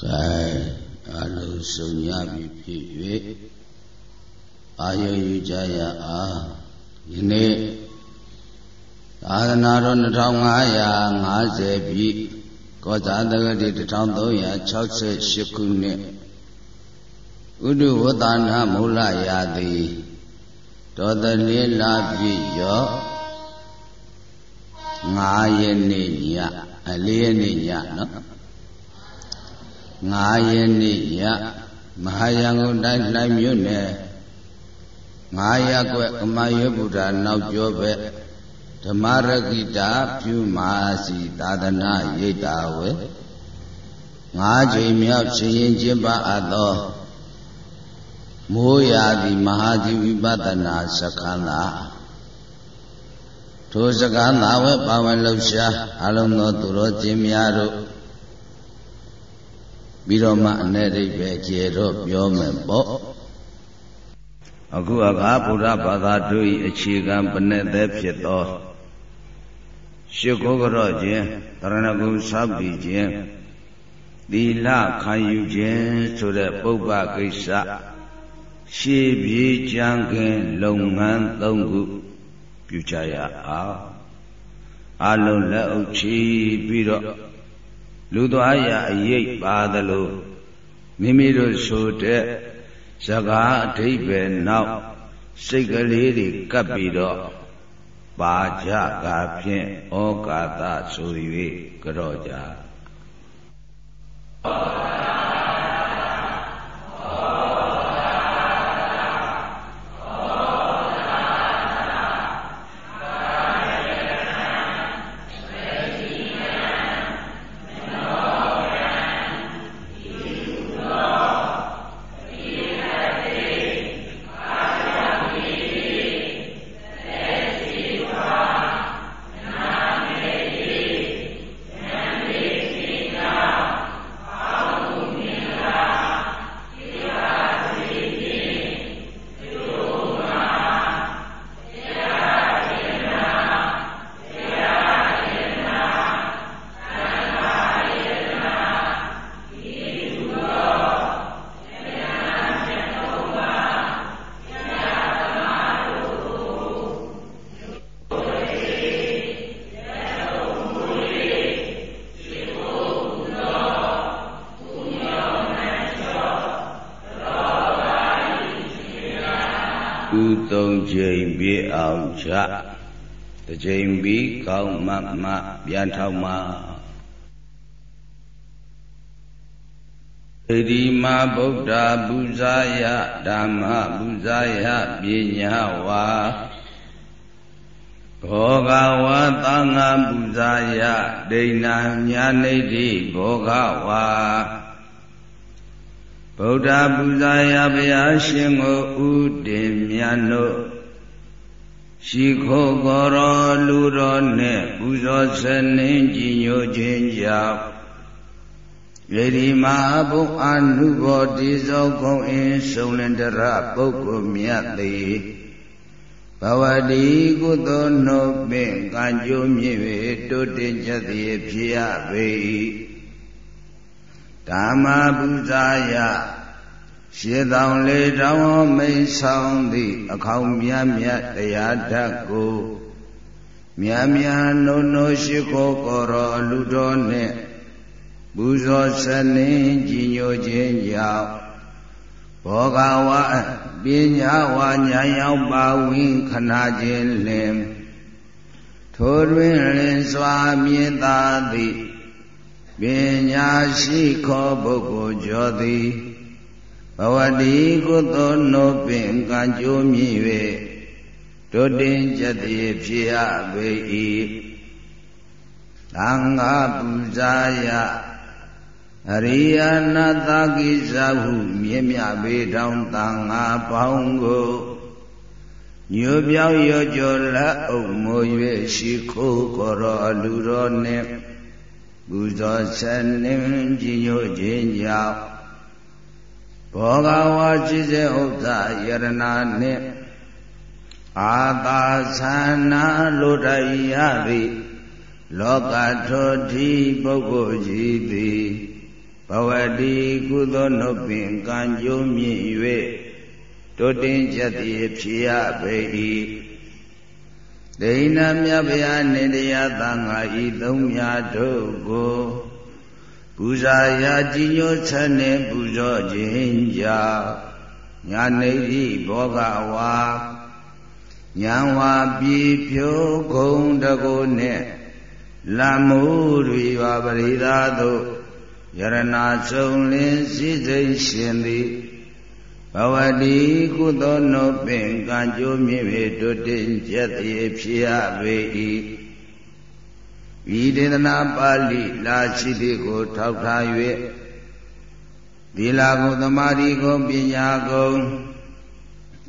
ကဲအလုံးစုံရပြီဖြစ်၍အာယုယူကြရအားယနေ့သာသနာတော်2550ပြည့်ကောဇာတဂတိ1368ခုနှစ်ဥဒုဝတ္တနာမူလရာတိဒေါ်တလေးလာပြည့်ရော9ရက်နေ့ညအလေးရက်နေ့ညနော် 9ရက်နေ့ညမဟာရန်ကုန်တိုင်းလှိုင်းမြို့နယ်9ရက်ကွက်ကမယေဗုဒ္ဓနောက်ကျောဘက်ဓမ္မရကိတာပြုမာစီသာသနာရိပ်တာဝေ9ချိန်မြောက်ရှင်ရင်ကျင်းပအပ်သောမိုးရာသီမဟာသီဝိပဿနာစခန်းသာထိုစကားသာဝဲပါဝင်လှူရှားအလုံးသောသူတော်ချင်းများတို့ ပြီးတော့မှအ내အိဗယ်ကျေတော့ပြောမယ်ပေါ့အခုအခါဘုရားဘာသာတို့၏အခြေခံပနဲ့သက်ဖြစ်သောရှ िख ောကြောခြင်းတရဏဂုံစောင့်တည်ခြင်းသီလခံယူခြင်းဆိုတဲ့ပုပ္ပကိစ္စရှေးပြေးကြံခင်လုပ်ငန်း၃ခုပြုကြရအောင်အလုံးလက်အုပ်ချီပြီးတော့ လူသွားရအရေးပါသလိုမိမိတို့ဆိုတဲ့စကားအထိပ္ပယ်နောက်စိတ်ကလေးတွေကပ်ပြီးတော့ပါကြကာဖြင့်ဩကာသဆို၍ကြော့ကြချိန် အောင်ချတစ်ချိန်ပြီးကောင်းမှမှပြန်ထောက်မှဣတိမဗုဒ္ဓပူဇာယဓမ္မပူဇာယပညာဝါဘောဂဝါသံဃာပူဇာယဒိဏညာနေတိဘောဂဝါဗုဒ္ဓပူဇာယဘုရားရှင်ကိုဥတည်မြတ်တို့ ရှိခိုးကောရောလူတော်နဲ့ပူဇော်ဆနင်းကြည်ညိုခြင်းကြောင့်ယေဒီမဘုအနုဘောတိဇောကုံအင်းစုံလင်တရပုဂ္ဂိုလ်မြတ်သည်ဘဝတိကုသိုလ်နှုတ်ပင်ကံကြိုးမြင့်၍တိုးတင်ချက်သည်ဖြစ်ရပေ၏ဓမ္မပူဇာယ ရှင်းတောင်လေတောင်မိတ်ဆောင်သည့်အခေါင်မြတ်မြတ်တရားဓာတ်ကိုမြတ်မြတ်နုံနုရှိခိုးကောရောလူတော်နှင့်ပူဇော်စနေကြည်ညိုခြင်းကြောင့်ဘောဂဝါပညာဝါညာရောက်ပါဝင်ခနာခြင်းလင်ထိုတွင်လင်စွာမြင်သာသည်ပညာရှိခောပုဂ္ဂိုလ်ကျော်သည် ဘဝတိကုသိုလ်နိုးပင်ကံကြိုးမြည်၍ဒုတင်ကြတိဖြစ်ရပေ၏သံဃာပူဇာယအရိယာနာသကိဇဟုမြင့်မြပေတောင်သံဃာပေါင်းကိုညိုပြောင်းရောကျော်လက်အုပ်မိုး၍ရှိခိုးကိုရောလူတော်နှင့်ပူဇော်ဆက်နှင်းကြည်ညိုခြင်းကြောင့် ဘောဂဝါจิตစေဥဒ္ဒယရဏနှင့်အာသာသနာလိုတရသည်လောကထောတိပုဂ္ဂိုလ်ကြီးသည်ဘဝတိကုသောနှုတ်ပင်ကံကြိုးမြင့်၍တုတင်ကြသည်ဖြစ်ရပေ၏ဒိဏမြတ်ဗျာနေတရားသံဃာဤသုံးများတို့ကို ပူဇာရာကြည်ညိုချက်နှင့်ပူဇော်ခြင်းကြောင့်ညာနေဤဘောဂဝါညာဝါပြီဖြိုးဂုံတကုနှင့်လမှုတွေပါပရိသာတို့ယရနာဆုံးလင်းစည်းစိမ်ရှင်သည်ဘဝတိကုသောနောပင်ကံကြိုးမြင့်၍တုတင်ကျက်သည်ဖြစ်ရပေ၏ ဤဒေသနာပါဠိလာရှိသည်ကိုထောက်ထား၍သီလကိုသမာဓိကိုပညာကို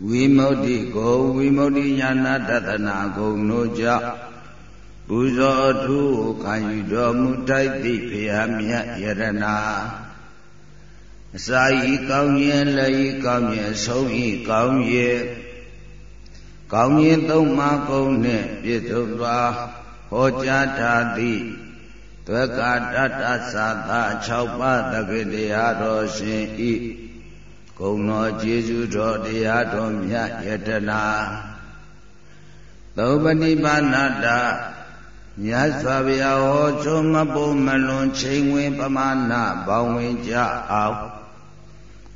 ဝိမု ക്തി ကိုဝိမု ക്തി ညာနာတသနာကိုတို့ကြောင့်ပူဇော်အထုခံယူတော်မူတိုက်သည့်ဖရာမြတ်ယရနာအစာဤကောင်းခြင်းလည်းဤကောင်းခြင်းဆုံးဤကောင်းရဲ့ကောင်းခြင်းသုံးပါးကုန်နှင့်ပြည့်စုံစွာ ဟောကြားထားသည့်သက္ကတတ္တသာသ6ပါးတက္ကတရားတော်ရှင်ဤဂုဏ်တော်ကျေးဇူးတော်တရားတော်မြတ်ယတနာသုပတိပါဏတမြတ်စွာဘုရားဟောချုံမပုံမလွန်ချိန်ဝင်ပမာဏဘောင်းဝင်ကြအောင်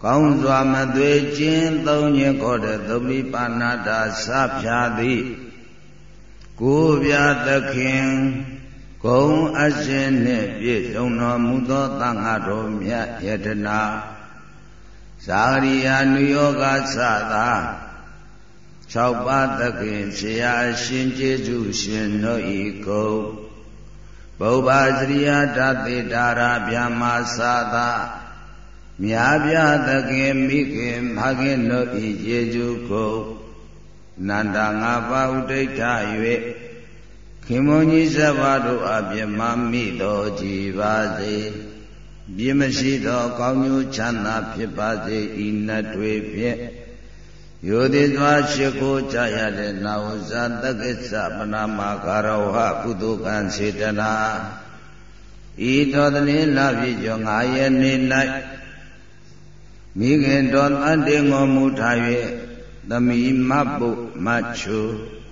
ကောင်းစွာမသွေခြင်းသုံးခြင်းခေါ်တဲ့သုပတိပါဏတာစဖြာသည် ကိုပြသခင်ဂုံအရှင်နှင့်ပြည့်စုံတော်မူသောသံဃာတော်မြတ်ယတနာသာရိယာနုယောဂသသာ၆ပါးသခင်ဆရာရှင်ကျေးဇူးရှင်တို့ဤကိုဘုရားစရိယတသေတာရာဗျာမာသာသာမြာပြသခင်မိခင်ဖခင်တို့ဤကျေးဇူးကို နန္ဒငါးပါးဥဒိဋ္ဌ၍ခင်မုန်ကြီးစပါတို့အပြမမိတော်ကြည်ပါစေပြင်းမရှိသောကောင်းကျိုးချမ်းသာဖြစ်ပါစေဤနတ်တွေဖြင့်ယောတိသွားရှိကိုကြရတဲ့နာဝဇာတက္ကိစ္စပနာမကာရောဟကုသကံစေတနာဤတော်တည်းလာပြီကျော်ငါရဲ့နေ၌မိခင်တော်တန်တင်တော်မူထား၍ သမီမပုမချူ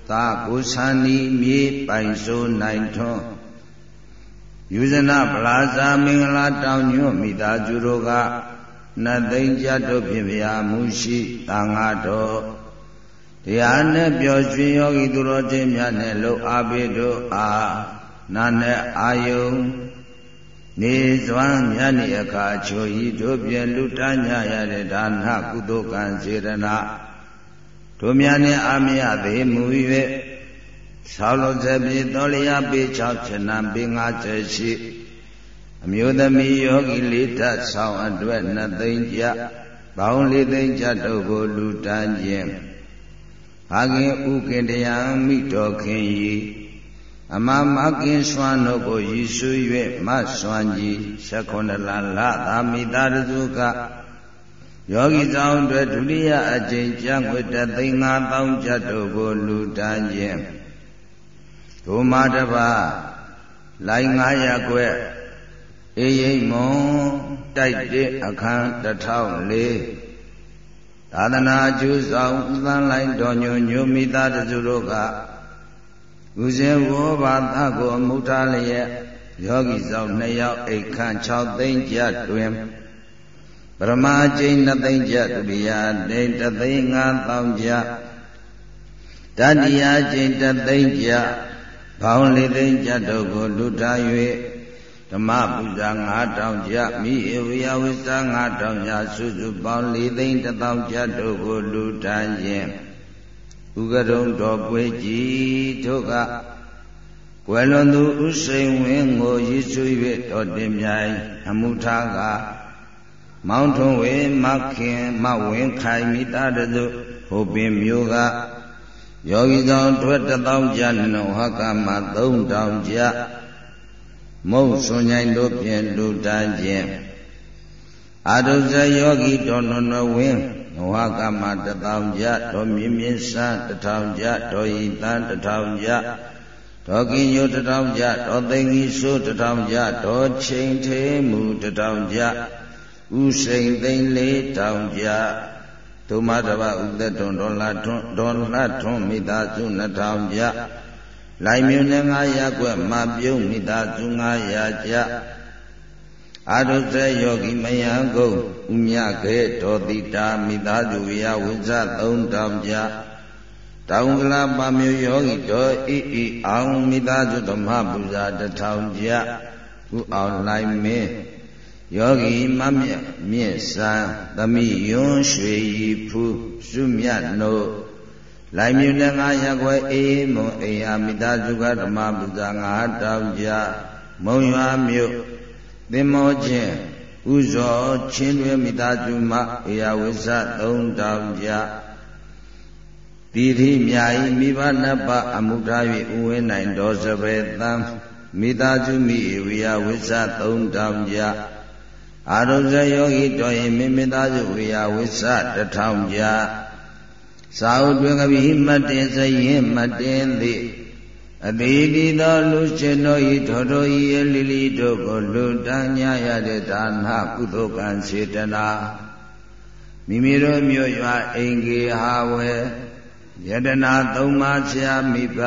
သာကိုသန္ဒီမြေပိုင်စိုးနိုင်ထွန်းယူဇနပလာဇာမင်္ဂလာတောင်ညွတ်မိသားစုတို့ကနတ်သိန်းကြတို့ဖြင့်ဗျာမှုရှိတန်ဃာတော်တရားနဲ့ပျော်ရွှင်ယောဂီသူတော်ချင်းများနဲ့လှုပ်အားပေးတို့အားနာနဲ့အာယုံနေစွမ်းမြတ်နေအခါချိုဤတို့ဖြင့်လူတန်းညရတဲ့ဒါနကုသိုလ်ကံစေရနာ တို့များနဲ့အာမရသေးမူ၍ဆောက်လို့ချက်ပြေတော်လျာပေ6ချနံပေ50ရှိအမျိုးသမီးယောဂီလေးထဆောင်အတွက်နှစ်သိန်းကျဘောင်းလေးသိန်းကျတို့ကိုလူတန်းခြင်းဘာခင်ဥကင်တရားမိတော်ခင်ဤအမမကင်စွမ်းတို့ကိုရည်ဆွ၍မစွမ်းကြီး16လလသာမိသားစုက ယောဂီဆောင်အတွက်ဒုတိယအကျင့်ကျမ်းွယ်တသိန်း5000ကျပ်တို့ကိုလူတန်းခြင်းဒုမတပါလိုက်900ခွဲ့အေးရိပ်မွန်တိုက်တဲ့အခန်း1004သာသနာကျူးဆောင်ဥသန်းလိုက်တော်ညိုညိုမိသားစုတို့ကဥစဉ်ဝေါဘာသကိုအမှုထားလျက်ယောဂီဆောင်2ယောက်အိတ်ခန့်6သိန်းကျပ်တွင် ပရမကျိန်း2သိန်းကျပ်ဒုတိယဒိန်း3သိန်း5000ကျပ်တတိယကျိန်း3သိန်းကျပ်ဘောင်း4သိန်းကျပ်တို့ကိုလူထား၍ဓမ္မပူဇာ9000ကျပ်မိဧဝယဝိသ9000ကျပ်စုစုပေါင်း4သိန်း1000ကျပ်တို့ကိုလူထမ်းခြင်းဥကရုံတော်ပွေကြီးတို့ကကွယ်လွန်သူဥစိန်ဝင်းကိုရည်ဆွ၍တော်တင်မြိုင်အမှုထားက မောင်းထွန်းဝေမခင်မဝင်းခိုင်မိသားတို့ဟိုပင်မျိုးကယောဂီဆောင်ထွက်တသောကျပ်နှုံဟကမ3000ကျပ်မုတ်ဆွန်ញိုင်တို့ဖြင့်လူတန်းခြင်းအာတုဇယောဂီတော်နနဝင်းနဝကမတထောင်ကြတော်မြင့်မြင့်စတထောင်ကြတော်ဤတန်တထောင်ကြဒေါကင်းညိုတထောင်ကြဒေါသိငီဆိုးတထောင်ကြဒေါချိန်သေးမူတထောင်ကြ ဥစိန်သိန်းလေးတောင်ကြဒုမတဘဥသက်တွန်ဒေါ်လာထွန်းဒေါ်လာထွန်းမိသားစုနှစ်ထောင်ကြလိုင်မြုံနဲ့ငါရက်ွက်မပြုံးမိသားစု900ကြအာရုဇေယောဂီမယံကုဥမြခေဒောတိတာမိသားစုရဝိဇ3000ကြတောင်ကလာပမျိုးယောဂီတော်ဤဤအောင်မိသားစုဓမ္မပူဇာတထောင်ကြကုအောင်လိုက်မင်း ယောဂီမမြတ်မြင့်စံသမိယွန်းရွှေရီဖူးစုမြတ်နို့လိုက်မြူနဲ့ငါရက်ွယ်အေးမွန်အိယာမိသားစုကဓမ္မပူဇာငါတောင်ကြမုံရွာမြို့သင်္မောချင်းဥဇောချင်းတွင်မိသားစုမှအေယဝိဇ္ဇသုံးတောင်ကြတိတိမြာဤမိဘနှစ်ပါးအမှုထား၍ဥဝဲနိုင်တော်စပယ်တံမိသားစုမိဧဝိယဝိဇ္ဇသုံးတောင်ကြ အာရုဇယောဂီတော်ရင်မိမိသားစုဝိယဝိဇ္ဇတထောင်ကြသာဥတွင်ကပိမတ်တင်စရင်မတ်တင်သည်အတိတိသောလူရှင်တို့ဤထော်တို့ဤအလိလိတို့ကိုလူတန်းညရတဲ့ဒါနကုသိုလ်ကံစေတနာမိမိတို့မြို့ရွာအိမ်ကြီးဟာဝဲယတနာသုံးပါးဆရာမိဘ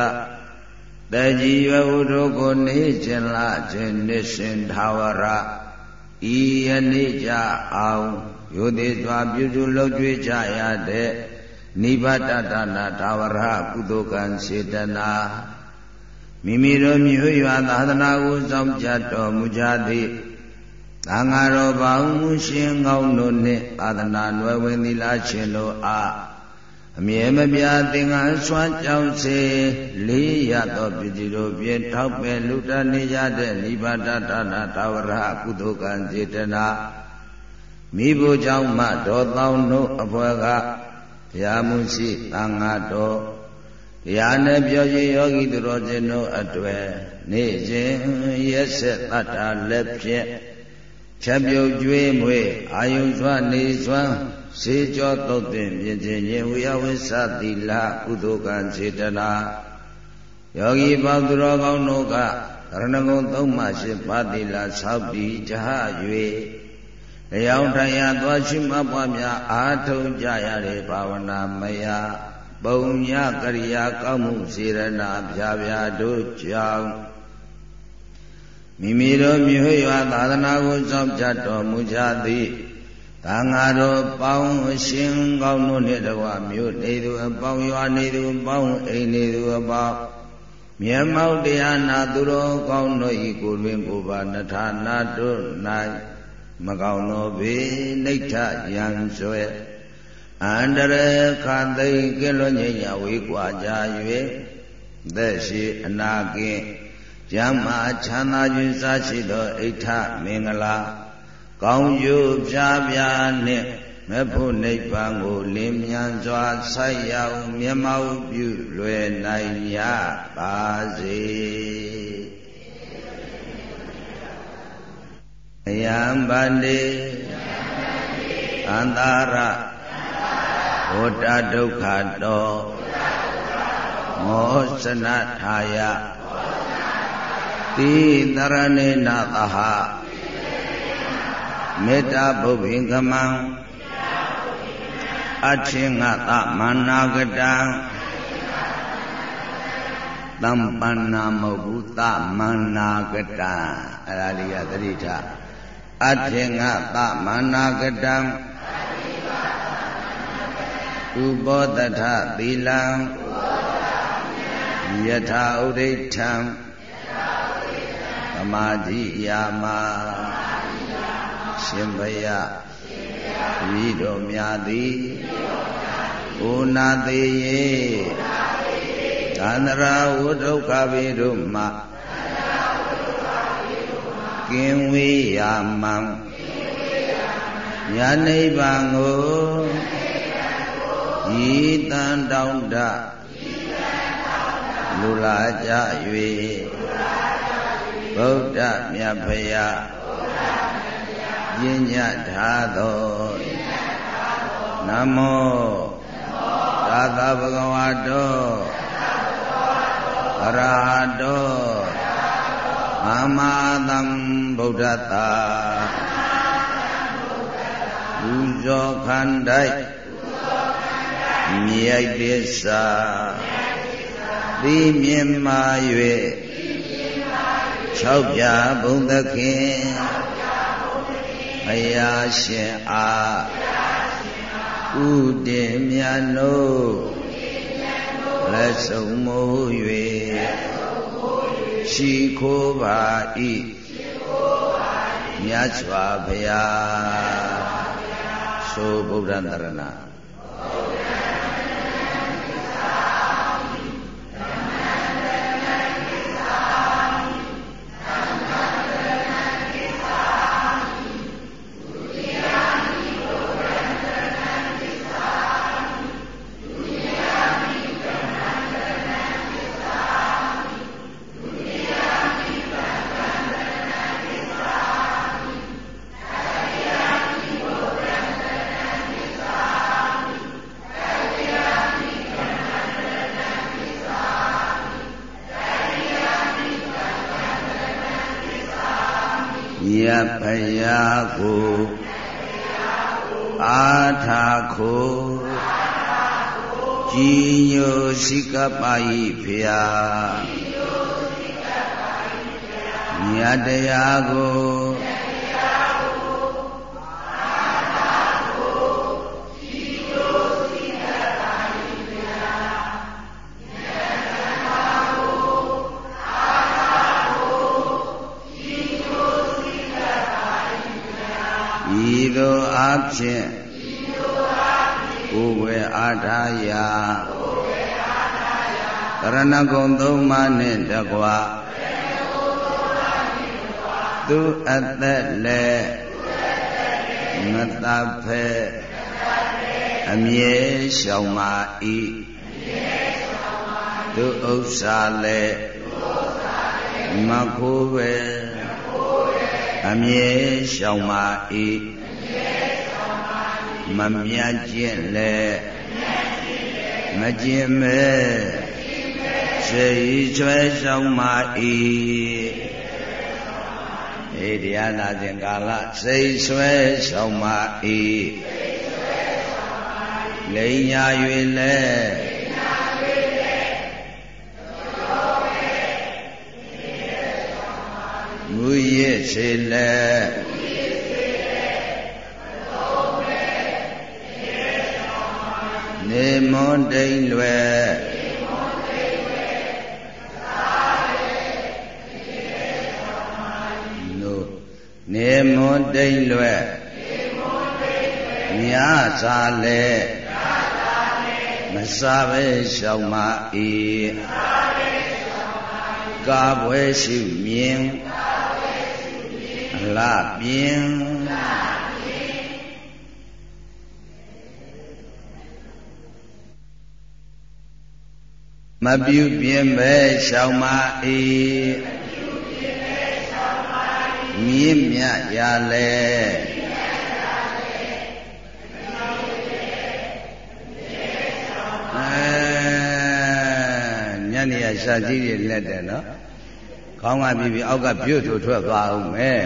တကြီးရွယ်ဥတို့ကိုနေခြင်းလားခြင်းနေရှင်သာဝရ ဤယနေ့ကြအောင်ယုတိစွာပြုစုလုပ်ကြွေးကြရတဲ့နိဗ္ဗတတနာသာဝရကုသိုလ်ကံစေတနာမိမိတို့မြို့ရွာသာသနာကိုစောင့်ကြတော်မူကြသည်သံဃာတော်ဘောင်မူရှင်ကောင်းတို့နှင့်သာသနာနွယ်ဝင်သီလရှင်တို့အား အမြဲမပြသင်္ကန်းစွမ်းကြောင်းစေလေးရသောပြုစီတို့ဖြင့်ထောက်ပယ်လူတနေကြတဲ့နိဗ္ဗာန်တနာတာဝရကုသိုလ်ကံစေတနာမိဖို့ကြောင့်မှတော်တောင်းတို့အဘွယ်ကဘုရားမှုရှိသံဃာတော်တရားနဲ့ပြောခြင်းယောဂီသူတော်စင်တို့အတွေ့နေ့စဉ်ရက်ဆက်တတ်တာလက်ဖြင့်ချက်ပြုတ်ကျွေးမွေအာယုစွာနေစွမ်း စေကြောတုတ်တင်ပြင်ခြင်းရင်ဝိယဝိသတိလကုသိုလ်ကံစေတနာယောဂီပေါသူတော်ကောင်းတို့ကရဏဂုံသုံးမှရှိပါတိလသောက်ပြီးကြဟ၍လျောင်းတရားသွားရှိမှပွားများအာထုံကြရတဲ့ဘာဝနာမယပုံညကရိယာကောင်းမှုစေရနာဖြာဖြာတို့ကြောင့်မိမိတို့မြို့ရွာသာသနာကိုစောင့်ကြတော်မူကြသည် သံဃာတော်ပေါင်းအရှင်ကောင်းတို့နှင့်တကွမြို့နေသူအပေါင်းရွာနေသူအပေါင်းအိမ်နေသူအပေါင်းမြတ်မောက်တရားနာသူတော်ကောင်းတို့ဤကိုတွင်ကိုပါနထာနာတို့၌မကောင်းသောဘေးနှိဋ္ဌယံဆွဲအန္တရခသိကလွန်ငြိညာဝေးကွာကြ၍သက်ရှိအနာကင်းကျမ်းမာချမ်းသာခြင်းစားရှိသောအိဋ္ဌမင်္ဂလာ ကောင်းကျိုးပြားပြားနှင့်မဖို့နိဗ္ဗာန်ကိုလင်းမြန်စွာဆိုက်ရောက်မျက်မှောက်ပြုလွယ်နိုင်ရပါစေအယံဗန္တိအန္တာရဘုဒ္ဓဒုက္ခတောမောစနထာယတိတရဏေနသဟ မေတ္တာဘုဗ္ဗင်္ဂမံအချင်းငသမန္နာကတံသမ္ပန္နာမဟုတ်ဘူးသမန္နာကတံအဲ့ဒါလေးကသတိထားအထင်ငသမန္နာကတံဥပောတထသီလံယထာဥဒိဋ္ဌံသမာဓိယာမ ရှင်ဘယဤတော်များသည်ဩနာသေးရေသန္တရာဝဒုက္ခဘေတို့မှကင်းဝေးရာမံညာနိဗ္ဗာန်ကိုဤတန်တောင်းတလူလာကြ၍ဗုဒ္ဓမြတ်ဖရာ ပညာထားသောနမောသာသဗ္ဗကဝါတောအရဟတောသမ္မာသမ္ဗုဒ္ဓတ္တဘူဇောခန္တိုက်မြိုက်ပစ္စာသိမြင်မာ၍၆ပြဘုံသခင်ဘု ရားရှင်အားဥတည်မြတ်နို့လက်ဆုံးမိုး၍ရှိခိုးပါ၏မြတ်စွာဘုရားဆိုဗုဒ္ဓတရဏ ဖယားကိုအာထာခိုကြည်ညိုစိကပါဤဖယားမြတ်တရားကို အားဖြင့်ကိုယ်ဝေအားထားရာကရဏဂုံသုံးပါးနှင့်တကွာသူအသက်လည်းမတဖဲအမြဲရှောင်မာ၏သူဥစ္စာလည်းမခိုးပဲအမြဲရှောင်မာ၏ မမြတ်ခြင်းလဲမကျင်မဲစေချွဲဆောင်မာ၏ဧတရားနာစဉ်ကာလစိတ်ဆွဲဆောင်မာ၏လိန်ညာ၍လဲမူရစေလဲနေ န်တိန်လွယ်နေမွန်တိန်လွယ်မြာစာလေမစားပဲရှောင်မ၏ကာပွဲရှိမြင်အလားပြင်း မပြုပြင်းပဲရှောင်မ၏မြင့်မြတ်ရလဲညနေရရှာကြီးတွေလက်တယ်နော်ခေါင်းကပြီးပြီးအောက်ကပြုတ်ထထွက်သွားအောင်မယ်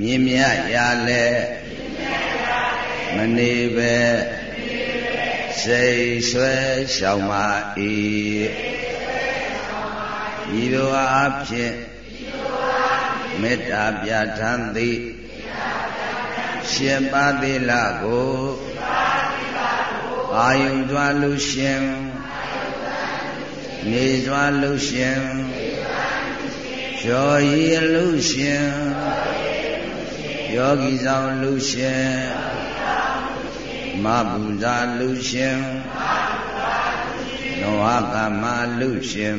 မြင့်မြတ်ရလဲမနေပဲ စိတ်ဆွဲရှောင်ပါ၏ဤသို့အဖြစ်မေတ္တာပြဋ္ဌာန်းသည်ရှင်ပါတိလကိုအာယုကြွားလူရှင်နေကြွားလူရှင်ကျော်ရည်လူရှင်ယောဂီဆောင်လူရှင် မပူဇာလူရှင်နောဟကမလူရှင်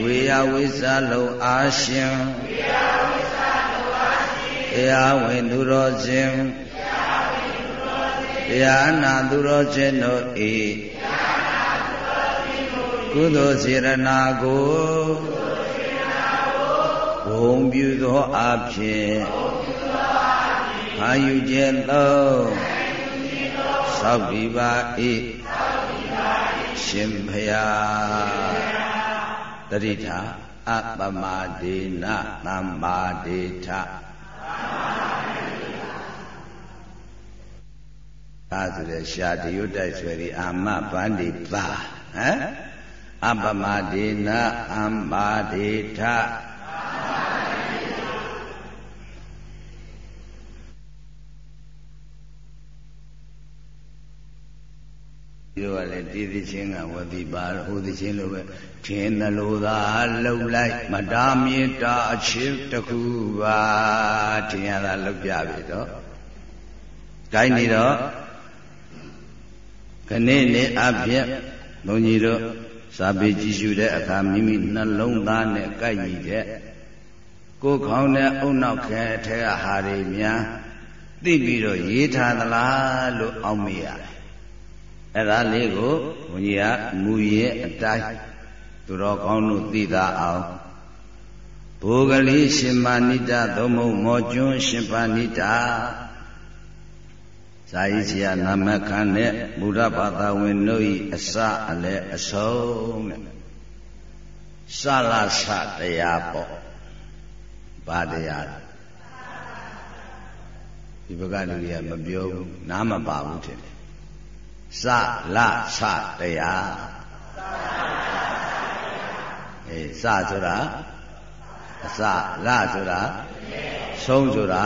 ဝေယဝိသလုံအာရှင်တရားဝင်သူတော်ရှင်တရားနာသူတော်ရှင်တို့ဤကုသိုလ်စေရနာကိုဘုံပြုသောအဖြစ် ခံယူခြင်းသောသောက်ဒီပါ၏ရှင်ဖရာတတိထာအပမဒေနသမ္ပါဒေထသာဆိုတဲ့ရှားတရွတ်တိုက်ဆွဲဒီအာမဗန္တိပါဟမ်အပမဒေနအမ္ပါဒေထ ဒီလိုကလည်းတည်သိချင်းကဝတိပါဟိုသိချင်းလိုပဲထင်းသလိုသာလှုပ်လိုက် မတားမြေတာအချစ်တခုပါထင်ရတာလှုပ်ကြပြီတော့ကိုင်းနေတော့ခဏနေ့အပြည့်ဘုန်းကြီးတို့စာပေကြည့်ရှုတဲ့အခါမိမိနှလုံးသားနဲ့ကိုက်ညီတဲ့ကိုယ်ခေါင်းနဲ့အုံနောက်ခဲအထက်ကဟာတွေများသိပြီးတော့ရေးထားသလားလို့အောက်မေ့ရတယ် အဲ့ဒါလေးကိုဘုန်းကြီးကမူရဲ့အတိုင်းသူတော်ကောင်းတို့သိသာအောင်ဘိုးကလေးရှင်မာနိတသို့မဟုတ်မောကျွန်းရှင်ပါနိတဇာယိဆရာနာမခန်းနဲ့ဘုရားဘာသာဝင်တို့ဤအစအလဲအဆုံးတဲ့စလာစတရားပေါ့ဘာတရားဒီဘက်ကလူတွေကမပြောဘူးနားမပါဘူးထင်တယ် စလစတရားအေးစဆိုတာအစလဆိုတာဆုံးဆိုတာ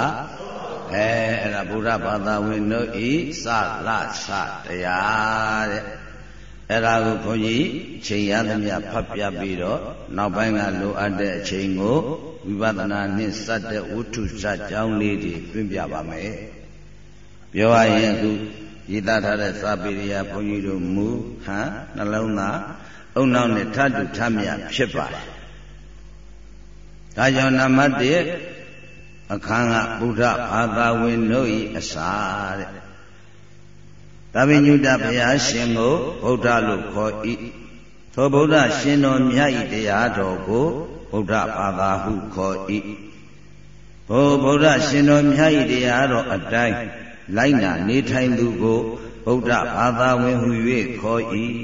အဲအဲ့ဒါဗုဒ္ဓဘာသာဝင်တို့ဤစလစတရားတဲ့အဲ့ဒါကိုခွန်ကြီးချိန်ရသမျှဖတ်ပြပြီးတော့နောက်ပိုင်းကလိုအပ်တဲ့အချိန်ကိုဝိပဿနာနှင့်စတဲ့ဝတ္ထုစကြောင်းလေးတွေပြပြပါမယ်ပြောရရင်အခု ရေးသားထားတဲ့စာပေရိယာဘုန်းကြီးတို့မူဟန်နှလုံးသားအုံနောက်နဲ့ထတုထမြဖြစ်ပါတယ်ဒါကြောင့်နံပါတ်1အခန်းကဗုဒ္ဓဘာသာဝင်တို့ဤအစာတဲ့သဗ္ဗညုတဘုရားရှင်ကိုဗုဒ္ဓလို့ခေါ်၏သောဗုဒ္ဓရှင်တော်မြတ်ဤတရားတော်ကိုဗုဒ္ဓဘာသာဟုခေါ်၏ဘို့ဗုဒ္ဓရှင်တော်မြတ်ဤတရားတော်အတိုင်း လိုက်နာနေထိုင်သူကိုဗုဒ္ဓဘာသာဝင်ဟု၍ခေါ်၏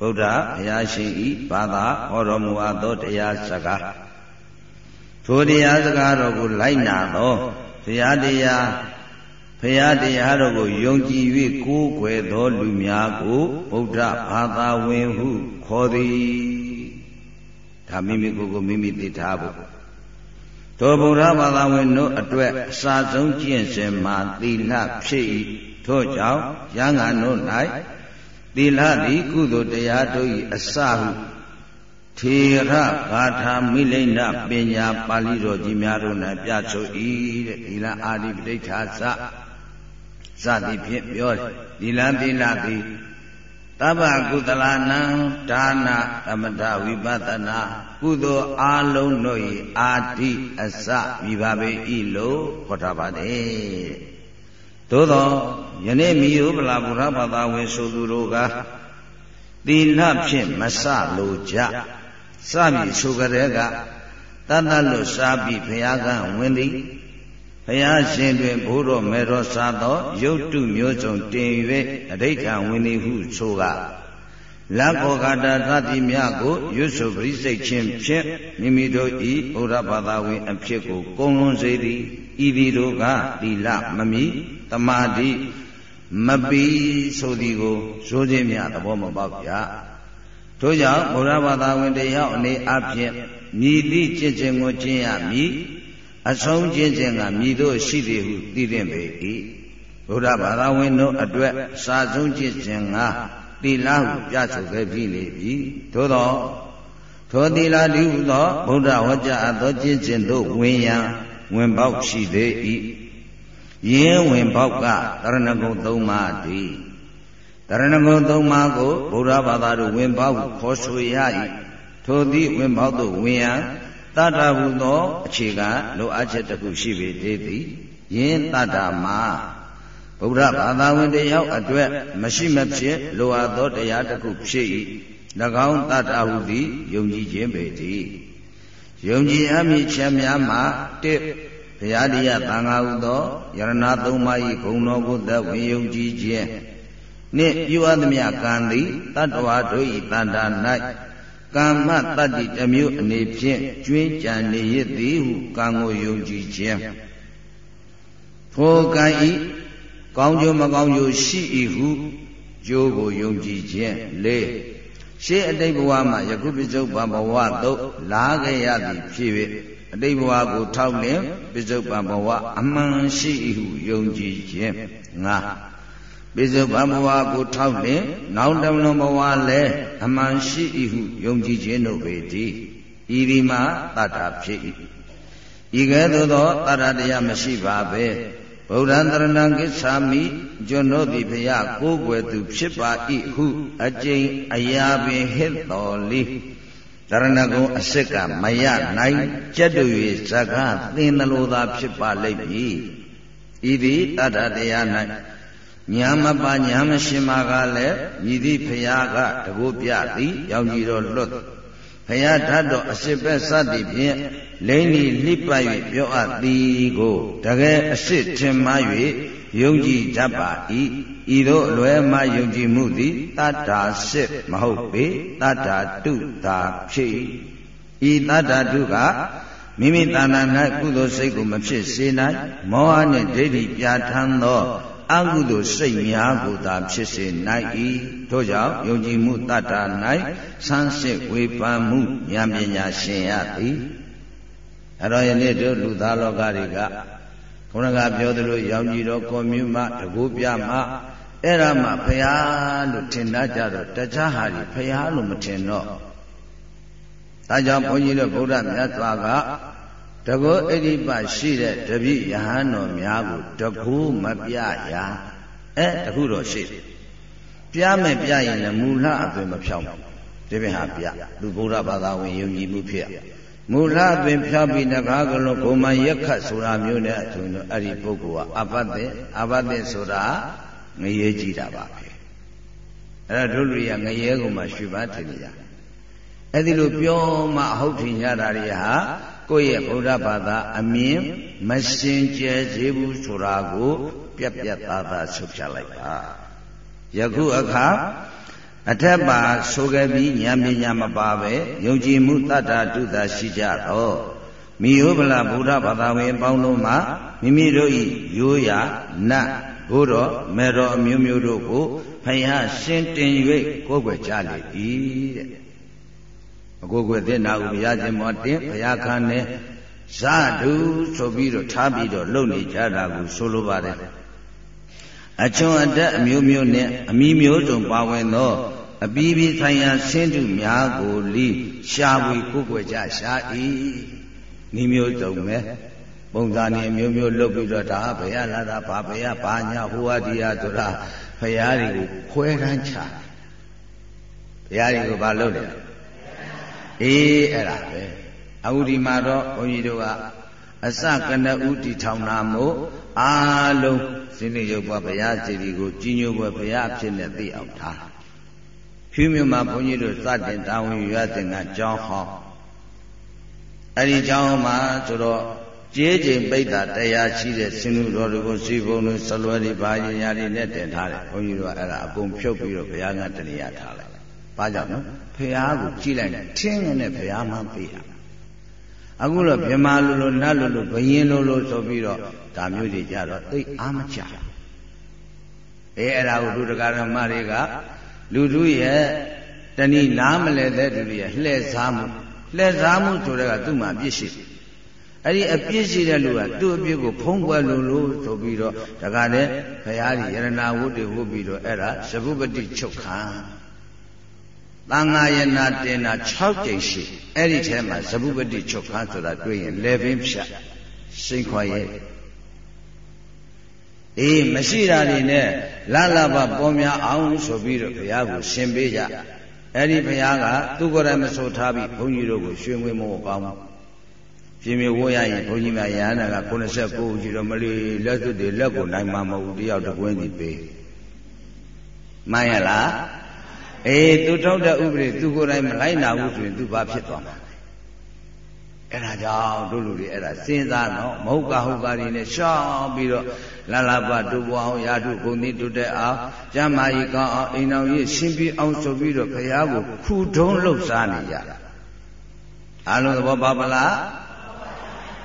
ဗုဒ္ဓဘုရားရှင်ဤဘာသာဟောတော်မူအပ်သောတရားစကားထိုတရားစကားတော်ကိုလိုက်နာသောတရားတရားဘုရားတရားတော်ကိုယုံကြည်၍ကိုးကွယ်သောလူများကိုဗုဒ္ဓဘာသာဝင်ဟုခေါ်သည်ဒါမိမိကိုယ်ကိုမိမိသိထားဖို့ ထိုဗုဒ္ဓဘာသာဝင်တို့အတွက်အစာဆုံးကျင့်စဉ်မှာသီလဖြစ်၏ထို့ကြောင့်ရဟန်းကတို့၌သီလသည်ကုသိုလ်တရားတို့၏အစဟုထေရဂါထာမိလိမ့်နပညာပါဠိတော်ကြီးများတို့၌ပြဆို၏တဲ့သီလအာဒီပဋိဋ္ဌာစစသည်ဖြင့်ပြောတယ်သီလသီလသည် တဗ္ဗကုသလနံဒါနာသမထဝိပဿနာကုသိုလ်အာလုံးတို့၏အာတိအစမိပါပေ၏လို့ဟောထားပါတယ်သို့သောယနေ့မိယုပလာဘုရားဘာသာဝင်ဆိုသူတို့ကသီလဖြင့်မဆလိုကြစပြီဆိုကြတဲ့ကတတ်တတ်လို့စားပြီးဘုရားကဝင်သည် ဘုရားရှင်တွင်ဘိုးတော်မေတော်စာသောရုပ်တုမျိုးစုံတင်၍အဋိဌံဝင်သည်ဟုဆိုကလက်ဘောဂတာသတိမြကိုရွတ်ဆိုပရိစိတ်ခြင်းဖြင့်မိမိတို့ဤဘုရားဘာသာဝင် အဖြစ်ကိုကုံလွန်စေသည်ဤသည်တို့ကသီလမမီတမာတိမပီဆိုသည်ကိုဆိုခြင်းများသဘောမပေါက်ကြထို့ကြောင့်ဘုရားဘာသာဝင်တယောက်အနေအဖြင့်မြည်သည့်ကျင့်ခြင်းကိုကျင့်ရမည် အဆုံးကျင့်ခြင်းကမြည်တို့ရှိသည်ဟုသိတဲ့ပေ၏ဘုရားဘာသာဝင်တို့အတွက်စာဆုံးကျင့်ခြင်းကသီလဟုပြဆိုခဲ့ပြီလေပြီသို့သောထိုသီလတည်းဟုသောဗုဒ္ဓဝကြအပ်သောကျင့်ခြင်းတို့ဝင်ရန်ဝင်ပေါက်ရှိသေး၏ယင်းဝင်ပေါက်ကတရဏဂုံသုံးပါးတည်းတရဏဂုံသုံးပါးကိုဗုဒ္ဓဘာသာတို့ဝင်ပေါက်ခေါ်ဆိုရ၏ထိုသည့်ဝင်ပေါက်သို့ဝင်ရန် တတ္တဟုသော အခြေခံလိုအပ်ချက်တစ်ခုရှိပေသေးသည်ယင်းတတ္တမှာဗုဒ္ဓဘာသာဝင်တယောက်အတွက်မရှိမဖြစ်လိုအပ်သောတရားတစ်ခုဖြစ်၏၎င်းတတ္တဟုသည်ယုံကြည်ခြင်းပေသည်ယုံကြည်အမိချက်များမှာတစ်ဘုရားတရားသံဃာဟုသောယရဏသုံးပါး၏ဂုဏ်တော်ကိုသက်ဝင်ယုံကြည်ခြင်းနှင့်ပြုအပ်သမျှကံသည်တတ္တဝါတို့၏တဏ္ဍာ၌ ကာမတတ္တိတမျိုးအနေဖြင့်ကျွင်းကြံနေရသည်ဟုကံကိုယုံကြည်ခြင်းထိုကံဤကောင်းကျိုးမကောင်းကျိုးရှိ၏ဟုကျိုးကိုယုံကြည်ခြင်းလေးရှေးအတိတ်ဘဝမှာယခုပိစုပန်ဘဝသို့လာခဲ့ရသည်ဖြစ်၍အတိတ်ဘဝကိုထောက်လင်ပိစုပန်ဘဝအမှန်ရှိ၏ဟုယုံကြည်ခြင်းငါ ပိစုပန်ဘဝကိုထောက်လင်နောက်တလုံးဘဝလည်းအမှန်ရှိ၏ဟုယုံကြည်ခြင်းတို့ပေတည်းဤဒီမှာတတ္တာဖြစ်၏ဤကဲ့သို့သောတတ္တတရားမရှိပါပဲဗုဒ္ဓံတရဏံကိသာမိကျွန်တို့သည်ဘုရားကိုးကွယ်သူဖြစ်ပါ၏ဟုအကျိန်အရာပင်ဟစ်တော်လီတရဏဂုံအစစ်ကမရနိုင်ကြက်တူ၍ဇကသင်သလိုသာဖြစ်ပါလိမ့်မည်ဤသည်တတ္တတရား၌ ညာမပါညာမရှင်မာကလည်းမြည်သည့်ဖရာကတကုပြသည်ရောင်ကြီးတော်လွတ်ဖရာဓာတ်တော်အစစ်ပဲစသည်ဖြင့်လိမ့်လီလှိပတ်၍ပြောအပ်သည်ကိုတကယ်အစစ်ထင်မှား၍ယုံကြည်တတ်ပါ၏ဤသို့အလွယ်မှယုံကြည်မှုသည်တတ္တာစစ်မဟုတ်ပေတတ္တာတုတာဖြစ်ဤတတ္တာတုကမိမိတဏ္ဍာ၌ကုသိုလ်စိတ်ကိုမဖြစ်စေနိုင်မောဟနှင့်ဒိဋ္ဌိပြဋ္ဌာန်းသော အကုသိုလ်စိတ်များကိုသာဖြစ်စေနိုင်၏ထို့ကြောင့်ယုံကြည်မှုတတ္တာ၌ဆန်းစစ်ဝေဖန်မှုဉာဏ်ပညာရှင်ရသည်အဲ့တော့ယနေ့တို့လူသားလောကတွေကခုနကပြောသလိုရောင်ကြည်တော်ကွန်မြူမှတကူပြမှအဲ့ဒါမှဖရာလို့ထင်တတ်ကြတော့တခြားဟာဒီဖရာလို့မထင်တော့ဒါကြောင့်ဘုန်းကြီးတို့ဗုဒ္ဓမြတ်စွာက တကောအရိပရှိတဲ့တပိယဟန်တော်များကိုတကူမပြရာအဲတခုတော့ရှိတယ်ပြမယ်ပြရင်လည်းမူလအသွင်မဖြောင်းဒီပြင်ဟာပြသူဗုဒ္ဓဘာသာဝင်ယုံကြည်မှုဖြစ်မူလအသွင်ဖြောင်းပြီးတကားကလုံးဘုံမရက်ခတ်ဆိုတာမျိုးနဲ့အထုံတော့အဲ့ဒီပုဂ္ဂိုလ်ကအဘတ်တဲ့အဘတ်တဲ့ဆိုတာငရေကြည့်တာပါပဲအဲ့ဒါတို့လူရငရေကိုမှရွှေပါထင်ကြအဲ့ဒီလိုပြောမှအဟုတ်ထင်ကြတာတွေဟာ ကိုယ့်ရဲ့ဗုဒ္ဓဘာသာအမြင်မစင်ကြယ်စေဘူးဆိုတာကို ပြက်ပြက်သားသားဆုတ်ပြလိုက်ပါယခုအခါအထက်ပါဆိုခဲ့ပြီးဉာဏ်ပညာမပါပဲယုံကြည်မှုတတ္တာတုတာရှိကြတော့မိယုဗလာဗုဒ္ဓဘာသာဝင်အပေါင်းတို့မှာမိမိတို့၏ရိုးရာနတ်ဘုရောမေတော်အမျိုးမျိုးတို့ကိုဖယားရှင်းတင်၍ကိုယ်ွယ်ကြလေ၏တဲ့ အကိုကွယ်တဲ့နာဟုဘုရားရှင်မောတင်ဘုရားခန်းနဲ့ဇဒုဆိုပြီးတော့ထားပြီးတော့လုပ်နေကြတာကိုဆိုလိုပါတယ်အချွန်အတက်အမျိုးမျိုးနဲ့အမိမျိုးစုံပါဝင်သောအပီးပြီးဆိုင်ရာဆင်းတုများကိုလီရှားဝေကိုကိုကြရှာ၏နိမျိုးစုံပဲပုံစံနေမျိုးမျိုးလုပ်ပြီးတော့ဒါဘယ်ရလာတာဘာဘယ်ရဘာညာဟိုဟာဒီဟာဆိုတာဖရာတွေကိုခွဲတန်းချဘုရားတွေကိုဘာလုပ်လဲ အေးအဲ့ဒါပဲအခုဒီမှာတော့ဘုန်းကြီးတို့ကအစကနဦးတီထောင်နာမို့အာလုံးစင်းနေရုပ်ဘဘုရားစီဒီကိုကြီးညိုဘဘုရားဖြစ်နေသိအောင်ထားဖြူမြို့မှာဘုန်းကြီးတို့စတင်တာဝန်ယူရတဲ့ကကျောင်းဟောင်းအဲ့ဒီကျောင်းမှာဆိုတော့ကျေးချိန်ပိဋ္ဌာတရားရှိတဲ့စင်လူတော်တွေကိုစီဘုံတို့ဆလွယ်တွေဘာရင်ညာတွေနဲ့တင်ထားတယ်ဘုန်းကြီးတို့ကအဲ့ဒါအကုန်ဖြုတ်ပြီးတော့ဘုရားကတဏှာထားလိုက်ဘာကြောင့်လဲ ဖះကိုကြည့်လိုက်ထင်းငနဲ့ဖះမှပေးတာအခုတော့မြမလိုလိုနတ်လိုလိုဘယင်းလိုလိုဆိုပြီးတော့ဒါမျိုးတွေကြတော့သိအားမချအဲအဲ့ဒါကိုဒုဒကာရမတွေကလူတို့ရဲ့တဏီနားမလဲတဲ့သူတွေရဲ့လှည့်စားမှုလှည့်စားမှုဆိုတဲ့ကသူ့မှာပြစ်ရှိအဲ့ဒီအပြစ်ရှိတဲ့လူကသူ့အပြစ်ကိုဖုံးကွယ်လို့လို့ဆိုပြီးတော့ဒါကလည်းဘုရားကြီးယရနာဝုဒ္ဓဝုတ်ပြီးတော့အဲ့ဒါသဘုပတိချုပ်ခံ သံဃာယနာတင်တာ6ကြိမ်ရှိအဲ့ဒီထဲမှာဇဗုပတိချုပ်ခါဆိုတာတွေ့ရင်လေပင်ဖြတ်စိတ်ခွာရဲ့အေးမရှိတာတွေနဲ့လလဘပေါ်များအောင်ဆိုပြီးတော့ဘုရားကိုရှင်ပေးကြအဲ့ဒီဘုရားကသူကိုယ်တိုင်မဆိုထားပြီးဘုန်းကြီးတို့ကိုရွှေငွေမို့ကောင်းပြင်မြဝိုးရရင်ဘုန်းကြီးများရဟန္တာက89ကြီးတော့မလီလက်စွပ်တွေလက်ကိုနိုင်မှာမဟုတ်ဘူးတယောက်တကွင်းစီပေးမှန်ရလား အေးသူထောက်တဲ့ဥပဒေသူကိုယ်တိုင်မလိုက်နာဘူးဆိုရင်သူဘာဖြစ်သွားမှာအဲ့ဒါကြောင့်တို့လူတွေအဲ့ဒါစဉ်းစားနော်မဟုတ်ကဟုတ်ကားတွေနဲ့ရှောင်းပြီးတော့လလပတူပွားအောင်ရာထုဂုံတိတုတဲ့အောင်ကျမ်းမာရေးကောင်းအောင်အိမ်တော်ကြီးရှင်းပြအောင်ဆိုပြီးတော့ဘုရားကိုခုထုံးလှုပ်ရှားနေကြတာအလုံးသဘောပါပလား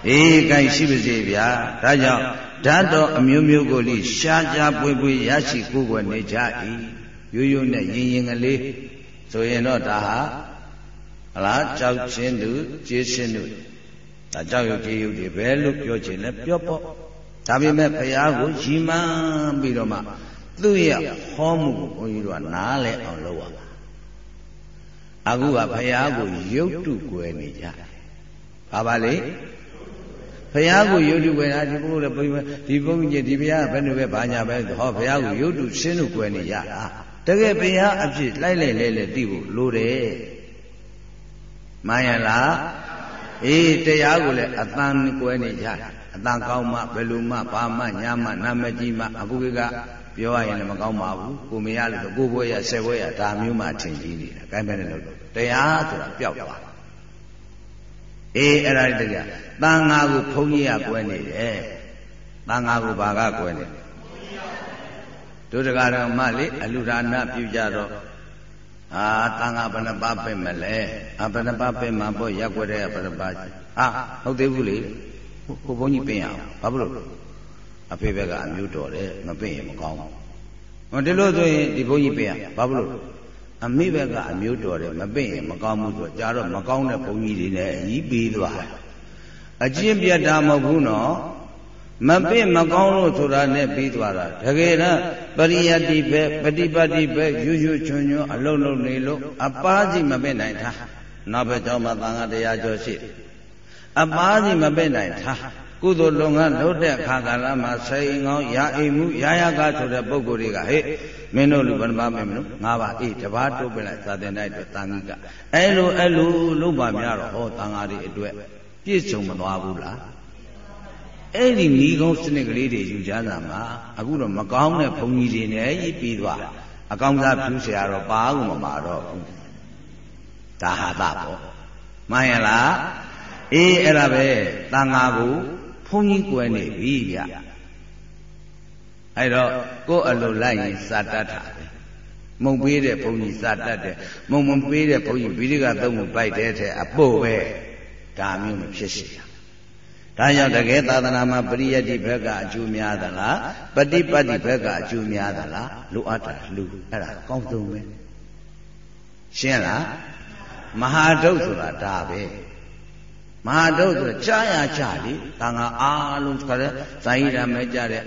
အေးကြိုက်ရှိပါစေဗျာဒါကြောင့်ဓာတ်တော်အမျိုးမျိုးကိုလိရှားရှားပွေပွေရရှိကိုယ်ွယ်နေကြ၏ ရိုးရိုးနဲ့ရင်ရင်ကလေးဆိုရင်တော့ဒါဟာဟလားကြောက်ချင်းသူကျေးရှင်သူဒါကြောက်ရွံ့ကျေးရွံ့တွေပဲလို့ပြောချင်လဲပြောပေါ့ဒါပေမဲ့ဘုရားကိုရီမှန်းပြီးတော့မှသူ့ရဲ့ဟောမှုကိုဘုန်းကြီးတို့ကနားလဲအောင်လုပ်ရမှာအခုကဘုရားကိုရုပ်တုကွယ်နေကြဘာပါလဲဘုရားကိုရုပ်တုကွယ်တာဒီဘုရားဘုရားဒီဘုန်းကြီးဒီဘုရားဘယ်လိုပဲဘာညာပဲဟောဘုရားကိုရုပ်တုရှင်းလို့ကွယ်နေကြတာ တကယ်ဘုရားအဖြစ်လိုက်လိုက်လဲလဲသိဖို့လိုတယ်မှန်ရလားအေးတရားကိုလည်းအတန်ကွယ်နေကြတာအတန်ကောင်းမှဘယ်လိုမှဘာမှညာမှနာမကြီးမှအခုကပြောရရင်လည်းမကောင်းပါဘူးကိုမရလို့ကိုဘွဲရဆယ်ဘွဲရဒါမျိုးမှထင်ကြီးနေတာအဲမဲ့လည်းလို့တရားဆိုတာပျောက်သွားအေးအဲ့ဒါတရားတန်ဃာကိုဘုန်းကြီးကကွယ်နေတယ်တန်ဃာကိုဘာကကွယ်နေ ဒုဒကာတော်မလေးအလူဒါနပြုကြတော့အာတန်ဃာဘယ်နှပါပဲ့မလဲအဘယ်နှပါပဲ့မှာပေါ့ရက်ွက်တဲ့ဘယ်နှပါအာဟုတ်သေးဘူးလေကိုဘုန်းကြီးပြင်အောင်ဘာဖြစ်လို့အဖေဘက်ကအမျိုးတော်တယ်မပြင်ရင်မကောင်းဘူးဟောဒီလိုဆိုရင်ဒီဘုန်းကြီးပြင်အောင်ဘာဖြစ်လို့အမိဘက်ကအမျိုးတော်တယ်မပြင်ရင်မကောင်းဘူးဆိုကြတော့မကောင်းတဲ့ဘုန်းကြီးတွေနဲ့အကြီးပြီးသွားအကျင့်ပြတ်တာမဟုတ်ဘူးနော် မပင့်မကောင်းလို့ဆိုတာနဲ့ပြီးသွားတာတကယ်တော့ပရိယတ်တိပဲပฏิပတ်တိပဲရွရွချွန်ချွန်အလုံးလုံးနေလို့အပားစီမပင့်နိုင်တာနောက်ဘက်ကျောင်းမှာသံဃာတရားကျော်ရှိအပားစီမပင့်နိုင်တာကုသိုလ်လုပ်ငန်းလုပ်တဲ့အခါကာလမှာစိန်ကောင်းရာအိမ်မှုရာရကားဆိုတဲ့ပုံကိုယ်တွေကဟဲ့မင်းတို့လူဘယ်နှပါမင်းမလို့ငါးပါးအေးတပါးတိုးပြလိုက်သာသနာ့အတွက်တန်ကြီးကအဲ့လိုအဲ့လိုလုပ်ပါများတော့ဟောတန်ဃာတွေအတွက်ပြည့်စုံမသွားဘူးလား အဲ့ဒီမိကုံးစနစ်ကလေးတွေယူကြတာမှာအခုတော့မကောင်းတဲ့ဘုံကြီးတွေနဲ့ရေးပြီးသွားအကောင်းစားဖြူစရာတော့ပါဘူးမပါတော့ဘူးဒါဟာတာပေါ့မှန်ရလားအေးအဲ့ဒါပဲတန်ငါကိုဘုံကြီးကွယ်နေပြီဗျအဲ့တော့ကိုယ်အလိုလိုက်ရင်စာတတ်တာပဲမုံပေးတဲ့ဘုံကြီးစာတတ်တယ်မုံမပေးတဲ့ဘုံကြီးဗိဓိကသုံးကိုပိုက်တဲ့ထဲအပို့ပဲဒါမျိုးမဖြစ်စေရ ဒါကြောင့်တကယ်သာသနာမှာပရိယတ်တိဘက်ကအကျိုးများသလားပฏิပတ်တိဘက်ကအကျိုးများသလားလိုအပ်တာလူအဲ့ဒါကောင်းဆုံးပဲရှင်းလားမဟာဒုတ်ဆိုတာဒါပဲမဟာဒုတ်ဆိုကြားရကြလေတန်ခါအားလုံးခါတဲ့ဇာဟိရမဲကြတဲ့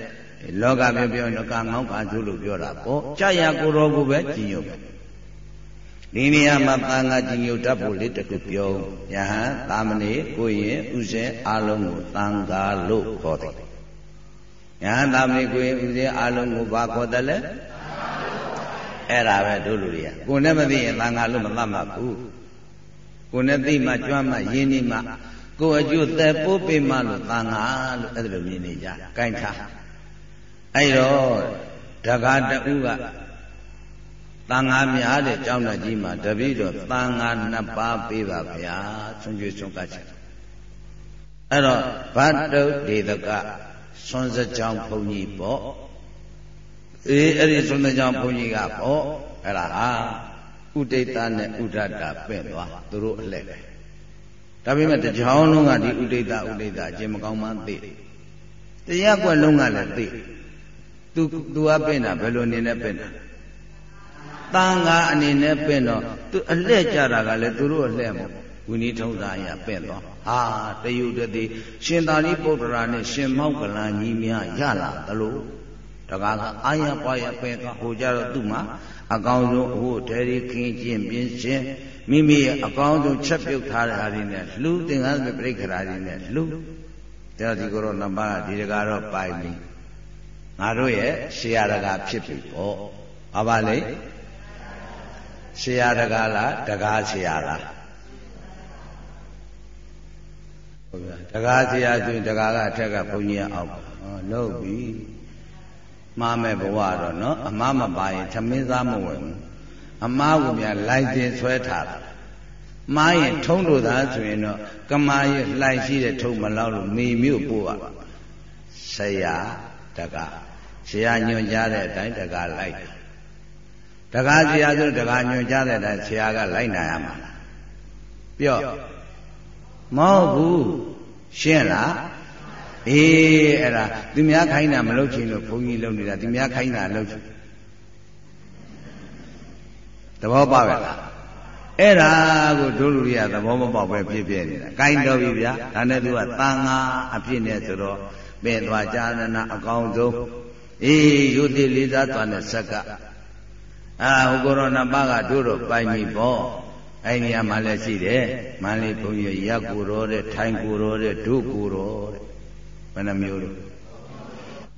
လောကပြောပြောတော့ကငေါ့ကကျိုးလို့ပြောတာပေါ့ကြားရကိုတော်ကိုပဲကြည်ညို့ပဲ ဒီနေရာမှာသံဃာကြီးညိုတတ်ဖို့လေးတခုပြောယဟန်သာမဏေကိုရင်ဥစဉ်အလုံးကိုသံဃာလို့ခေါ်တယ်ယဟန်သာမဏေကိုရင်ဥစဉ်အလုံးကိုဘာခေါ်တယ်လဲအဲ့ဒါပဲတို့လူတွေကကိုနဲ့မသိရင်သံဃာလို့မသတ်မှဘူးကိုနဲ့သိမှကြွမ်းမှရင်းနေမှကိုအကျိုးသက်ပိုးပေးမှလို့သံဃာလို့အဲ့ဒါလိုမြင်နေကြ။ကိုင်းထားအဲ့တော့ဒကာတူက တန်ဃာများတဲ့ကျောင်းတော်ကြီးမှာတပည့်တော်တန်ဃာနှစ်ပါးပေးပါဗျာဆွန်ကျွေးဆွန်ကချက်အဲ့တော့ဘတ်တုတ်ဒေသကဆွန်စကြောင်ဘုန်းကြီးပေါ့အေးအဲ့ဒီဆွန်စကြောင်ဘုန်းကြီးကပေါ့အဲ့ဒါဟာဥဒိတနဲ့ဥဒတပဲ့သွားသူတို့အလှည့်ပဲဒါပေမဲ့တကြောင်လုံးကဒီဥဒိတဥဒိတအကျင့်မကောင်းမှသိတရားကွက်လုံးကလည်းသိသူသူကပဲ့တာဘယ်လိုနေနဲ့ပဲ့တာ တန်ဃာအနေနဲ့ပင့်တော့သူအလှဲ့ကြတာကလည်းသူတို့အလှဲ့မို့ဝိနည်းထုံးသားရပင့်သွားဟာတယုတတိရှင်သာရိပုတ္တရာနဲ့ရှင်မောက္ကလန်ကြီးများရလာသလိုတကားကအာရပွားရပင့်သွားဟိုကြတော့သူ့မှာအကောင်းဆုံးအဖို့တရီခင်းကျင်းပြင်းရှင်းမိမိရဲ့အကောင်းဆုံးချက်ပြုတ်ထားတဲ့ဟာတွေနဲ့လှူသင်္ကန်းပြိဋ္ဌာတွေနဲ့လှူတရားဒီကိုတော့နံပါတ်ဒီတကားတော့ပိုင်ပြီငါတို့ရဲ့ရှေးရတကာဖြစ်ပြီပေါ့ဘာပါလဲ ဆရာတကားလားတကားဆရာလားဟုတ်ပါတကားဆရာဆိုရင်တကားကအထက်ကဘုန်းကြီးအောက်ဟောလုပ်ပြီမှားမဲ့ဘဝတော့နော်အမားမပါရင်သမင်းသားမဝင်ဘူးအမားကများလိုက်တင်ဆွဲထားတာမားရင်ထုံးလို့သာဆိုရင်တော့ကမာရဲ့လှိုင်ရှိတဲ့ထုံးမလောက်လို့မေမြို့ပို့ပါဆရာတကားဆရာညွှန်ကြားတဲ့အတိုင်းတကားလိုက် တကားဆရာဆိုတကားညွှန်ကြားတဲ့အတိုင်းဆရာကလိုက်နိုင်ရမှာပြော့မဟုတ်ဘူးရှင်းလားအေးအဲ့ဒါသူများခိုင်းတာမလုပ်ချင်လို့ဘုန်းကြီးလုပ်နေတာသူများခိုင်းတာလုပ်ချင်သဘောပေါက်ရလားအဲ့ဒါကိုတို့လူတွေကသဘောမပေါက်ပဲဖြစ်ဖြစ်နေတာ။ကိုင်းတော်ပြီဗျာ။ဒါနဲ့သူကတန်ငါအဖြစ်နဲ့ဆိုတော့ပဲ့သွားကြာရဏအကောင်ဆုံးအေးယုတိလေးစားသွားတဲ့ဇက်က အာဟိုကိုရောနာပါကတို့တော့ပိုင်ပြီပေါ့။အဲ့ဒီနေရာမှာလည်းရှိတယ်။မန္လေးဘုန်းကြီးရက်ကိုရောတဲ့ထိုင်ကိုရောတဲ့ဒုကိုရောတဲ့ဘယ်နှမျိုးလို့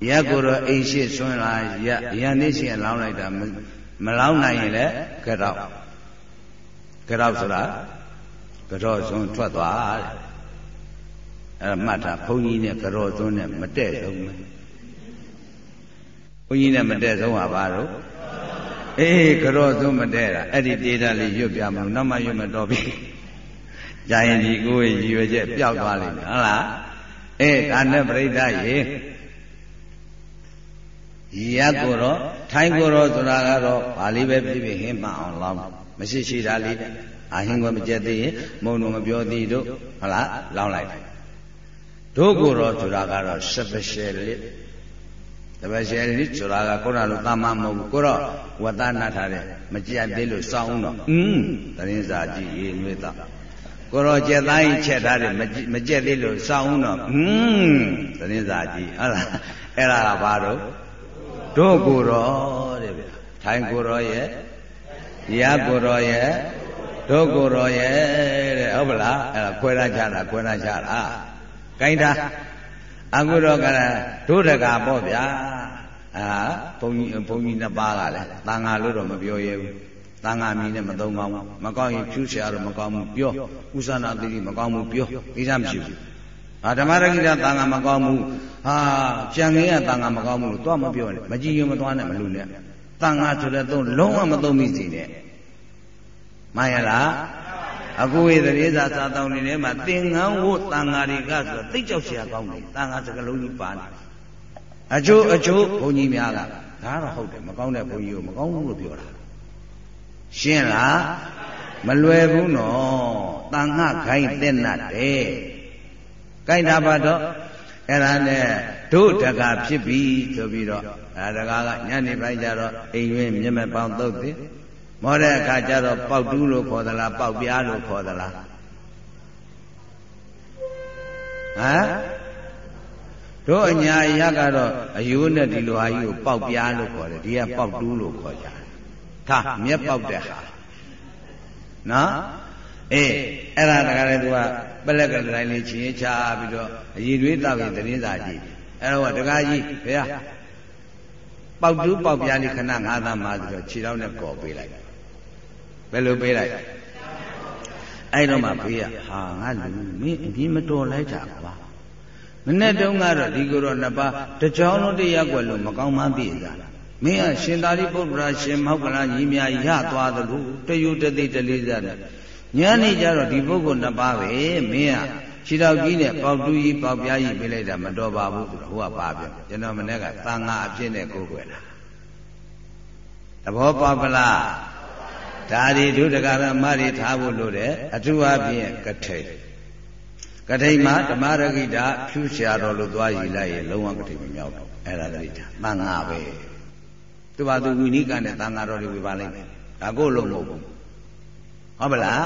ရက်ကိုရောအိမ်ရှိဆွန်းလာရက်ရန်နေရှင်လောင်းလိုက်တာမလောင်းနိုင်ရင်လည်းကြောက်ကြောက်ဆိုတာကြောစွန်းထွက်သွားတဲ့အဲ့ဒါမှတ်တာဘုန်းကြီးနဲ့ကြောစွန်းနဲ့မတည့်ဆုံးပဲဘုန်းကြီးနဲ့မတည့်ဆုံးဟာဘာလို့ အေးကြောစွန်းမတည့်တာအဲ့ဒီတေးတာလေးရွတ်ပြမလို့နောက်မှရွတ်မတော်ပြီကြာရင်ဒီကိုယ်ရည်ရွယ်ချက်ပျောက်သွားလိမ့်မယ်ဟုတ်လားအေးဒါနဲ့ပြိဋ္ဌာရေရက်ကိုတော့ထိုင်းကိုတော့ဆိုတာကတော့ဘာလေးပဲဖြစ်ဖြစ်ဟင်းမှအောင်လောင်းမရှိရှိတာလေးအာဟင်းကမကြက်သေးရင်မုံတို့မပြောသေးတို့ဟုတ်လားလောင်းလိုက်တို့ကိုတော့ဆိုတာကတော့ special လေး တပည့်ရှင်လေးဆိုတာကကိုရလိုတာမမဟုတ်ဘူးကိုတော့ဝတ္တနာထားတယ်မကြက်သေးလို့စောင်းတော့อืมသတင်းစာကြည့်ရေးနှွေးတော့ကိုတော့ကြက်သားကြီးချက်ထားတယ်မကြက်သေးလို့စောင်းတော့อืมသတင်းစာကြည့်ဟုတ်လားအဲ့ဒါကဘာတော့တို့ကိုရောတဲ့ဗျထိုင်ကိုရောရဲ့ရကိုရောရဲ့တို့ကိုရောရဲ့တဲ့ဟုတ်ပလားအဲ့ဒါခွဲရချတာခွဲရချတာကိုင်းတာ အကုရောကတို့တကာပေါ့ဗျာအာဘုန်းကြီးဘုန်းကြီးနှစ်ပါးကလည်းတန်ဃာလို့တော့မပြောရဲဘူးတန်ဃာမီနဲ့မသုံးကောင်းဘူးမကောင်းရင်ဖြူဆရာတော့မကောင်းဘူးပြောဥသနာတိမကောင်းဘူးပြောဣဒမရှိဘူးဟာဓမ္မရကိတတန်ဃာမကောင်းဘူးဟာကြံငင်းကတန်ဃာမကောင်းဘူးလို့တော့မပြောနဲ့မကြည်ရင်မသွားနဲ့မလို့နဲ့တန်ဃာဆိုတဲ့သုံးလုံးဝမသုံးမိစေနဲ့မှန်ရလား အခုဝေသရေစာစာတောင်းနေထဲမှာသင်္ကန်းဝတ်တန်ဃာတွေကဆိုသိကြောက်เสียကောင်းတယ်တန်ဃာစကလုံးကြီးပါနေအချို့အချို့ဘုန်းကြီးများကဒါတော့ဟုတ်တယ်မကောင်းတဲ့ဘုန်းကြီးကိုမကောင်းဘူးလို့ပြောတာရှင်းလားမလွယ်ဘူးနော်တန်ဃာခိုင်းတဲ့နတ်တဲ့ကိုက်တာပါတော့အဲ့ဒါနဲ့တို့တကာဖြစ်ပြီဆိုပြီးတော့အဲတကာကညနေပိုင်းကျတော့အိမ်ရင်းမျက်မှောက်ပေါင်းသုတ်တယ် မောတဲ့အခါကျတော့ပေါက်တူးလို့ခေါ်သလားပေါက်ပြားလို့ခေါ်သလားဟမ်တို့အညာရကတော့အယိုးနဲ့ဒီလိုဟာကြီးကိုပေါက်ပြားလို့ခေါ်တယ်ဒီကပေါက်တူးလို့ခေါ်ကြတယ်ထားမျက်ပေါက်တဲ့ဟာနော်အေးအဲ့ဒါတကလည်းသူကပလက်ကတိုင်းလေးချင်းချပြီးတော့အည်တွေးတောက်ရင်သတင်းစာကြည့်အဲ့တော့တကားကြီးဘုရားပေါက်တူးပေါက်ပြားလေးခဏငါးသားမှဆိုတော့ခြေထောက်နဲ့ကော်ပေးလိုက် ဘယ်လိုပေးလိုက်အဲ့တော့မှဘေးကဟာငါလူမင်းအပြင်မတော်လိုက်တာကွာမနဲ့တုန်းကတော့ဒီကိုတော့နှစ်ပါးတကြောင်လုံးတရားကွယ်လို့မကောင်းမှပြည့်စားမင်းကရှင်သာရိပုတ္တရာရှင်မောက္ကလကြီးများရသွားသလိုတယုတသိတလေးစားတယ်ညနေကျတော့ဒီပုဂ္ဂိုလ်နှစ်ပါးပဲမင်းကခြေတော်ကြီးနဲ့ပေါက်တူးကြီးပေါက်ပြားကြီးပေးလိုက်တာမတော်ပါဘူးဆိုတော့ဟိုကပါပြောကျွန်တော်မနေ့ကသံဃာအဖြစ်နဲ့ကိုယ်ွယ်လာသဘောပေါက်ပလား ဒါဒီဒုဒကာရမတွေထားဖို့လို့တဲ့အထူးအဖြင့်ကထိန်ကထိန်မှာဓမ္မရဂိတာဖြူရှာတော်လို့သွားရည်လိုက်ရင်လုံးဝကထိန်မမြောက်တော့အဲ့ဒါတတိတာသံဃာပဲသူပါသူဝိနိကနဲ့သံဃာတော်တွေဝေပါလိုက်မယ်ဒါကိုလုံးမဟုတ်ဘူးဟုတ်ပလား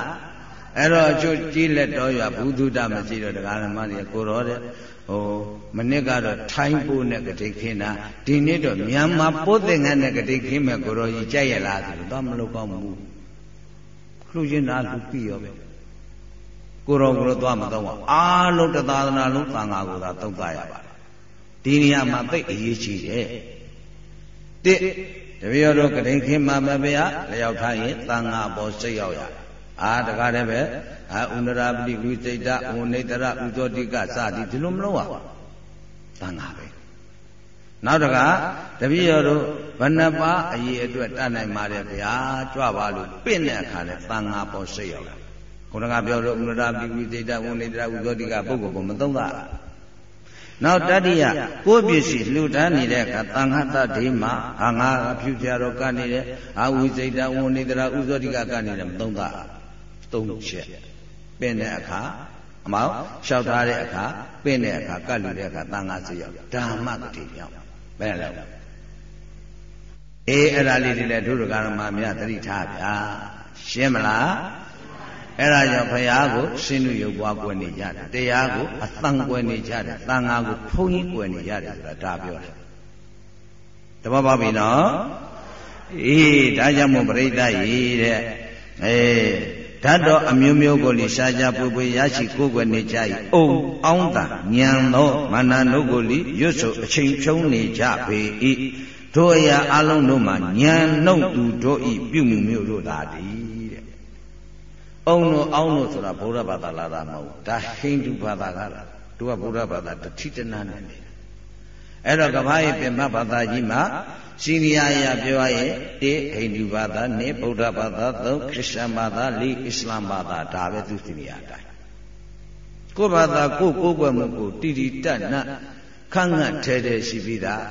အဲ့တော့ကျွကြီးလက်တော်ရဘုသူတမရှိတော့တရားဓမ္မတွေကိုရောတဲ့ ဟိုမနစ်ကတော့ထိုင်းပိုးနဲ့ကတိခင်းတာဒီနေ့တော့မြန်မာပိုးသင်္ကန်းနဲ့ကတိခင်းမဲ့ကိုရောကြီးကြိုက်ရလားဆိုတော့မလုပ်ကောင်းဘူးလူချင်းသားလူပြီးရောပဲကိုရောကိုရောသွားမတော့အားလုံးတသာသနာလုံးသံဃာကိုသာသုံးသရပါတယ်ဒီနေရာမှာသိအရေးကြီးတယ်တစ်တပည့်တော်ကတိခင်းမှာမဗျာလျောက်ထားရင်သံဃာပေါ်စိတ်ရောက်ရ အာတကားတည်းပဲအာဥန္ဒရာပတိဝိစိတ်တဝနေတရဥဇောတိကစသည်ဒီလိုမလုပ်ရသံဃာပဲနောက်တကတပည့်တော်တို့ဘဏ္ဍပါအရေးအတွက်တတ်နိုင်ပါတယ်ဗျာကြွပါလို့ပြင့်တဲ့အခါလဲသံဃာပေါ်စိတ်ရောက်လာခုနကပြောလို့ဥရဒပိဝိသေတဝိနေတဥသောတိကပုဂ္ဂိုလ်ကိုမသုံးတာနောက်တတိယကိုယ်ပစ္စည်းလှူဒါန်းနေတဲ့အခါသံဃတတိမှာဟာငါဖြူကြတော့ကနေတယ်အာဝိစိတ်တဝိနေတဥသောတိကကနေတယ်မသုံးတာ သုံးချက်ပင်တဲ့အခါအမောက်လျှောက်ထားတဲ့အခါပင့်တဲ့အခါကတ်လူတဲ့အခါတန်ခါစရောက်ဓမ္မတတိပြောင်းဘယ်လဲအေးအဲ့ဒါလေးတွေလည်းဒုရကရမများသတိထားဗျာရှင်းမလားအဲ့ဒါကြောင့်ဘုရားကိုရှင်းလူရုပ်ပွားကွယ်နေကြတယ်တရားကိုအသံကွယ်နေကြတယ်သံဃာကိုဖုံးကြီးကွယ်နေကြတယ်ဆိုတာဒါပြောတယ်တပတ်ပါပြီနော်အေးဒါကြောင့်မို့ပြိဋ္ဌာယီတဲ့အေး ဓာတ်တော်အမျိုးမျိုးကိုလေရှားကြပွေပွေရရှိကိုယ်ွယ်နေကြ၏အုံအောင်းတာညံသောမာနတို့ကိုလေရွတ်ဆိုအချိန်ဖြုံးနေကြပေ၏တို့အရာအလုံးတို့မှာညံနှုတ်သူတို့ဤပြုမှုမျိုးတို့သာတည်းတဲ့အုံတို့အောင်းတို့ဆိုတာဗုဒ္ဓဘာသာလာတာမဟုတ်ဒါဟိန္ဒူဘာသာကလားတို့ကဗုဒ္ဓဘာသာတတိတနာနဲ့နေတာအဲ့တော့ကမ္ဘာရဲ့ပြမဘာသာကြီးမှာ စီရီယာရပြောရရင်တိဟိန္ဒူဘာသာနှစ်ဗုဒ္ဓဘာသာသုံးခရစ်ယာန်ဘာသာလေးအစ္စလာမ်ဘာသာဒါပဲသူစီရီယာတိုင်းကိုယ်ဘာသာကိုယ်ကိုယ်ွယ်မှုကိုတိတိတတ်နခန့်ငတ်ထဲထဲရှိပြီးသား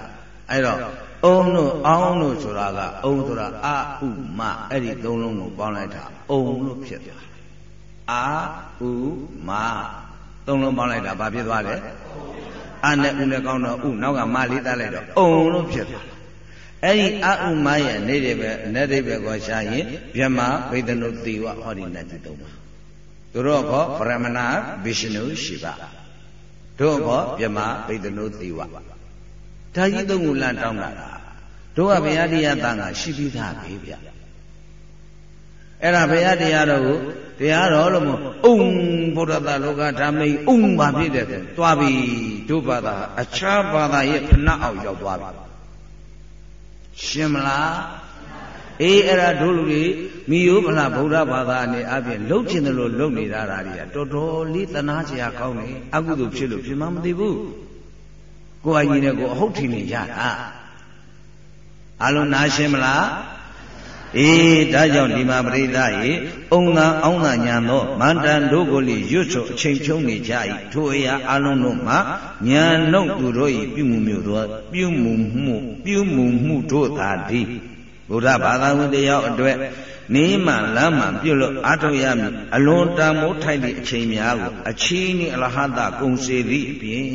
အဲ့တော့အုံတို့အောင်းတို့ဆိုတာကအုံဆိုတာအာဥမအဲ့ဒီသုံးလုံးကိုပေါင်းလိုက်တာအုံလို့ဖြစ်သွားတယ်အာဥမသုံးလုံးပေါင်းလိုက်တာဘာဖြစ်သွားလဲအာနဲ့ဥနဲ့ကောင်းတော့ဥနောက်ကမလေးသားလိုက်တော့အုံလို့ဖြစ်သွား အဲ့ဒီအဥမရဲ့နေတယ်ပဲအနေတယ်ပဲကိုရှာရင်ဗြဟ္မာဗေဒနုတိဝဟောဒီနဲ့ဒီသုံးပါသူတို့ကဗရမဏဗိရှနုရှိပါတို့ကဗြဟ္မာဗေဒနုတိဝဒါကြီးသုံးခုလမ်းတောင်းတာတို့ကဘုရားတရားတန်ခါရှိပြီးသားပဲဗျအဲ့ဒါဘုရားတရားတော်ကိုတရားတော်လို့မအုံဘုရားသာလောကဓမ္မိအုံပါဖြစ်တဲ့တွားပြီတို့ဘာသာအခြားဘာသာရဲ့ဖဏအောင်ရောက်သွားပြီ ရှင်းမလားအေးအဲ့ဒါတို့လူတွေမိယိုးဗလားဗုဒ္ဓဘာသာနဲ့အပြင်လှုပ်ချင်တယ်လို့လှုပ်နေတာဓာတွေကတော်တော်လေးသနာစရာကောင်းတယ်အကုသိုလ်ဖြစ်လို့ဖြစ်မှမသိဘူးကိုယ်အရင်နဲ့ကိုယ်အဟုတ်ထင်နေကြတာအလုံးနာရှင်းမလား အေးဒါကြောင့်ဒီမှာပရိသတ်ရေအုံသာအောင်းသာညာသောမန္တန်တို့ကိုလေရွတ်ဆိုအချိန်ဖြုံးနေကြ၏ထိုအရာအလုံးတို့မှာညာနှုတ်သူတို့၏ပြုမှုမျိုးတို့ပြုမှုမှုပြုမှုမှုတို့သာသည်ဘုရားဘာသာဝင်တရားအတွက်နေမှလမ်းမှပြုလို့အာထုရမည်အလွန်တန်မိုးထိုက်သည့်အချိန်များကိုအချီးနှင့်အလဟတကုံစေသည့်အပြင်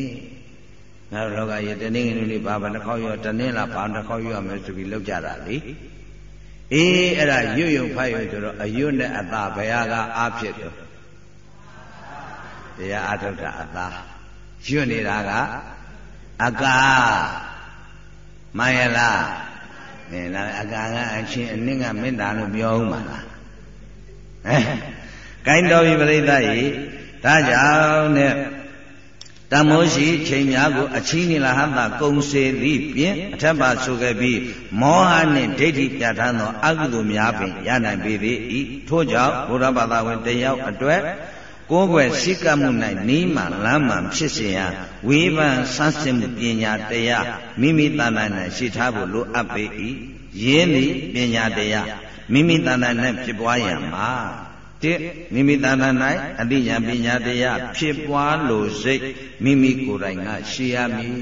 ငါတို့လောကရဲ့တနည်းငယ်လေးဘာဘာတစ်ခေါက်ရောတနည်းလားဘာတစ်ခေါက်ရောမယ်ဆိုပြီးလောက်ကြတာလေ အေးအဲ့ဒါရွတ်ရွတ်ဖတ်ရွတ်ဆိုတော့အယွတ်နဲ့အသာဘယ်ဟာကအားဖြစ်တော့တရားအထုတ်တာအသာရွတ်နေတာကအကာမှန်ရလားအဲဒါအကာကအချင်းအနည်းကမေတ္တာလို့ပြောဦးမှာလားအဲကိုင်းတော်ပြီပြိဿကြီးဒါကြောင့်နဲ့ တမောရှိချိန်များကိုအချင်းနိလဟတကုံစေသည့်ဖြင့်အထက်ပါဆိုခဲ့ပြီးမောဟနှင့်ဒိဋ္ဌိပြဋ္ဌာန်းသောအကုသိုလ်များပင်ရနိုင်ပေသည်ဤထို့ကြောင့်ဘုရားဘာသာဝင်တယောက်အတွက်ကိုယ်ွယ်ရှိကမှု၌နီးမှလမ်းမှဖြစ်စေရန်ဝေဖန်ဆန်းစစ်မှုပညာတရားမိမိတဏ္ဍာ၌ရှိထားဖို့လိုအပ်ပေ၏ယင်းသည်ပညာတရားမိမိတဏ္ဍာ၌ဖြစ်ပွားရန်မှာ 1မိမိတဏ္ဍ၌အတိယပညာတရားဖြစ်ပွားလို့စိတ်မိမိကိုယ်တိုင်ကရှိရမည်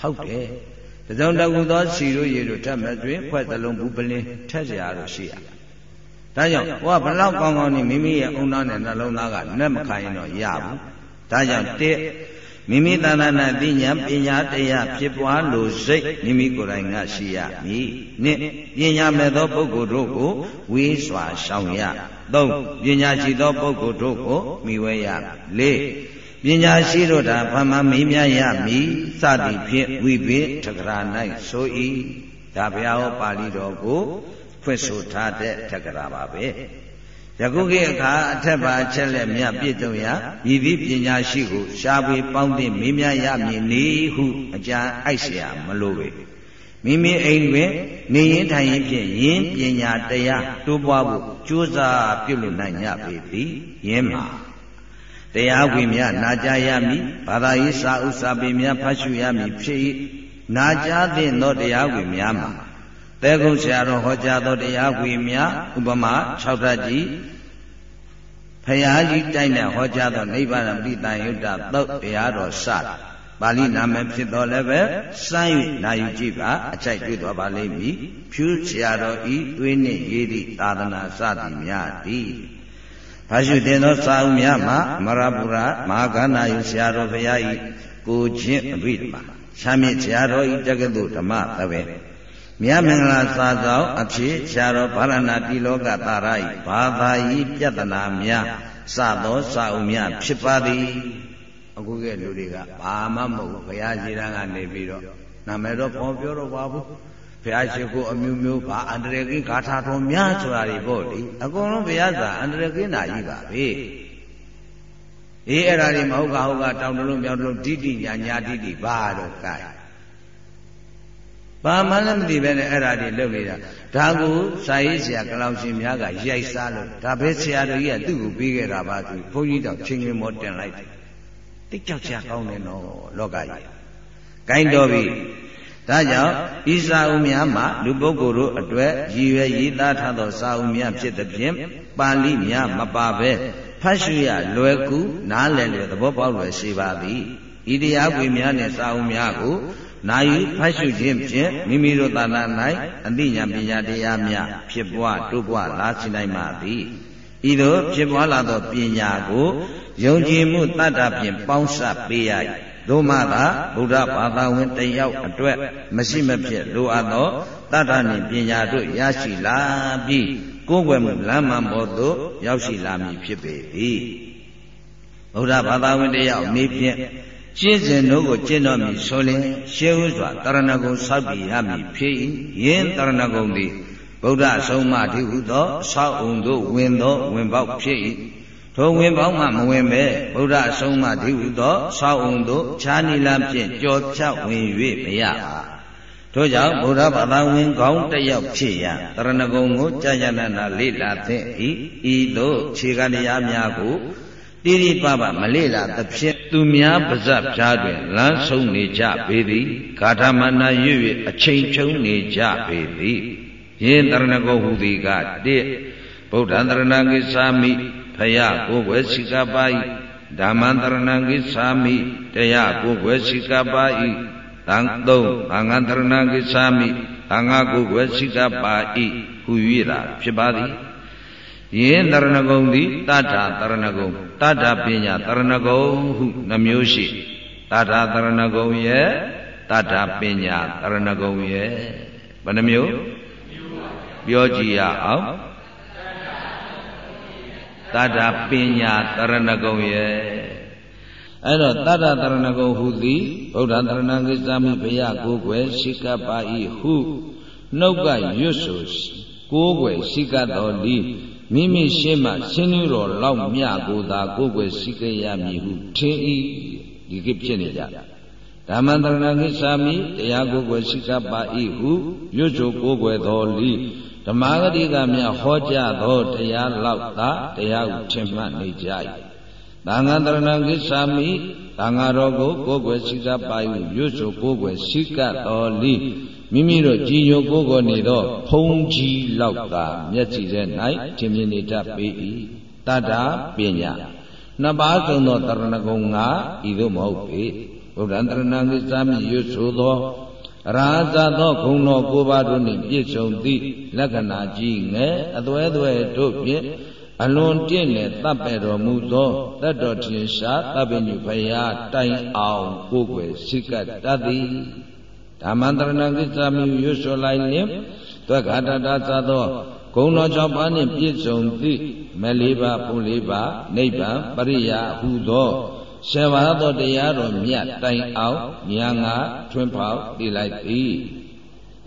ဟုတ်တယ်တစုံတကူသောစီတို့ရေတို့ထပ်မကျွင်းဖွဲ့သလုံးဘူးပလင်းထက်ကြရလို့ရှိရဒါကြောင့်ဟိုကဘလောက်ကောင်းကောင်းနေမိမိရဲ့အုံနာနဲ့နှလုံးသားကနဲ့မခိုင်းတော့ရဘူးဒါကြောင့်1မိမိတဏ္ဍနာသိဉာဏ်ပညာတရားဖြစ်ပွားလို့စိတ်မိမိကိုယ်တိုင်ကရှိရမည်။နှစ်ပညာမဲ့သောပုဂ္ဂိုလ်တို့ကိုဝေးစွာရှောင်ရ သုံးပညာရှိသောပုဂ္ဂိုလ်တို့ကိုမိဝဲရလေးပညာရှိတို့သာဗမာမေးမြရမည်စသည်ဖြင့်ဝိပေတက္ကရာ၌ဆို၏ဒါဘုရားဟောပါဠိတော်ကိုဖွင့်ဆိုထားတဲ့တက္ကရာပါပဲယခုခေတ်အခါအထက်ပါအချက်လက်မြတ်ပြည့်စုံရာမြည်သည့်ပညာရှိကိုရှားပွေပေါင်းသင့်မေးမြရမည်နေဟုအကြံအိုက်เสียမလိုပေ မိမိအိမ်တွင်နေရင်ထိုင်ရင်ဖြင့်ယင်းပညာတရားတိုးပွားဖို့ကြိုးစားပြုလုပ်နိုင်ကြပေသည်ယင်းမှာတရားဝင်များနာကြားရမည်ဘာသာရေးစာဥစာပေများဖတ်ရှုရမည်ဖြစ်၏နာကြားသင့်သောတရားဝင်များမှာသဲကုံဆရာတော်ဟောကြားသောတရားဝင်များဥပမာ6ဓာတ်ကြီးဖရာကြီးတိုက်နဲ့ဟောကြားသောနိဗ္ဗာန်ပရိသယုတ်တသုတ်တရားတော်စ ပါဠိနာမည်ဖြစ်တော်လည်းပဲစမ်း၍နာယူကြည့်ပါအကြိုက်တွေ့တော်ပါလိမ့်မည်ဖြူဆရာတော်ဤသွေးနှင့်ရေးသည့်သာသနာစသည်များသည်ဘာရှုတင်သောစာအုပ်များမှာမရပူရမဟာကဏယုဆရာတော်ဘုရားဤကိုချင်းအဘိဓမ္မာချမ်းမြေဆရာတော်ဤတက္ကသိုလ်ဓမ္မသဘယ်မြတ်မင်္ဂလာစာဆောင်အဖြစ်ဆရာတော်ဗာရဏတိလောကတာရဤဘာသာဤပြဿနာများစသောစာအုပ်များဖြစ်ပါသည် အခုကလူတွေကဘာမှမဟုတ်ဘူးဘုရားရှင်ကနေပြီးတော့နာမည်တော့ပေါ်ပြောတော့ပါဘူးဘုရားရှိခိုးအမျိုးမျိုးဘာအန္တရာယ်ကင်းဂါထာတော်များဆိုတာတွေပေါ့လေအကုန်လုံးဘုရားသာအန္တရာယ်ကင်းတာကြီးပါပဲအေးအဲ့ဒါတွေမဟုတ်ကဟုတ်ကတောင်းတလုံးမြောက်တလုံးတိတိညာညာတိတိဘာတော့ကဲဘာမှလည်းမသိပဲနဲ့အဲ့ဒါတွေလုပ်နေတာဒါကိုစာရေးဆရာကလောင်ရှင်များကရိုက်စားလို့ဒါပဲဆရာတော်ကြီးကသူ့ကိုပြီးခဲ့တာပါသူဘုန်းကြီးတော့ချင်းချင်းမောတင်လိုက်တယ် တိတ်ကြောက်ချကောင်းတယ်နော်လောကကြီးဂိုင်းတော်ပြီဒါကြောင့်ဤစာအုပ်များမှာလူပုဂ္ဂိုလ်တို့အတွက်ရည်ရွယ်ရည်သားထားသောစာအုပ်များဖြစ်သည်ဖြင့်ပါဠိများမပါဘဲဖတ်ရှုရလွယ်ကူနားလည်လျက်သဘောပေါက်လွယ်ရှိပါသည်ဤတရားပွေများနှင့်စာအုပ်များကိုနာယူဖတ်ရှုခြင်းဖြင့်မိမိတို့သာနာ၌အသိဉာဏ်ပညာတရားများဖြစ်ပွားတိုးပွားလာရှိနိုင်ပါသည် ဤသို့ဖြစ်ပွားလာသောပညာကိုယုံကြည်မှုတတ္တဖြင့်ပေါင်းစပ်ပေးရ၏သို့မှသာဗုဒ္ဓဘာသာဝင်တယောက်အတွက်မရှိမဖြစ်လိုအပ်သောတတ္တနှင့်ပညာတို့ရရှိလာပြီးကိုယ်ွယ်မှုလမ်းမှန်ပေါ်သို့ရောက်ရှိလာမည်ဖြစ်ပေ၏ဗုဒ္ဓဘာသာဝင်တယောက်နေဖြင့်ကျင့်စဉ်တို့ကိုကျင့်တော်မူဆိုလျင်ရှေးဥစွာတရဏဂုံဆောက်တည်ရမည်ဖြစ်၏ယင်းတရဏဂုံသည် ဗုဒ္ဓဆုံးမတိဟုသောအဆောက်အုံတို့ဝင်သောဝင်ပေါက်ဖြစ်၏ထိုဝင်ပေါင်းမှမဝင်ပဲဗုဒ္ဓအဆုံးမတိဟုသောဆောက်အုံတို့ခြားနိလန်းဖြင့်ကြော်ဖြတ်ဝင်၍မရပါထို့ကြောင့်ဗုဒ္ဓဘာသာဝင်ကောင်းတယောက်ဖြစ်ရန်တရဏဂုံကိုကြာကြာနာနာလေ့လာသင့်၏ဤသို့ခြေကတရားများကိုတိရိပပမလေ့လာသဖြင့်သူများပါဇက်ဖြားတွင်လမ်းဆုံးနေကြပေသည်ဂါထာမနာရွ၍အချိန်ချုံနေကြပေသည် ယင်းတရဏဂုံဟူသည်ကတိဗုဒ္ဓံတရဏကိသာမိဖယကိုယ်ွယ်စိကပါဤဓမ္မံတရဏကိသာမိတရားကိုယ်ွယ်စိကပါဤသံသုံးသံဃာတရဏကိသာမိသံဃာကိုယ်ွယ်စိကပါဤဟူ၍သာဖြစ်ပါသည်ယင်းတရဏဂုံသည်တတ္ထာတရဏဂုံတတ္ထာပညာတရဏဂုံဟုနှမျိုးရှိတတ္ထာတရဏဂုံရဲ့တတ္ထာပညာတရဏဂုံရဲ့ဘယ်နှမျိုး ပြောကြည့်ရအောင်တတ္ထာပညာတရဏဂုံရဲ့အဲ့တော့တတ္တတရဏဂုံဟုသည်ဗုဒ္ဓတရဏဂိသမိဘုရားကိုယ်ွယ်ရှိကပါဤဟုနှုတ်ကရွတ်ဆိုကိုယ်ွယ်ရှိကတော်လီမိမိရှေ့မှဆင်းရဲတော်လောက်မြကိုသာကိုယ်ွယ်ရှိကြရမည်ဟုထင်၏ဒီကိဖြစ်နေကြဓမ္မတရဏဂိသာမိတရားကိုယ်ွယ်ရှိကပါဤဟုရွတ်ဆိုကိုယ်ွယ်တော်လီ ဓမ္မဂတိကမြဟောကြားသောတရားလောက်သာတရားကိုထင်မှတ်နေကြ၏သံဃာတရဏကိသာမိသံဃာတော်ကိုကိုယ်ွယ်ရှိကပါယူရွတ်ဆိုကိုယ်ွယ်ရှိကတော်လီမိမိတို့ကြည်ညိုကိုယ်ကိုနေသောဖုံးကြီးလောက်သာမျက်စီထဲ၌ထင်မြင်နေတတ်ပေ၏တတ္တာပညာနှစ်ပါးစုံသောတရဏဂုံငါဤသို့မဟုတ်ပေဗုဒ္ဓံတရဏကိသာမိရွတ်ဆိုသော ရာဇသောဂုံတော်ကိုးပါးတို့နှင့်ပြည့်စုံသည့်လက္ခဏာကြီးငယ်အသွဲသွဲတို့ဖြင့်အလွန်တင့်နဲ့တပ်ပဲ့တော်မူသောတတ်တော်ထင်ရှားတပ်ပညုဖယားတိုင်အောင်ကိုယ်ွယ်စိကတ်တတ်သည်ဓမ္မန္တရဏကိစ္စမြရွတ်ဆိုလိုက်လင်သွက်ခတတသသောဂုံတော်၆ပါးနှင့်ပြည့်စုံသည့်မလေးပါပုံလေးပါနိဗ္ဗာန်ပရိယာဟုသော ဆယ်ပါးသောတရားတော်မြတ်တိုင်အောင်ညာငါထွန်းဖောက်တည်လိုက်သည်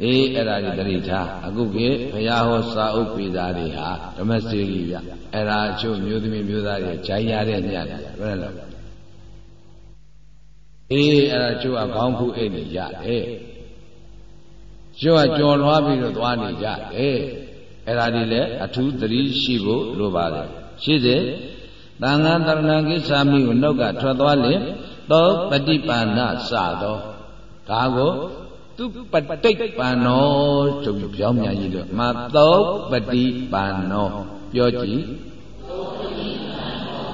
အေးအဲ့ဒါဒီတရိထားအခုခေဘုရားဟောစာအုပ်ပေးသားတွေဟာဓမ္မစေရီဗျအဲ့ဒါအချို့မျိုးသမီးမျိုးသားတွေဂျိုင်းရတဲ့ညတယ်ဘယ်လိုလဲအေးအဲ့ဒါချို့ကခေါင်းခုအိတ်နေရတယ်ချို့ကကြော်လွားပြီးတော့သွားနေကြတယ်အဲ့ဒါဒီလည်းအထူးသတိရှိဖို့လိုပါတယ်ရှိစေ သံဃာတရဏကိသာမိကိုနှုတ်ကထွက်သွားလေသောပฏิပါဏစသောဒါကိုသူပဋိပန္နောဆိုပြီးပြောင်းပြန်ရည်လို့မသောပฏิပန္နောပြောကြည့်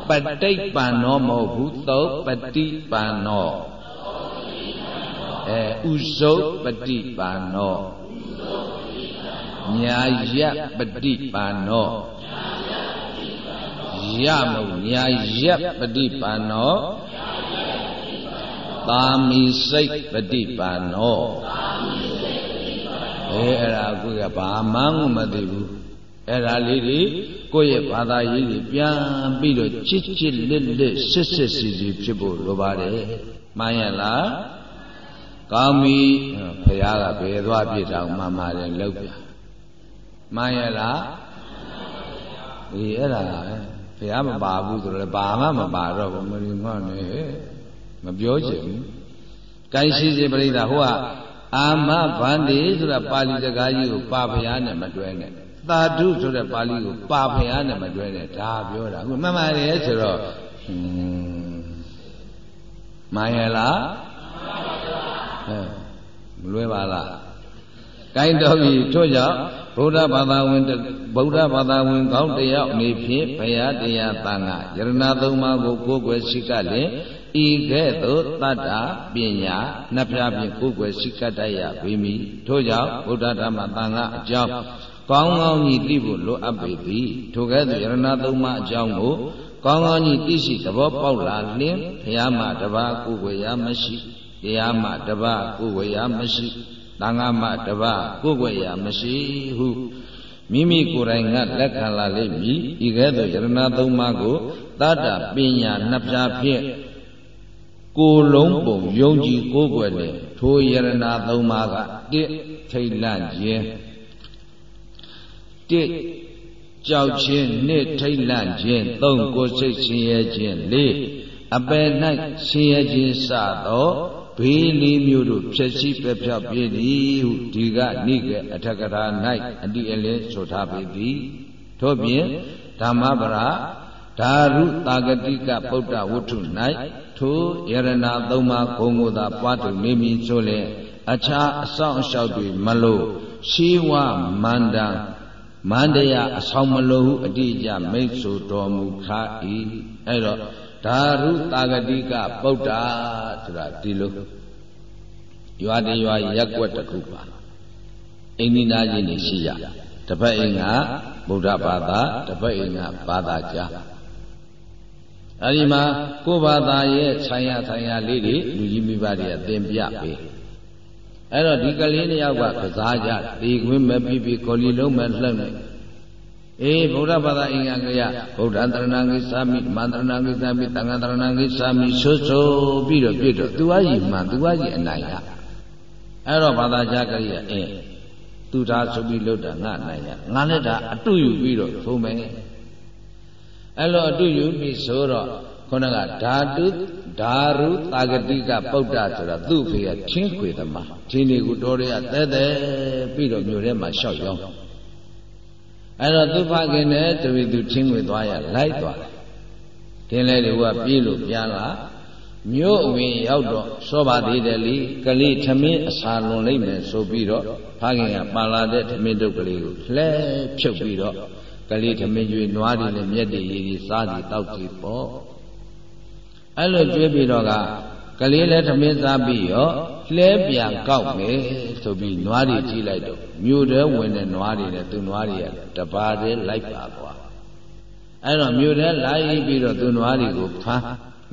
ပဋိပန္နောမဟုတ်ဘူးသုတ်ပฏิပန္နောအဲဥစုပฏิပန္နောညာယပฏิပန္နော ယမုညာယပฏิပန္နောသာမီစိတ်ပฏิပန္နောအဲအဲ့ဒါအခုကဘာမှမသိဘူးအဲ့ဒါလေးတွေကိုယ့်ရဲ့ဘာသာရေးတွေပြန်ပြီးတော့ချစ်ချစ်လစ်လစ်စစ်စစ်စီစီဖြစ်ဖို့လိုပါတယ်မှန်ရလားကောင်းပြီဘုရားကဘယ်သွားပြစ်တောင်မှန်ပါတယ်လောက်ပြမှန်ရလားဒီအဲ့ဒါပဲဘု ရားမပါဘူးဆိုတော့ဘာမှမပါတော့ဘူးမလို့ငေါနေမပြောချင်ဘူး။ကိုင်းရှိစေပရိသဟိုကအာမဗန္တိဆိုတာပါဠိစကားကြီးကိုပါဘုရားနဲ့မတွဲနဲ့။သာဓုဆိုတဲ့ပါဠိကိုပါဘုရားနဲ့မတွဲနဲ့ဒါပြောတာ။အခုမှန်ပါတယ်ဆိုတော့မှန်ရဲ့လားဟဲ့မလွဲပါလား။ကိုင်းတော်ပြီထို့ကြောင့် ဗုဒ္ဓဘာသာဝင်ဗုဒ္ဓဘာသာဝင်ကောင်းတယောက်အနေဖြင့်ဘုရားတရားသံဃာယရဏသုံးပါးကိုကိုယ်ွယ်ရှိကလျင်ဤကဲ့သို့တတ္တပညာနှစ်ဖြားဖြင့်ကိုယ်ွယ်ရှိကတတ်ရပေမည်ထို့ကြောင့်ဗုဒ္ဓဓမ္မသံဃာအကြောင်းကောင်းကောင်းကြီးသိဖို့လိုအပ်ပေသည်ထိုကဲ့သို့ယရဏသုံးပါးအကြောင်းကိုကောင်းကောင်းကြီးသိရှိသဘောပေါက်လာလျင်ဘုရားမှာတပါးကိုယ်ွယ်ရမရှိတရားမှာတပါးကိုယ်ွယ်ရမရှိ သံဃာမတပကိုယ်ွယ်ရာမရှိဟုမိမိကိုယ်တိုင်ကလက်ခံလာလိမ့်မည်ဤကဲ့သို့ယရဏသုံးပါးကိုတတ္တပညာနှစ်ပြားဖြင့်ကိုယ်လုံးပုံယုံကြည်ကိုယ်ွယ်လေထိုယရဏသုံးပါးကတစ်ထိတ်လန့်ခြင်းတစ်ကြောက်ခြင်းနှစ်ထိတ်လန့်ခြင်းသုံးကိုယ်စိတ်ဆင်းရဲခြင်းလေးအပယ်၌ဆင်းရဲခြင်းစသော ဘေးလေးမျိုးတို့ဖြည့်စည်းပြဖြောက်ပြည့်သည်ဟုဒီကနိကေအထကရာ၌အတိအလင်းဆိုထားပေသည်ထို့ပြင်ဓမ္မပရာဓာရုတာဂတိကဗုဒ္ဓဝတ္ထု၌ထိုယရဏသုံးပါးဂုံကိုသာပွားထုတ်နေမည်ဆိုလေအခြားအဆောင်အရှောက်တွေမလို့ရှိဝမန္တံမန္တရာအဆောင်မလို့ဟုအတိအကျမိတ်ဆိုတော်မူခါ၏အဲ့တော့ ဓာရုတာဂတိကပုဒ္ဒါဆိုတာဒီလိုရွာတရွာရက်ွက်တစ်ခုပါအိန္ဒိနာကြီးနေရှိရတပတ်အိမ်ကဗုဒ္ဓဘာသာတပတ်အိမ်ကဘာသာကြားအဲဒီမှာကိုယ်ဘာသာရဲ့ဆိုင်ရာဆိုင်ရာလေးတွေလူကြီးမိဘတွေကသင်ပြပေးအဲ့တော့ဒီကလေးနှစ်ယောက်ကကစားကြဒီခွင်းမပြပြကိုလီလုံးမလှုပ်နေ အေးဗုဒ္ဓဘာသာအင်္ဂါကရဗုဒ္ဓတရဏဂိသာမိမန္တရဏဂိသာမိတန်ခါတရဏဂိသာမိဆွဆိုပြီးတော့ပြည့်တော့သူအကြီးမှသူအကြီးအနိုင်ရအဲ့တော့ဘာသာကြားကလေးကအင်းသူသာဆိုပြီးလို့တာငါနိုင်ရငါလည်းဒါအတုယူပြီးတော့သုံးမယ်အဲ့လိုအတုယူပြီးဆိုတော့ခုနကဓာတုဓာရုတာဂတိကပုဒ္ဒဆိုတာသူ့ဖေကချင်းခွေသမားဒီနေကိုတော်ရရတဲတဲပြီးတော့မြို့ထဲမှာရှောက်ရောင်း အဲ့တော့သူဖခင်နဲ့တဝီသူချင်းခွေသွားရလိုက်သွားတယ်ထင်းလဲတွေကပြေးလို့ပြန်လာမြို့အဝင်ရောက်တော့စောပါသေးတယ်လေကလေးထမင်းအစာလွန်လိုက်မယ်ဆိုပြီးတော့ဖခင်ကပါလာတဲ့ထမင်းတုပ်ကလေးကိုလှဲဖြုတ်ပြီးတော့ကလေးထမင်းကျွေးနွားတွေနဲ့မြက်တွေရည်စားကြည့်တောက်ကြည့်ပေါ့အဲ့လိုကျွေးပြီးတော့ကကလေးလည်းသမင်းစားပြီးရော လှဲပြန်ကောက်မယ်ဆိုပြီးနွားတွေကြည့်လိုက်တော့မြို့ထဲဝင်တဲ့နွားတွေနဲ့သူ့နွားတွေကတပါးတည်းလိုက်ပါသွားအဲ့တော့မြို့ထဲလိုက်ပြီးတော့သူ့နွားတွေကိုဖမ်း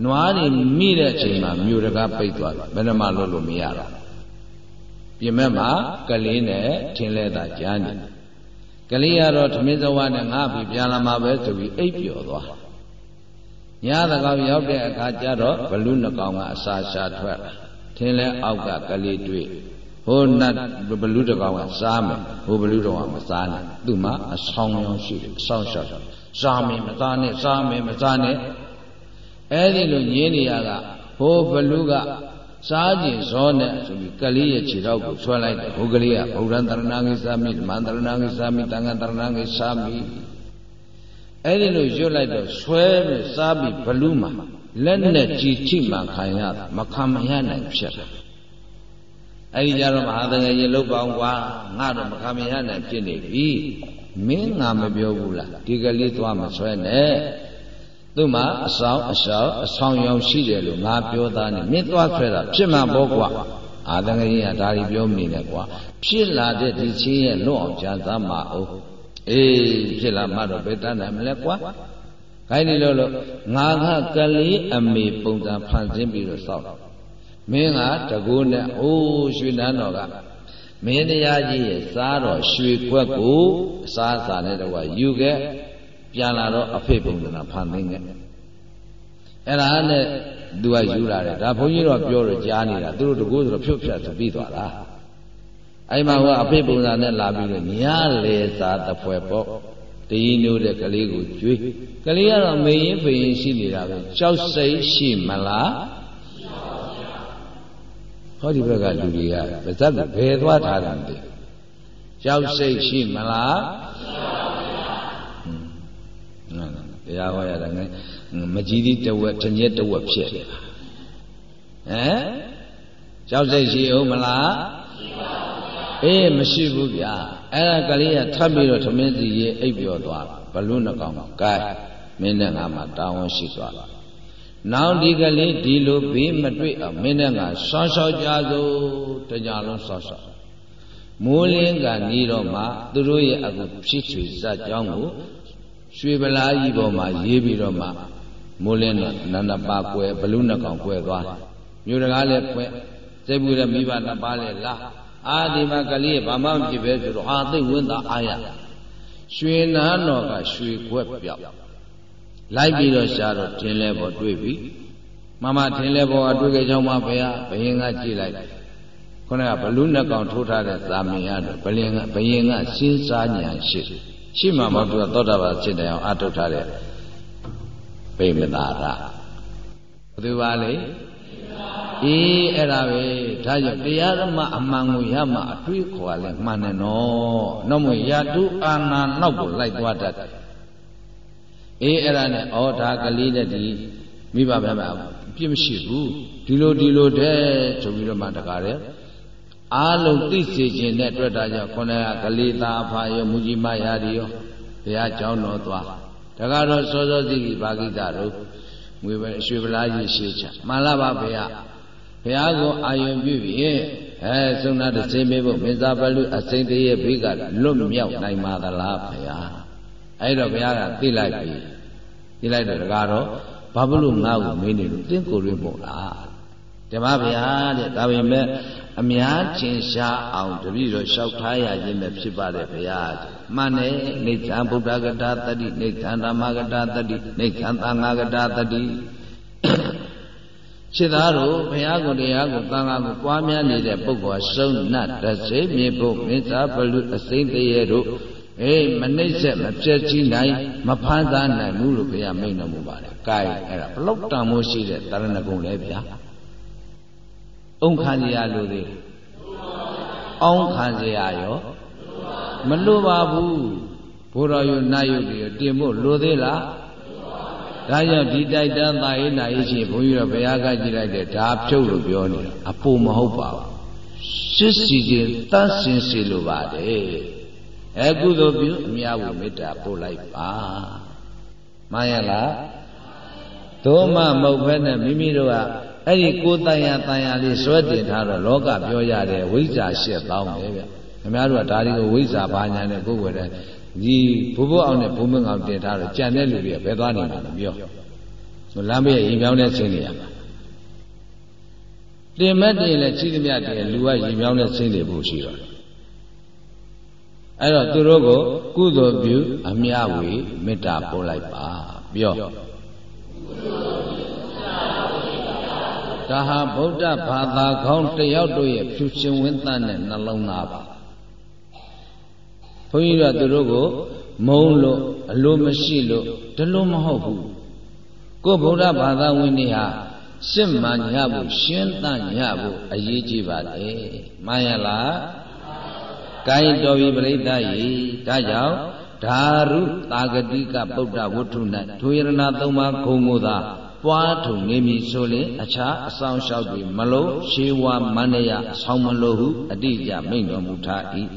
နွားတွေမိတဲ့အချိန်မှာမြို့တကားပိတ်သွားပြီဘယ်နှမလွတ်လို့မရတော့ပြင်မဲ့မှာကလေးနဲ့ထင်းလဲတာကြားနေကလေးကတော့သမင်းစဝါနဲ့ငါပြီပြန်လာမှာပဲဆိုပြီးအိပ်ပျော်သွားညသကောင်ရောက်တဲ့အခါကျတော့ဘလူနှကောင်ကအစာရှာထွက် ထင်းလဲအောက်ကကလေးတွေ့ဟိုနတ်ဘလူတကောင်ကစားမယ်ဟိုဘလူတကောင်ကမစားနဲ့သူ့မှာအဆောင်ရောင်ရှိတယ်အဆောင်ရှောက်စားမယ်မစားနဲ့စားမယ်မစားနဲ့အဲ့ဒီလိုညင်းနေရကဟိုဘလူကစားကြင်ဇောနဲ့ဆိုပြီးကလေးရဲ့ခြေထောက်ကိုဆွဲလိုက်တယ်ဟိုကလေးကဗုဒ္ဓံတရဏဂိသာမိဓမ္မံတရဏဂိသာမိတန်ခါတရဏဂိသာမိအဲ့ဒီလိုရွတ်လိုက်တော့ဆွဲပြီးစားပြီးဘလူးမှာ လက်နဲ့ကြည်ချိမှခံရတာမခံမရနိုင်ဖြစ်တာအဲ့ဒီကြတော့မဟာသငယ်ရေလုတ်ပေါင်းကွာငါတော့မခံမရနိုင်ဖြစ်နေပြီမင်းငါမပြောဘူးလားဒီကလေးသွားမဆွဲနဲ့သူသူ့မှာအဆောင်အရှောက်အဆောင်ရောင်ရှိတယ်လို့ငါပြောသားနေမြင့်သွားဆွဲတာဖြစ်မှာပေါ့ကွာအာသင်္ကကြီးကဒါရီပြောမနေနဲ့ကွာဖြစ်လာတဲ့ဒီချင်းရဲ့လွတ်အောင်ကြံစားမှာအောင်အေးဖြစ်လာမှတော့ဘယ်တတ်နိုင်မလဲကွာ ခိုင်းနေလို့လို့ငါကကလေးအမေပုံစံဖန်ဆင်းပြီးတော့စောက်မင်းကတကူနဲ့အိုးရွှေနန်းတော်ကမင်းတရားကြီးရဲ့စားတော်ရွှေခွက်ကိုအစားအစာနဲ့တော့ယူခဲ့ပြန်လာတော့အဖေပုံစံဖန်ဆင်းခဲ့အဲ့ဒါနဲ့သူကယူလာတယ်ဒါဘုန်းကြီးတော့ပြောတော့ကြားနေတာသူတို့တကူဆိုတော့ဖြုတ်ဖြတ်ဆိုပြီးသွားတာအဲ့မှာကအဖေပုံစံနဲ့လာပြီးတော့ညလေစာတပွဲပေါ့ တည်နိုးတဲ့ကလေးကိုကျွေးကလေးကတော့မေရင်ဖေရင်ရှိနေတာပဲကြောက်စိတ်ရှိမလားဟောဒီဘက်ကလူတွေကပါဇက်ဘယ်သွားထားတယ်မသိကြောက်စိတ်ရှိမလားတရားဟောရတယ်ငယ်မကြီးသီးတဝက်တညက်တဝက်ဖြစ်ဟမ်ကြောက်စိတ်ရှိအောင်မလားအေးမရှိဘူးဗျာ အဲ့ဒါကလေးကထပ်ပြီးတော့သမင်းစီရေးအိပ်ပြောသွားဘလူးနှကောင်ကကဲမင်းနဲ့ငါမှတာဝန်ရှိသွားနောက်ဒီကလေးဒီလိုဘေးမတွေ့အောင်မင်းနဲ့ငါဆောင်းဆောင်းကြစို့တကြလုံးဆောင်းဆောင်းမိုးလင်းကနေတော့မှသူတို့ရဲ့အခုဖြစ်ချွေဇက်ကြောင်းကိုရွှေပလားကြီးပေါ်မှာရေးပြီးတော့မှမိုးလင်းတော့နန္ဒပါကွယ်ဘလူးနှကောင်ကွယ်သွားမြို့တကားလည်းကွယ်စိတ်ပူတဲ့မိဘနှစ်ပါးလည်းလာ အာဒီမှာကလေးဘာမှမဖြစ်ပဲဆိုတော့အာသိဝင်းသာအာရရွှေနာတော်ကရွှေခွက်ပြောက်လိုက်ပြီးတော့ရှားတော့ထင်းလဲပေါ်တွေ့ပြီမမထင်းလဲပေါ်ကတွေ့ကြကြောင်းပါဗျာဘယင်ကကြည့်လိုက်ခုနကဘလူးနှကောင်ထိုးထားတဲ့သာမင်ရတော့ဘလင်ကဘယင်ကစဉ်းစားဉာဏ်ရှိရှိမှမဟုတ်သူကသောတာပန်ဖြစ်တယ်အောင်အထုတ်ထားတဲ့ဗိမသာရဘယ်သူပါလဲ အေးအဲ့ဒါပဲဒါကြောင့်တရားဓမ္မအမှန်ကိုရမှအတွေးခေါ်လဲမှန်တယ်နော်တော့မရတုအာနာနောက်ကိုလိုက်သွားတတ်တယ်အေးအဲ့ဒါနဲ့ဩဒါကလေးတဲ့ဒီမိဘဗျာပြစ်မရှိဘူးဒီလိုဒီလိုတဲ့ဆိုပြီးတော့မှတကားတယ်အားလုံးသိစေခြင်းနဲ့တွေ့တာကြောင့်ခொနကကလေးသားဖာရောမူကြီးမရာဒီရောဘုရားကျောင်းတော်သွားတကားတော့စောစောစီးဘာဂိတတို့ ငွေပဲအရွှေပလားကြီးရှေးချမှန်လားပါဘုရားဘုရားကိုအာယုံပြုပြီးအဲသုံးနာတစိမ့်မေဖို့မေဇာပလူအစိမ့်တရဲ့ဘေးကလွတ်မြောက်နိုင်ပါသလားဘုရားအဲ့တော့ဘုရားကသိလိုက်ပြီသိလိုက်တော့တကားတော့ဘာလို့ငါ့ကိုမင်းနေလို့တင်းကိုရင်းမို့လား ဓမ္မဗျာတဲ့ဒါပေမဲ့အများချင်းရှားအောင်တပည့်တော်လျှောက်ထားရခြင်းပဲဖြစ်ပါတယ်ဗျာမှန်တယ်နေသံဗုဒ္ဓဂတာတတိနေသံဓမ္မဂတာတတိနေသံသံဃာဂတာတတိခြေသားတို့ဘုရားကိုတရားကိုသံဃာကိုပွားများနေတဲ့ပုဂ္ဂိုလ်ဆုံးနတ်တစေမြေဖို့မစ္စာပလူအစိမ့်တရေတို့အေးမနှိမ့်ဆက်မပြည့်ချီနိုင်မဖမ်းသားနိုင်ဘူးလို့ဘုရားမိန့်တော်မူပါတယ်။ကဲအဲ့ဒါဘလောက်တန်မိုးရှိတဲ့တရဏဂုံလဲဗျာ။ အုံခံရလို့သေး။အောင်းခံရရောမလို့ပါဘူး။ဘုရားယုနာယုတွေတင်ဖို့လိုသေးလား။ဒါကြောင့်ဒီတိုက်တန်းသာရေးနာရေးချင်းဘုန်းကြီးတို့ဘုရားကကြည့်လိုက်တယ်ဒါဖြုတ်လို့ပြောနေတာအပူမဟုတ်ပါဘူး။စစ်စီခြင်းတတ်စင်စီလိုပါတယ်။အဲကုသိုလ်ပြုအများဝမေတ္တာပို့လိုက်ပါမှန်ရလားသို့မှမဟုတ်ဘဲနဲ့မိမိတို့က အဲ့ဒီကိုယ်တန်ရတန်ရလေးစွဲတင်ထားတော့လောကပြောရတယ်ဝိဇ္ဇာရှစ်ပေါင်းပဲဗျခင်ဗျားတို့ကဒါတွေကိုဝိဇ္ဇာဘာညာနဲ့ကိုယ်ွယ်တဲ့ဒီဘိုးဘိုးအောင်နဲ့ဘုံမင်းအောင်တင်ထားတော့ကြံတဲ့လူတွေကဘယ်သွားနေမှာလဲပြောလမ်းဘေးရင်ပြောင်းတဲ့ဆင်းနေရမှာတင်မဲ့တင်လဲကြီးသမျှတင်လူကရင်ပြောင်းတဲ့ဆင်းနေဖို့ရှိတော့အဲ့တော့သူတို့ကိုကုသိုလ်ပြုအမြဝေမေတ္တာပို့လိုက်ပါပြော ဒါဟာဗုဒ္ဓဘာသာခေါင်းတယောက်တို့ရဲ့ဖြူရှင်ဝင်းသားနဲ့နှလုံးသားပါဘုန်းကြီးတို့သူတို့ကို မုန်းလို့အလိုမရှိလို့ဒီလိုမဟုတ်ဘူးကိုဗုဒ္ဓဘာသာဝင်တွေဟာစစ်မှန်ညဖို့ရှင်းသညဖို့အရေးကြီးပါတယ်မှန်ရလားကိုင်းတော်ပြီပရိသတ်ဤဒါကြောင့်ဓာရုတာဂတိက ပုဒ္ဒဝတ္ထု၌ဒုယရဏသုံးပါးခုံကိုသာ ပွားထုံနေမည်ဆိုလင်အခြားအဆောင်လျှောက်တွေမလို့ရှေဝါမန္တရအဆောင်မလို့ဟုအတိအကျမိန့်တော်မူထား၏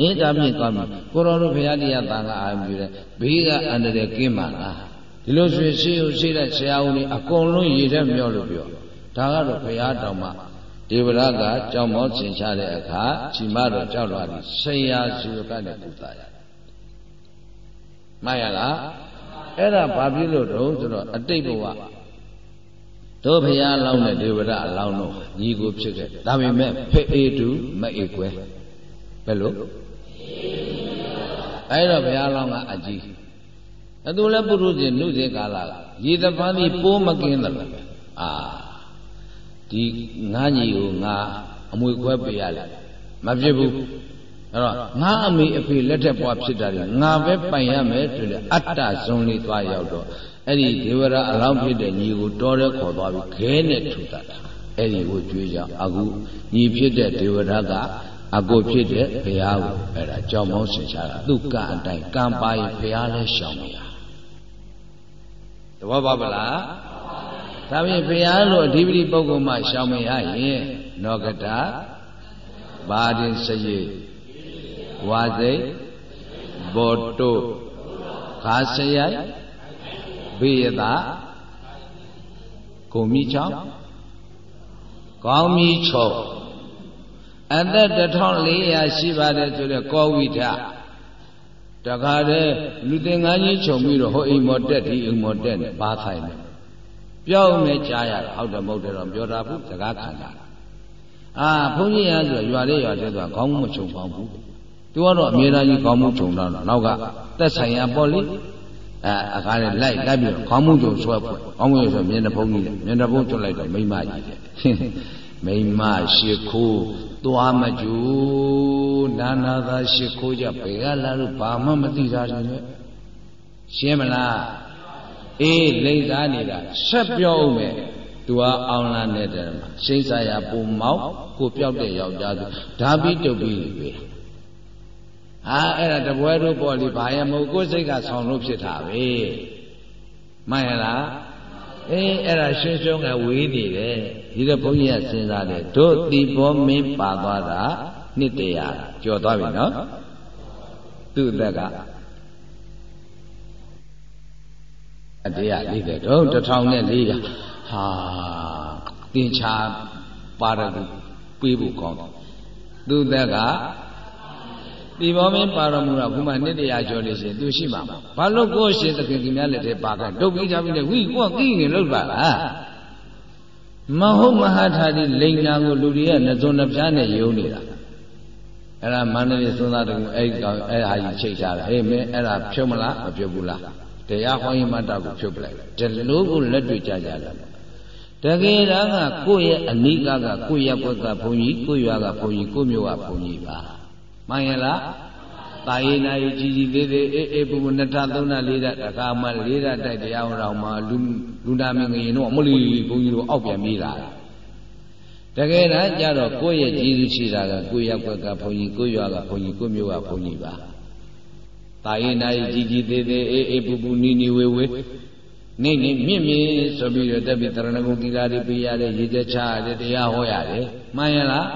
အင်းဒါဖြင့်ကောင်းပြီကိုရောတို့ဘုရားတရားတန်ခါအာရုံပြုတယ်ဘေးကအန္တရာယ်ကင်းပါလားဒီဒီလိုဆိုရင်ရှိဦးရှိတဲ့ဆရာဦးတွေအကုန်လုံးရည်တဲ့မြော့လို့ပြောဒါကတော့ဘုရားတော်မှာဒေဝရကကြောင်မောသင်ချတဲ့အခါချီမတော်ကြောက်လာပြီးဆရာစုကနဲ့ပူတာရမှန်ရလား အဲ့ဒါဘာဖြစ်လို့တုံးဆိုတော့အတိတ်ဘဝတို့ဘုရားလောင်းတဲ့ဒေဝရအလောင်းတို့ညီကိုဖြစ်ခဲ့ဒါပေမဲ့ဖေအေတူမအေကွယ်ဘယ်လိုအဲ့တော့ဘုရားလောင်းကအကြီးအတူလည်းပုရုဇဉ်နှုဇေကာလကရေတပန်းဒီပိုးမကင်းတယ်လို့အာဒီငါးညီကိုငါအမွေခွဲပေးရလေမဖြစ်ဘူး အဲ့တော့ငါအမေအဖေလက်ထက်ဘွားဖြစ်တာလေငါပဲပိုင်ရမယ်ဆိုတဲ့အတ္တဇုံလေးသွားရောက်တော့အဲ့ဒီဒေဝရအလောင်းဖြစ်တဲ့ညီကိုတော်ရဲခေါ်သွားပြီးခဲနဲ့ထူတာအဲ့ဒီကိုကြွေးကြအခုညီဖြစ်တဲ့ဒေဝရကအကိုဖြစ်တဲ့ဘုရားကိုအဲ့ဒါကြောင်မောင်းဆင်ရှားတာသူကအတိုင်းကံပါရင်ဘုရားလည်းရှောင်မရတဘောပါဗလားဒါဖြင့်ဘုရားလိုအဓိပတိပုဂ္ဂိုလ်မှရှောင်မရရင်နောကတာဘာရင်စရိ ဝါစိတ်ဘောတုခါစရိုက်ဘေယတာကိုမိချောင်းကောင်းမိချုံအသက်1400ရှိပါတယ်ဆိုတဲ့ကောဝိထတခါတည်းလူသင်္ကန်းကြီးခြုံပြီးတော့ဟိုအိမ်မော်တက်ဒီအိမ်မော်တက်နဲ့ဘာဆိုင်လဲပြောင်းနေကြားရတာဟုတ်တယ်မဟုတ်တယ်တော့ပြောတာဘူးစကားခံတာအာဘုန်းကြီးရဆိုရွာလေးရွာလေးဆိုခေါင်းမချုံပေါင်းဘူး သူကတော့အမြဲတမ်းကြီးခေါင်းမချုံတော့နောက်ကသက်ဆိုင်ရပေါ့လေအဲအခါနဲ့လိုက်လိုက်ပြီးခေါင်းမုံကြုံဆွဲဖွယ်ခေါင်းမုံဆိုမျက်နှာဖုံးကြီးတယ်မျက်နှာဖုံးကျွတ်လိုက်တော့မိမကြီးတယ်မိမရှိခိုးသွားမကြူနာနာသာရှိခိုးကြဘယ်ကလာလို့ဘာမှမသိတာတယ်ရှင်းမလားအေးလိမ့်စားနေတာဆက်ပြောဦးမယ်သူကအောင်လာနေတဲ့မှာရှိတ်စားရပုံမောက်ကိုပြောက်တဲ့ယောက်ျားသူဓာပြီးတုပ်ပြီးပြီ ဟာအဲ့ဒါတပွဲတို့ပေါ်လီဘာရမို့ကိုယ်စိတ်ကဆောင်းလို့ဖြစ်တာပဲမှန်ရလားအေးအဲ့ဒါရှင်းရှင်းကဝေးနေတယ်ဒီတော့ဘုန်းကြီးကစဉ်းစားတယ်တို့တိဘောမင်းပါသွားတာနှစ်တရာကျော်သွားပြီနော်သူ့အသက်ကအတရားလေးတဲ့တော့1400ဟာတင်ချာပါရဂုပေးဖို့ကောင်းတယ်သူ့အသက်က ဒီဘောမင်းပါရမူတော့ဘုမနှစ်တရာကျော်နေရှင်သူရှိမှာဘာလို့ကိုယ်ရှင်သခင်ကြီးများလက်ထဲပါခဲ့တုတ်ပြီးကြပြီလေဝိကိုကကြီးငင်လို့ပါလားမဟုတ်မဟာထာတိလိန်နာကိုလူတွေကနှစုံနှပြားနဲ့ယုံနေတာအဲ့ဒါမန္တလေးသုံးသားတကူအဲ့ကောင်အဲ့ဟာကြီးချိတ်ထားတယ်ဟေးမင်းအဲ့ဒါဖြုတ်မလားမဖြုတ်ဘူးလားတရားဟောရင်မတတ်ကိုဖြုတ်ပလိုက်ဒီလိုကိုလက်တွေ့ကြကြတယ်တကယ်တမ်းကကိုယ့်ရဲ့အနိကကကိုယ့်ရဲ့ဘက်ကဘုံကြီးကိုယ့်ရွာကဘုံကြီးကိုယ့်မြို့ကဘုံကြီးပါ မှန်ရလားတာယေနာယကြီးကြီးသေးသေးအေးအေးပူပူနှစ်ထသုံးထလေးထတခါမှလေးထတိုက်တရားဟောတော်မှာလူလူနာမင်းငရင်တော့အမလီဘုန်းကြီးတို့အောက်ပြန်ပြေးလာတကယ်တမ်းကြတော့ကိုယ့်ရဲ့ကြီးစုရှိတာကကိုယ့်ရဲ့ဘက်ကဘုန်းကြီးကိုယ့်ရွာကဘုန်းကြီးကိုယ့်မြို့ကဘုန်းကြီးပါတာယေနာယကြီးကြီးသေးသေးအေးအေးပူပူနီနီဝေဝေနေနေမြင့်မြင့်ဆိုပြီးတော့တက်ပြီးတရဏဂုံသီလာတွေပေးရတယ်ရေချက်ချရတယ်တရားဟောရတယ်မှန်ရလား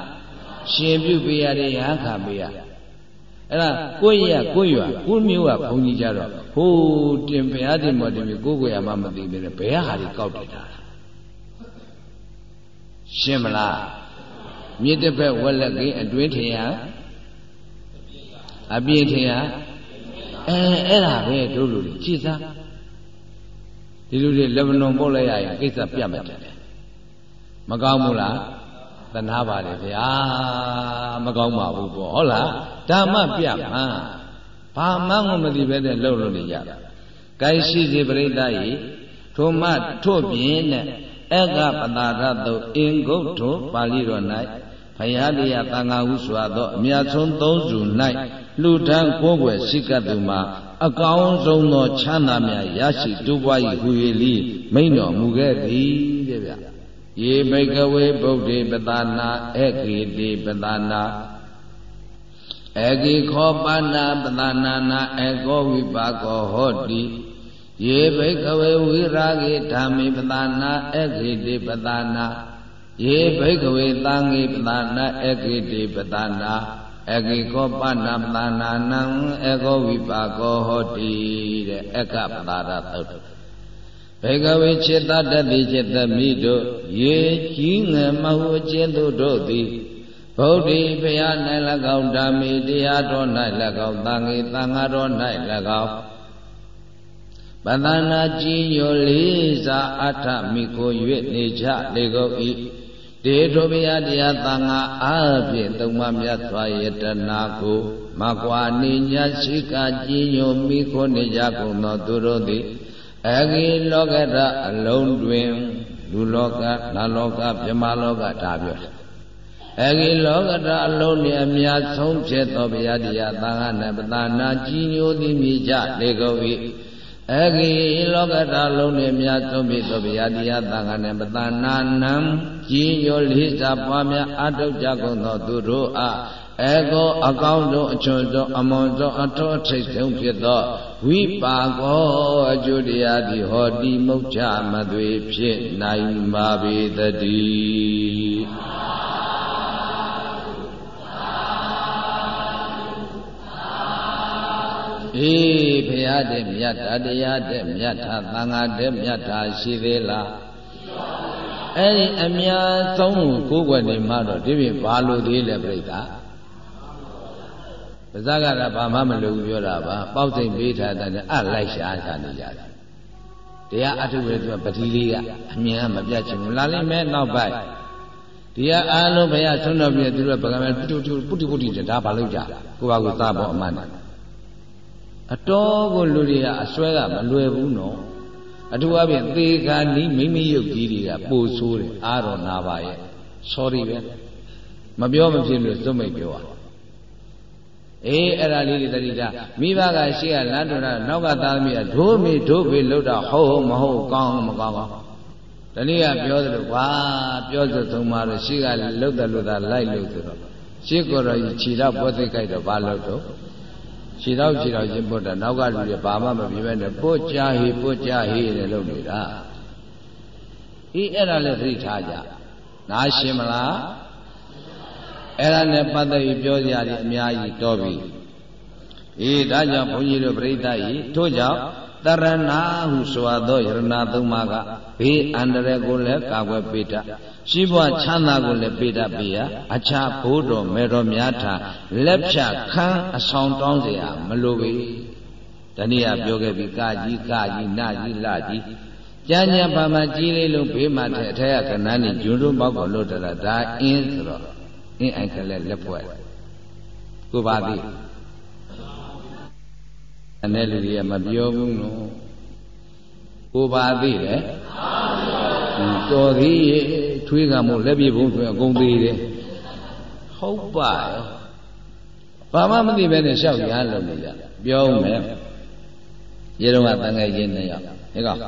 ရှင်ပြုပေးရတယ်ရဟန်းခံပေးရ အဲ့ဒါကိုယ့်ရကိုယ့်ရွာကိုယ့်မျိုးကဘုန်းကြီးကြတော့ဟိုးတင်ဘုရားတင်မော်တင်ပြီးကိုယ့်ကိုယ်ရမှမသိသေးတယ်ဘယ်ဟာတွေကောက်တည်တာရှင်းမလားမြစ်တစ်ဖက်ဝက်လက်ကင်းအတွင်းထင်ရအပြည့်ထင်ရအဲအဲ့ဒါပဲတို့လူတွေကြည်စားဒီလူတွေလက်မလွန်ပုတ်လိုက်ရရင်ကိစ္စပြတ်မှတ်တယ်မကောင်းဘူးလား သနာပါတယ်ဗျာမကောင်းပါဘူးပေါ့ဟုတ်လားဓမ္မပြမှန်ဘာမှမမသိပဲနဲ့လှုပ်လို့နေကြတာကိုင်းရှိစီပရိသတ်ဤထိုမှထို့ပြင်နဲ့အက္ခပတာရတုအင်္ဂုတ်ထိုပါဠိတော်၌ဘုရားတရားတန်ခါဟုဆိုသောအမြတ်ဆုံးသုံးစု၌လှူဒန်းကိုးကွယ်စိတ်ကတူမှာအကောင်းဆုံးသောချမ်းသာများရရှိတူပွား၏ဟူ၍လီမိန်တော်မူခဲ့သည်တဲ့ဗျ ယေဘိကဝေဗုဒ္ဓေပတနာဧကေတိပတနာဧကိခောပါဏပတနာနာဧကောဝိပါကောဟောတိယေဘိကဝေဝိရာဂေဓမ္မိပတနာဧကေတိပတနာယေဘိကဝေသံဃေပတနာဧကေတိပတနာအကိခောပဏပတနာနံဧကောဝိပါကောဟောတိတဲ့အကပတာရသုတ် ဘေကဝေจิตတတိจิตမိတို့ရေကြီးငယ်မဟုအကျဉ်သူတို့သည်ဗုဒ္ဓိဖရာ၌၎င်းဓမ္မေတရားတော်၌၎င်းသံဃေသံဃာတော်၌၎င်းပသနာကြည်ညိုလေးစားအထမိကို၍နေကြလေကုန်၏တေထိုဘုရားတရားသံဃာအားဖြင့်သုံးပါးမြတ်စွာယတနာကိုမကွာနေညာရှိကကြည်ညိုမိခိုနေကြကုန်သောသူတို့သည် အဂိလောကဓာအလုံးတွင်လူလောကနတ်လောကမြမလောကဒါပြောတယ်အဂိလောကဓာအလုံးနှင့်အများဆုံးဖြစ်သောဘုရားတရားသံဃာနှင့်ပသနာကြည်ညိုသည်မိကြလေကုန်၏အဂိလောကဓာလုံးနှင့်များဆုံးဖြစ်သောဘုရားတရားသံဃာနှင့်ပသနာနံကြည်ညိုလေးစားပွားများအထောက်ကြကုန်သောသူတို့အား အေကောအကောင်းဆုံးအချွန်ဆုံးအမွန်ဆုံးအထောထိတ်ဆုံးဖြစ်သောဝိပါကောအကျိုးတရားသည်ဟောတိမုတ်ချမသွေဖြစ်နိုင်ပါပေတည်းအေးဘုရားတဲ့မြတ်တာတရားတဲ့မြတ်တာသံဃာတဲ့မြတ်တာရှိသေးလားအဲ့ဒီအများဆုံးကိုကိုယ်ွယ်နေမှတော့ဒီပြင်ဘာလို့သေးလဲပြိတ္တာ ပါဇက်ကလည်းဘာမှမလုပ်ဘူးပြောတာပါပေါက်စိမ်ပေးထားတဲ့အလိုက်ရှားထားနေကြတယ်တရားအထုပဲသူကပတိလေးကအမြင်ကမပြတ်ချင်ဘူးလာလိမ့်မယ်နောက်ပိုင်းဒီကအားလုံးဘုရားဆွမ်းတော်ပြည့်သူတို့ဗကမဲပုတုပုတုပုတိဒါဘာလို့ကြကိုပါကိုသားပေါ်အမှန်အတော်ကိုလူတွေကအစွဲကမလွယ်ဘူးနော်အထူးအဖြင့်သေခါနီးမိမိရုပ်ကြီးတွေကပိုဆိုးတယ်အာရောနာပါရဲ့ sorry ပဲမပြောမဖြစ်လို့စွတ်မိတ်ပြောပါ အေးအဲ့ဒါလေးတွေတတိတာမိဘကရှေ့ကလမ်းတော်တာနောက်ကသားသမီးကဒိုးမေဒိုးဖေလို့တာဟုတ်ဟုတ်မဟုတ်ကောင်းမကောင်းကောင်းတနည်းကပြောသလိုကွာပြောစသုံးပါတော့ရှေ့ကလှုပ်တယ်လို့သာလိုက်လို့ဆိုတော့ရှေ့ကိုယ်တော်ကြီးခြေတော့ပွက်သိကြိုက်တော့ဘာလို့တော့ခြေတော့ခြေတော့ချင်းပုတ်တာနောက်ကလူတွေဘာမှမပြင်းပဲနဲ့ပုတ်ကြဟေပုတ်ကြဟေနဲ့လုပ်နေတာအေးအဲ့ဒါလည်းသတိထားကြနားရှင်းမလား အဲ့ဒါနဲ့ပတ်သက်ပြီးပြောကြရတယ်အများကြီးတော်ပြီအေးဒါကြောင့်ဘုန်းကြီးတို့ပြိဋ္ဌာယီထို့ကြောင့်တရဏဟုဆိုသောယရဏသုံးပါးကဘေးအန္တရာယ်ကိုလည်းကာကွယ်ပေးတတ်ရှိဘဝချမ်းသာကိုလည်းပေးတတ်ပေးရအခြားဘိုးတော်မေတော်များထလက်ဖြတ်ခန်းအဆောင်တောင်းเสียမလိုပေတနည်းပြောခဲ့ပြီကာကြီးကာကြီးနာကြီးလကြီးကြမ်းကြမ်းပါမှကြီးလေးလုံးဘေးမှာထဲအထက်ကနန်းနေဂျွန်းတွန်းပေါက်ကိုလို့တလာဒါအင်းဆိုတော့ အင်းအိုင်ကလေးလက်ဖွဲ့ကိုပါသည်အဲ့လူတွေကမပြောဘူးနော်ကိုပါသည်လေတော်သေးရဲ့ထွေးကမို့လက်ပြဘုံဆိုရင်အကုန်သေးတယ်ဟုတ်ပါရောဘာမှမသိပဲနဲ့ရှောက်ရလို့နေကြပြောမယ်ရေတော့ကတန်ငယ်ချင်းနှစ်ယောက်ဟဲ့ကောင်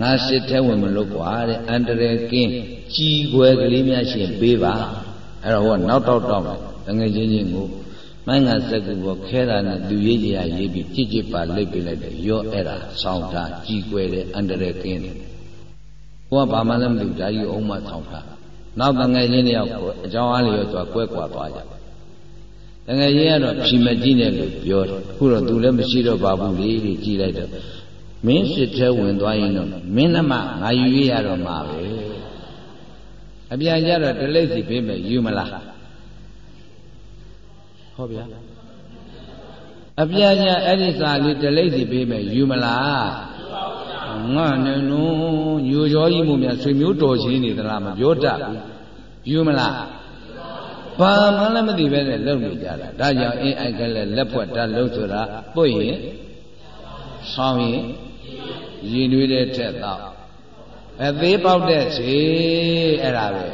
ငါစစ်ထဲဝင်မလို့กว่าတဲ့အန္တရာယ်ကင်းကြီးွယ်ကလေးများရှင်ပေးပါ အဲ့တော့ဟောနောက်တော့တော့တငယ်ချင်းချင်းကိုမိုင်းကစက်ကူပေါ်ခဲတာနဲ့သူရေးကြရရေးပြီးကြစ်ကြစ်ပါလိပ်ပြလိုက်တယ်ရောအဲ့ဒါဆောင်းထားကြီးွယ်တဲ့အန္တရာယ်ကင်းတယ်ဘုရားဘာမှလည်းမသိဘူးဒါကြီးအောင်မဆောင်းထားနောက်တငယ်ချင်းတယောက်ကိုအကြောင်းအားလျော်စွာကွဲကွာသွားကြတငယ်ချင်းကတော့ဖြီမကြည့်နဲ့လို့ပြောတယ်အခုတော့သူလည်းမရှိတော့ပါဘူးလေကြည့်လိုက်တော့မင်းစစ်ထဲဝင်သွားရင်တော့မင်းနှမငါယူရတော့မှာပဲ အပြန်ကြတော့တလိမ့်စီပေးမယ်ယူမလားဟောဗျာအပြန်ကြအဲ့ဒီစာလေးတလိမ့်စီပေးမယ်ယူမလားငါနဲ့နုံညိုကြောကြီးမှုများဆွေမျိုးတော်ချင်းနေသလားမပြောတတ်ဘူးယူမလားဘာမှလည်းမသိပဲနဲ့လုံနေကြတာဒါကြောင့်အင်းအိုက်ကလည်းလက်ဖွဲ့တတ်လို့ဆိုတာပွင့်ရင်ဆောင်းရင်ရင်တွေးတဲ့ထက်တော့ အသေးပေါက်တဲ့ခြေအဲ့ဒါပဲ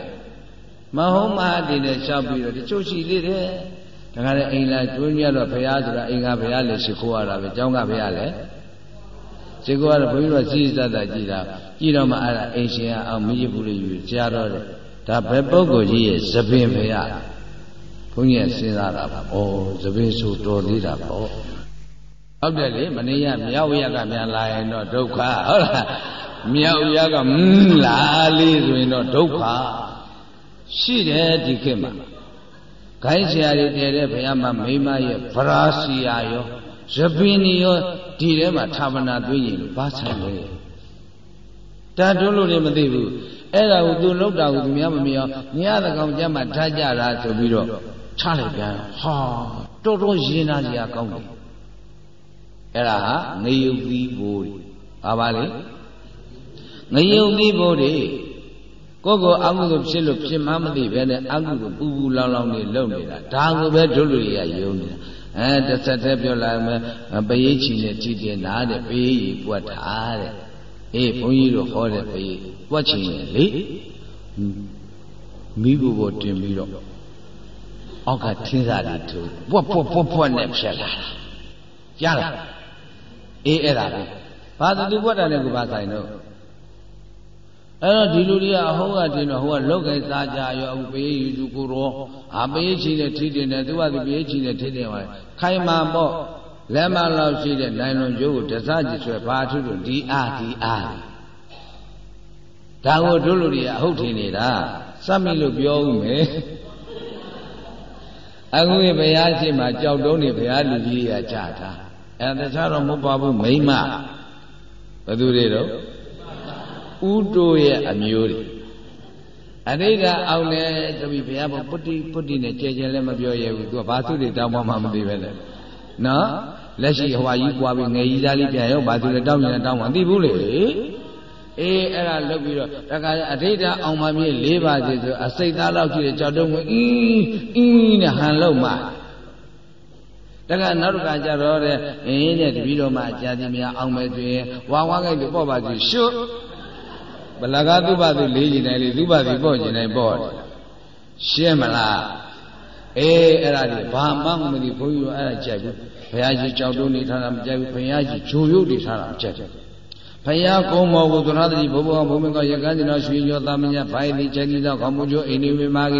မဟုတ်မဟာဒီနဲ့လျှောက်ပြီးတော့တချို့ရှိသေးတယ်ဒါကြတဲ့အိမ်လာကျွေးမြတ်တော့ဘုရားဆိုတာအိမ်ကဘုရားလည်းရှိခိုးရတာပဲကျောင်းကဘုရားလည်းရှိခိုးရတော့ဘုန်းကြီးတို့စီးစက်တာကြည်တာကြည်တော့မှအဲ့ဒါအိမ်ရှင်အောင်မကြီးဘူးလို့ယူကြားတော့တယ်ဒါဘယ်ပုဂ္ဂိုလ်ကြီးရဲ့သပင်ဘုရားဘုန်းကြီးစဉ်းစားတာပါဩသပင်ဆိုတော်သေးတာပေါ့ဟုတ်တယ်လေမနေ့ကမြောက်ရက်ကများလာရင်တော့ဒုက္ခဟုတ်လား မြောက်ရကမင်းလာလေးဆိုရင်တော့ဒုက္ခရှိတယ်ဒီခေတ်မှာခိုင်းဆရာတွေတည်တဲ့ဘုရားမမိမရဲ့ဗရာစီယာရောရပင်းရောဒီထဲမှာဌာပနာသွင်းရင်ဘာဆိုင်လဲဒါတို့လို့လည်းမသိဘူးအဲ့ဒါကိုသူလောက်တာကိုသူများမမြင်အောင်ညသကောင်ကြမှာထားကြတာဆိုပြီးတော့ချလိုက်ပြန်ဟာတော်တော်ရင်နာစရာကောင်းတယ်အဲ့ဒါဟာငရုတ်သီးဘိုးဘာပါလဲ ငရုတ်သီးဘိုးတွေကိုယ်ကိုအမှုကိုဖြစ်လို့ဖြစ်မှမသိပဲနဲ့အမှုကိုပူပူလောင်လောင်နေလုံနေတာဒါကိုပဲတို့လူတွေကယုံနေတာအဲတစ်ဆက်တည်းပြောလာမယ်ပရိချီနဲ့ကြည်တင်တာတဲ့ပရိကြီးပွက်တာတဲ့အေးဘုန်းကြီးတို့ဟောတဲ့ပရိပွက်ချင်ရင်လေမိဘဘောတင်ပြီးတော့အောက်ကထင်းစားတွေထိုးပွက်ပွက်ပွက်ပွက်နဲ့ဖြစ်လာတာကြားလားအေးအဲ့ဒါပဲဘာသူပွက်တာနဲ့ကိုဘာဆိုင်တော့ အဲ့တော့ဒီလူတွေကအဟောကတင်တော့ဟိုကလောက်ကင်စားကြရောအခုပေးယူသူကိုရောအာပေးချီတဲ့ထိတင်တယ်သူကသူပေးချီတဲ့ထိတင်ပါခိုင်မာပေါ့လက်မလောက်ရှိတဲ့နိုင်လွန်ကျိုးကိုတစားကြည့်ဆွဲဘာထုလို့ဒီအားဒီအားဒါကိုတို့လူတွေကအဟုတ်ထင်နေတာစမ်းမိလို့ပြောဦးမယ်အခုဘုရားရှိမှကြောက်တုံးနေဘုရားလူကြီးရကြတာအဲတခြားတော့မဟုတ်ပါဘူးမိမဘသူတွေတော့ ဥတိုးရဲ့အမျိုးတွေအရိဒအောင်လဲတပည့်ဘုရားဘပုတ္တိပုတ္တိနဲ့ကြဲကြဲလည်းမပြောရဘူးသူကဘာသူတွေတောင်းမှမသိပဲလေနော်လက်ရှိဟွာကြီးပွားပြီးငယ်ကြီးသားလေးပြန်ရောဘာသူလဲတောင်းရင်တောင်းမှမသိဘူးလေအေးအဲ့ဒါလုပ်ပြီးတော့တခါအဋိဌာအောင်မမြေ၄ပါးစီဆိုအစိတ်သားလောက်ကြည့်တဲ့ကြောက်တုံးကိုအင်းအင်းနဲ့ဟန်လုံးမှတခါနောက်တစ်ခါကျတော့တဲ့အင်းနဲ့တပည့်တော်မှအကြာကြီးများအောင်မယ်ဆိုရင်ဝါဝါကြိုက်လို့ပေါ့ပါစီရှု ဘလကသုဘသူလေးကျင်တိုင်းလေးသုဘသူပေါ့ကျင်တိုင်းပေါ့ရှင်းမလားအေးအဲ့ဒါဒီဘာမှမသိဘုန်းကြီးတို့အဲ့ဒါကြိုက်ဘူးဘုရားကြီးကြောက်တုံးနေထားတာမကြိုက်ဘူးဘုရားကြီးဂျိုရုပ်တွေထားတာမကြိုက်ဘူးဖယားကုံမောကိုသရတိဘုဘောဘုံမကောရကန်းကျွန်တော်ရွှေကျော်သမညာဘိုင်တိချက်ကြီးသောခေါမူကျော်အိန္ဒိဝိမာဂိ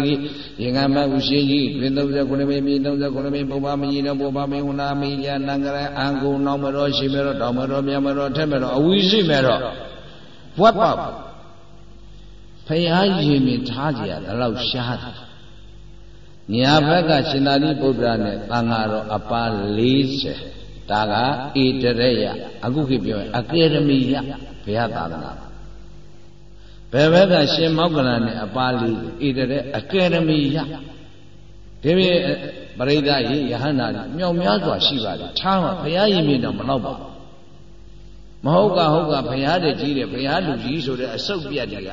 ရေငါမဥရှိကြီးတွင်39မိမိ39မိဘုဘာမကြီးတော်ဘုဘာမေဝနာမိညာနံကရအံကုနောင်မတော်ရှိမေတော်တောင်မတော်မြတ်မတော်ထက်မတော်အဝီရှိမေတော်ဘွတ်ပေါ ဖယားရင်မြင်ထားကြရဒါလောက်ရှားတယ်ညာဘက်ကရှင်သာရိပုတ္တရာနဲ့သံဃာတော်အပါ40ဒါကဣတရယအခုခေတ်ပြောရင်အကယ်ဒမီယဘုရားသာသနာဘယ်ဘက်ကရှင်မောက္ကလနဲ့အပါလီဣတရအကယ်ဒမီယဒီပြပရိသတ်ရေယဟန္တာမြောက်များစွာရှိပါတယ်ထားမှာဘုရားရင်မြင်တော့မတော့ပါဘူးမဟုတ်ကဟုတ်ကဘုရားတည်းကြီးတယ်ဘုရားလူကြီးဆိုတဲ့အစုပ်ပြတ်တွေက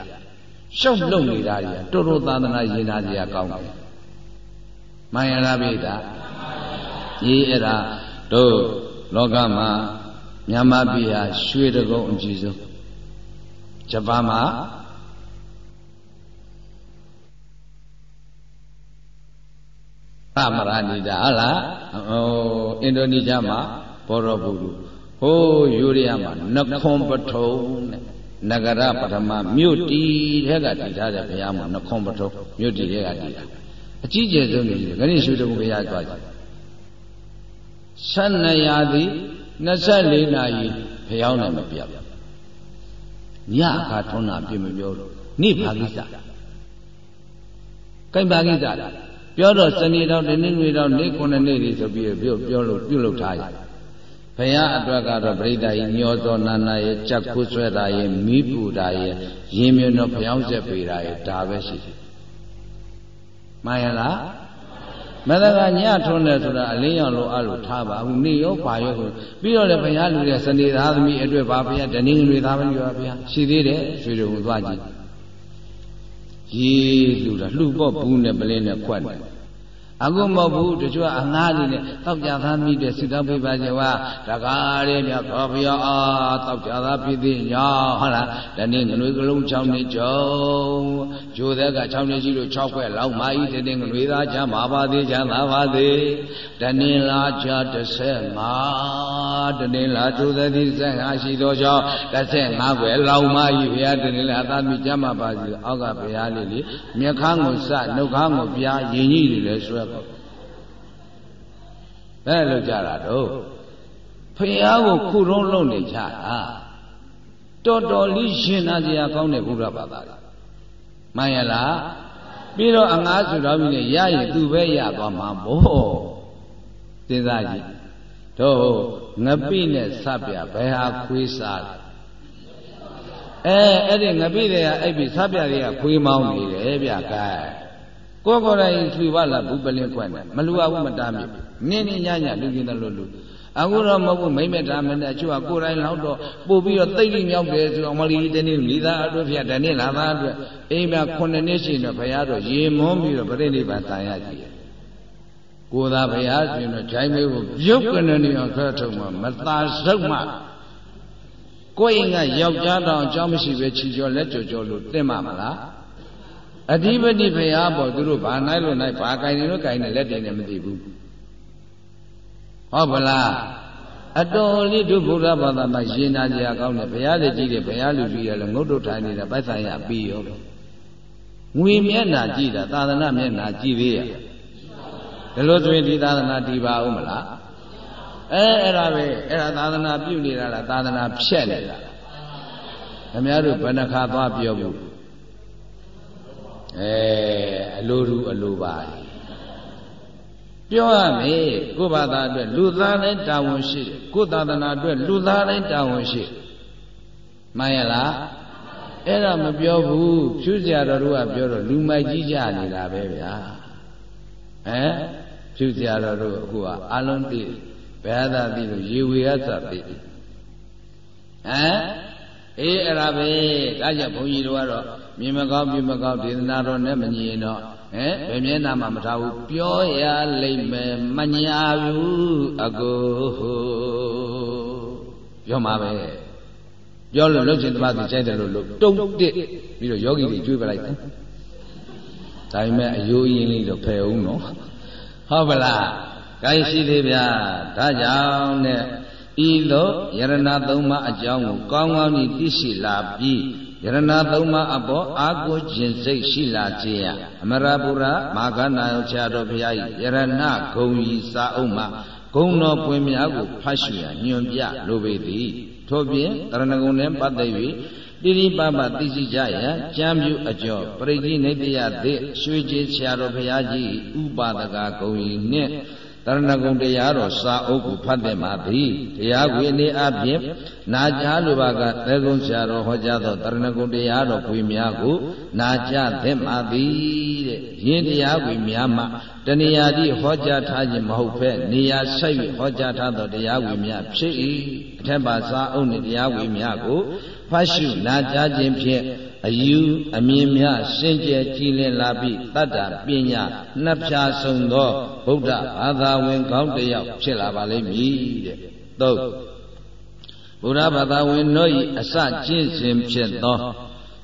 ရှုပ်လုံနေတာကြီးတော်တော်သာသနာရင်နာစရာကောင်းတယ်မှန်ရလားပိဒါအေးအဲ့ဒါတို့လောကမှာမြန်မာပြည်ဟာရွှေတကုံအကြီးဆုံးဂျပန်မှာသမရဏိတာဟုတ်လားဟိုအင်ဒိုနီးရှားမှာဘောရဘူးလူဟိုယူရီးယားမှာနခွန်ပထုံတဲ့ နဂရပထမမြို့တီတဲ့ကတည်ထားတဲ့ဘုရားမှာနခွန်ပထုံမြို့တီတဲ့ကတည်တာအကြီးကျယ်ဆုံးနေတယ်ခရစ်ရွှေတကုံဘုရားကြွားကြ12ရာသီ24နာရီဖျောင်းနိုင်မပြတ်ညအခါထုံးတာပြင်မပြောလို့နိဘာကိစ္စကိဘာကိစ္စပြောတော့စနေတော့ဒီနေ့တွေတော့နေ့9နေ့တွေဆိုပြီးပြောပြောလို့ပြုလုပ်ထားရ ဘုရားအတွက်ကတော့ပြိတ္တာကြီးညောသောနာနာရဲ့ကြက်ခုဆွဲတာရဲ့မိပူတာရဲ့ရင်းမြွတော့ဘုရားဆက်ပေးတာရဲ့ဒါပဲရှိတယ်မှန်ရလားမသကညထုံးတယ်ဆိုတာအလင်းရောင်လိုအလိုထားပါဘူးနေရောပါရောပြီးတော့လည်းဘုရားလူတဲ့စနေသားသမီးအတွက်ပါဘုရားတနင်္ဂနွေသားသမီးပါဘုရားရှိသေးတယ်ရွှေတုံသွားကြည့်ရေးလူတာလှူပေါ့ဘူးနဲ့ပလင်းနဲ့ခွက်တယ် အခုမဟုတ်ဘူးတချို့အငားလေးနဲ့တောက်ကြသားမိတဲ့စိတ်တော်ပြပါစေဝါတကားလေးမြတ်ခေါ်ပြောအာတောက်ကြသားဖြစ်သေးညောဟုတ်လားတနေ့ငွေကလုံး6နှစ်ကျုံဂျိုသက်က6နှစ်ရှိလို့6ခွက်လောက်မာဤတနေ့ငွေသားချမ်းပါပါသေးချမ်းသာပါသေးတနေ့လာချ35တနေ့လာဂျိုသက်သည်15ရှိသောကြောင့်15ခွက်လောက်မာဤဘုရားတနေ့လာသာမိချမ်းပါပါစေအောက်ကဘုရားလေးလေမြက်ခန်းကိုစနှုတ်ခမ်းကိုပြားရင်ကြီးတွေလည်းဆွဲဘယ်လိုကြတာတော့ဖះကိုခုတုံးလုံးနေကြတာတော်တော်လေးရှင်နာစရာကောင်းတဲ့ဘုရားဘာသာလေမှန်ရလားပြီးတော့အငားဆိုတော်ပြီနဲ့ရရင်သူပဲရသွားမှာပေါ့စဉ်းစားကြည့်တို့ငပိနဲ့ဆပ်ပြဘယ်ဟာခွေးစားလဲအဲအဲ့ဒီငပိတွေကအဲ့ဒီဆပ်ပြတွေကခွေးမောင်းနေတယ်ဗျကဲ ကိုကိုယ်တိုင်သူပါလားဘူးပလင်းခွက်နဲ့မလူအဘူးမတားမြစ်နင်းနေညညလူကျင်တယ်လို့လူအခုတော့မဟုတ်ဘူးမိမ့်မတာမနဲ့အချို့ကကိုယ်တိုင်လောက်တော့ပို့ပြီးတော့တိတ်လိမြောက်တယ်ဆိုတော့မလီတနေ့လီသားအတွက်ဖြတ်တနေ့လာသားအတွက်အိမ်မှာ9နှစ်ရှိတော့ဘုရားတော့ရေမွန်းပြီးတော့ပြိဋိဘံတန်ရကြည့်ကိုသာဘုရားရှင်တော့ဂျိုင်းမေးကိုပြုတ်ကနေနေအောင်ဆွဲထုတ်မှမသာဆုပ်မှကိုယ်ရင်ကယောက်ျားတောင်အကြောင်းမရှိပဲချီကျော်လက်ကြော်ကျော်လို့တင့်မှာမလား အဓိပတိဘုရားပေါ်သူတို့ဘာနိုင်လို့နိုင်ဘာကင်နေလို့ကင်နေလက်တင်နေမသိဘူးဟုတ်ဗလားအတော်လေးတို့ဗုဒ္ဓဘာသာမှာရှင်နာကြကောင်းတယ်ဘုရားတည်းကြည့်တယ်ဘုရားလူကြီးရလဲငုတ်တုတ်ထိုင်နေတာပိုက်ဆံရပြီးရောငွေမျက်နာကြည့်တာသာသနာမျက်နာကြည့်သေးရဒီလိုဆိုရင်ဒီသာသနာတည်ပါဦးမလားအဲအဲ့ဒါပဲအဲ့ဒါသာသနာပြုနေတာလားသာသနာဖြက်နေတာခင်ဗျားတို့ဘယ်နှခါသွားပြောဘူး အဲအလိုတူအလိုပါပြောရမယ်ကိုယ်ဘာသာအတွက်လူသားတိုင်းတာဝန်ရှိတယ်ကိုယ်သာသနာအတွက်လူသားတိုင်းတာဝန်ရှိမှန်ရလားအဲ့ဒါမပြောဘူးဖြူစရာတော်တို့ကပြောတော့လူမိုက်ကြီးကြနေတာပဲဗျာဟမ်ဖြူစရာတော်တို့အခုကအလုံးသိဘယ်သာသိလို့ရေဝေရသသိဟမ်အေးအဲ့ဒါပဲဒါကြောင့်ဘုန်းကြီးတို့ကတော့ မြင်မကောင်းပြမကောင်းဒေသနာတော်နဲ့မညီရင်တော့ဟဲ့ဘယ်မျက်နှာမှမထားဘူးပြောရလိမ့်မယ်မညာဘူးအကိုပြောမှာပဲပြောလို့လှုပ်ချင်တပါးသူကြိုက်တယ်လို့လို့တုံးတစ်ပြီးတော့ယောဂီတွေကျွေးပလိုက်တယ်ဒါပေမဲ့အယိုးရင်းလေးတော့ဖယ်အောင်နော်ဟုတ်ပလားကိုင်းရှိသေးဗျာဒါကြောင့်နဲ့ဤသို့ယရဏသုံးပါးအကြောင်းကိုကောင်းကောင်းကြီးသိရှိလာပြီး ယရဏသုံးပါးအပေါ်အာကိုခြင်းစိတ်ရှိလာခြင်းရအမရပူရမာဂနာယောချာတော်ဘုရား၏ယရဏဂုံဤစာအုပ်မှာဂုံတော်ပွင့်များကိုဖတ်ရှုရညွန်ပြလိုပေသည်ထို့ပြင်တရဏဂုံနှင့်ပတ်သက်၍တိရိပပသိရှိကြရန်ကြံပြုအကျော်ပရိတိနေတယသည့်ရွှေကြီးဆရာတော်ဘုရားကြီးဥပါဒကဂုံဤနှင့် တရဏဂုံတရားတော်စာအုပ်ကိုဖတ်တဲ့မှာသည်တရားခွေအနေအပြင်နာကြားလိုပါကသေကုံဆရာတော်ဟောကြားသောတရဏဂုံတရားတော်ခွေများကိုနာကြားသင့်ပါသည်တဲ့ယင်းတရားခွေများမှာတဏှာတိဟောကြားထားခြင်းမဟုတ်ဘဲနေရာဆက်၍ဟောကြားထားသောတရားခွေများဖြစ်၏အထက်ပါစာအုပ်နှင့်တရားခွေများကိုဖတ်ရှုနာကြားခြင်းဖြင့် အယူအမြင်များစင်ကြယ်ကြည်လင်လာပြီးတတ္တပညာနှပ်ဖြာဆုံးသောဗုဒ္ဓဘာသာဝင်ကောင်းတစ်ယောက်ဖြစ်လာပါလိမ့်မည်တဲ့။သုံးဗုဒ္ဓဘာသာဝင်တို့၏အစကျင့်စဉ်ဖြစ်သော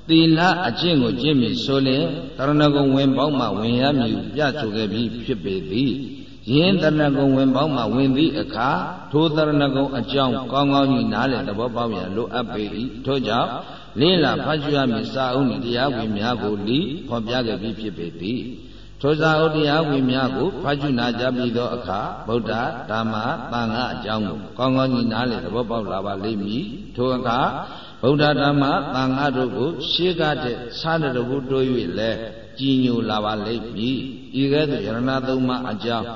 သီလအကျင့်ကိုကျင့်ပြီးဆိုလျင်တရဏဂုံဝင်ပေါင်းမှဝင်ရမည်ပြဆိုခဲ့ပြီးဖြစ်ပေသည်။ယင်းတရဏဂုံဝင်ပေါင်းမှဝင်သည့်အခါထိုတရဏဂုံအကြောင်းကောင်းကောင်းကြီးနားလည်သဘောပေါက်ရန်လိုအပ်ပေ၏ထို့ကြောင့် လေးလာဖတ်ကြရမည်စာအုပ်နှင့်တရားဝင်များကိုလီဖော်ပြခဲ့ပြီးဖြစ်ပေသည်ထိုစာအုပ်တရားဝင်များကိုဖတ်ကြနာကြပြီးသောအခါဗုဒ္ဓဓမ္မသံဃာအကြောင်းကိုကောင်းကောင်းကြီးနားလည်သဘောပေါက်လာပါလိမ့်မည်ထိုအခါဗုဒ္ဓဓမ္မသံဃာတို့ကိုရှေးကတဲ့စားတရဘုတိုး၍လည်းကြည်ညိုလာပါလိမ့်မည်ဤကဲ့သို့ယရဏသုံးပါးအကြောင်း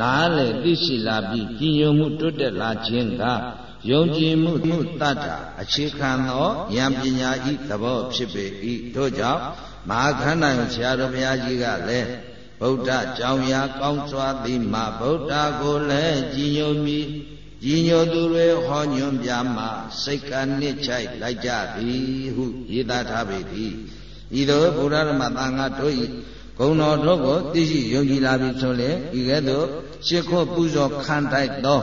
နားလေသိရှိလာပြီးကြည်ညိုမှုတွတ်တက်လာခြင်းက ယုံကြည်မှုမှုတတ္တာအခြေခံသောဉာဏ်ပညာဤသဘောဖြစ်ပေ၏တို့ကြောင့်မဟာခန္ဓာဆရာတော်ဘုရားကြီးကလည်းဗုဒ္ဓကြောင့်ရာကောင်းစွာသည်မှာဗုဒ္ဓကိုလည်းကြည်ညိုမိကြည်ညိုသူတွေဟောညွှန်ပြမှာစိတ်ကနစ်ချိုက်လိုက်ကြသည်ဟုရေးသားထားပေသည်ဤသို့ဘုရားဓမ္မသံဃာတို့၏ဂုံတော်တို့ကိုသိရှိယုံကြည်လာပြီဆိုလေဤကဲ့သို့ရှ िख ောပူဇော်ခံတိုက်သော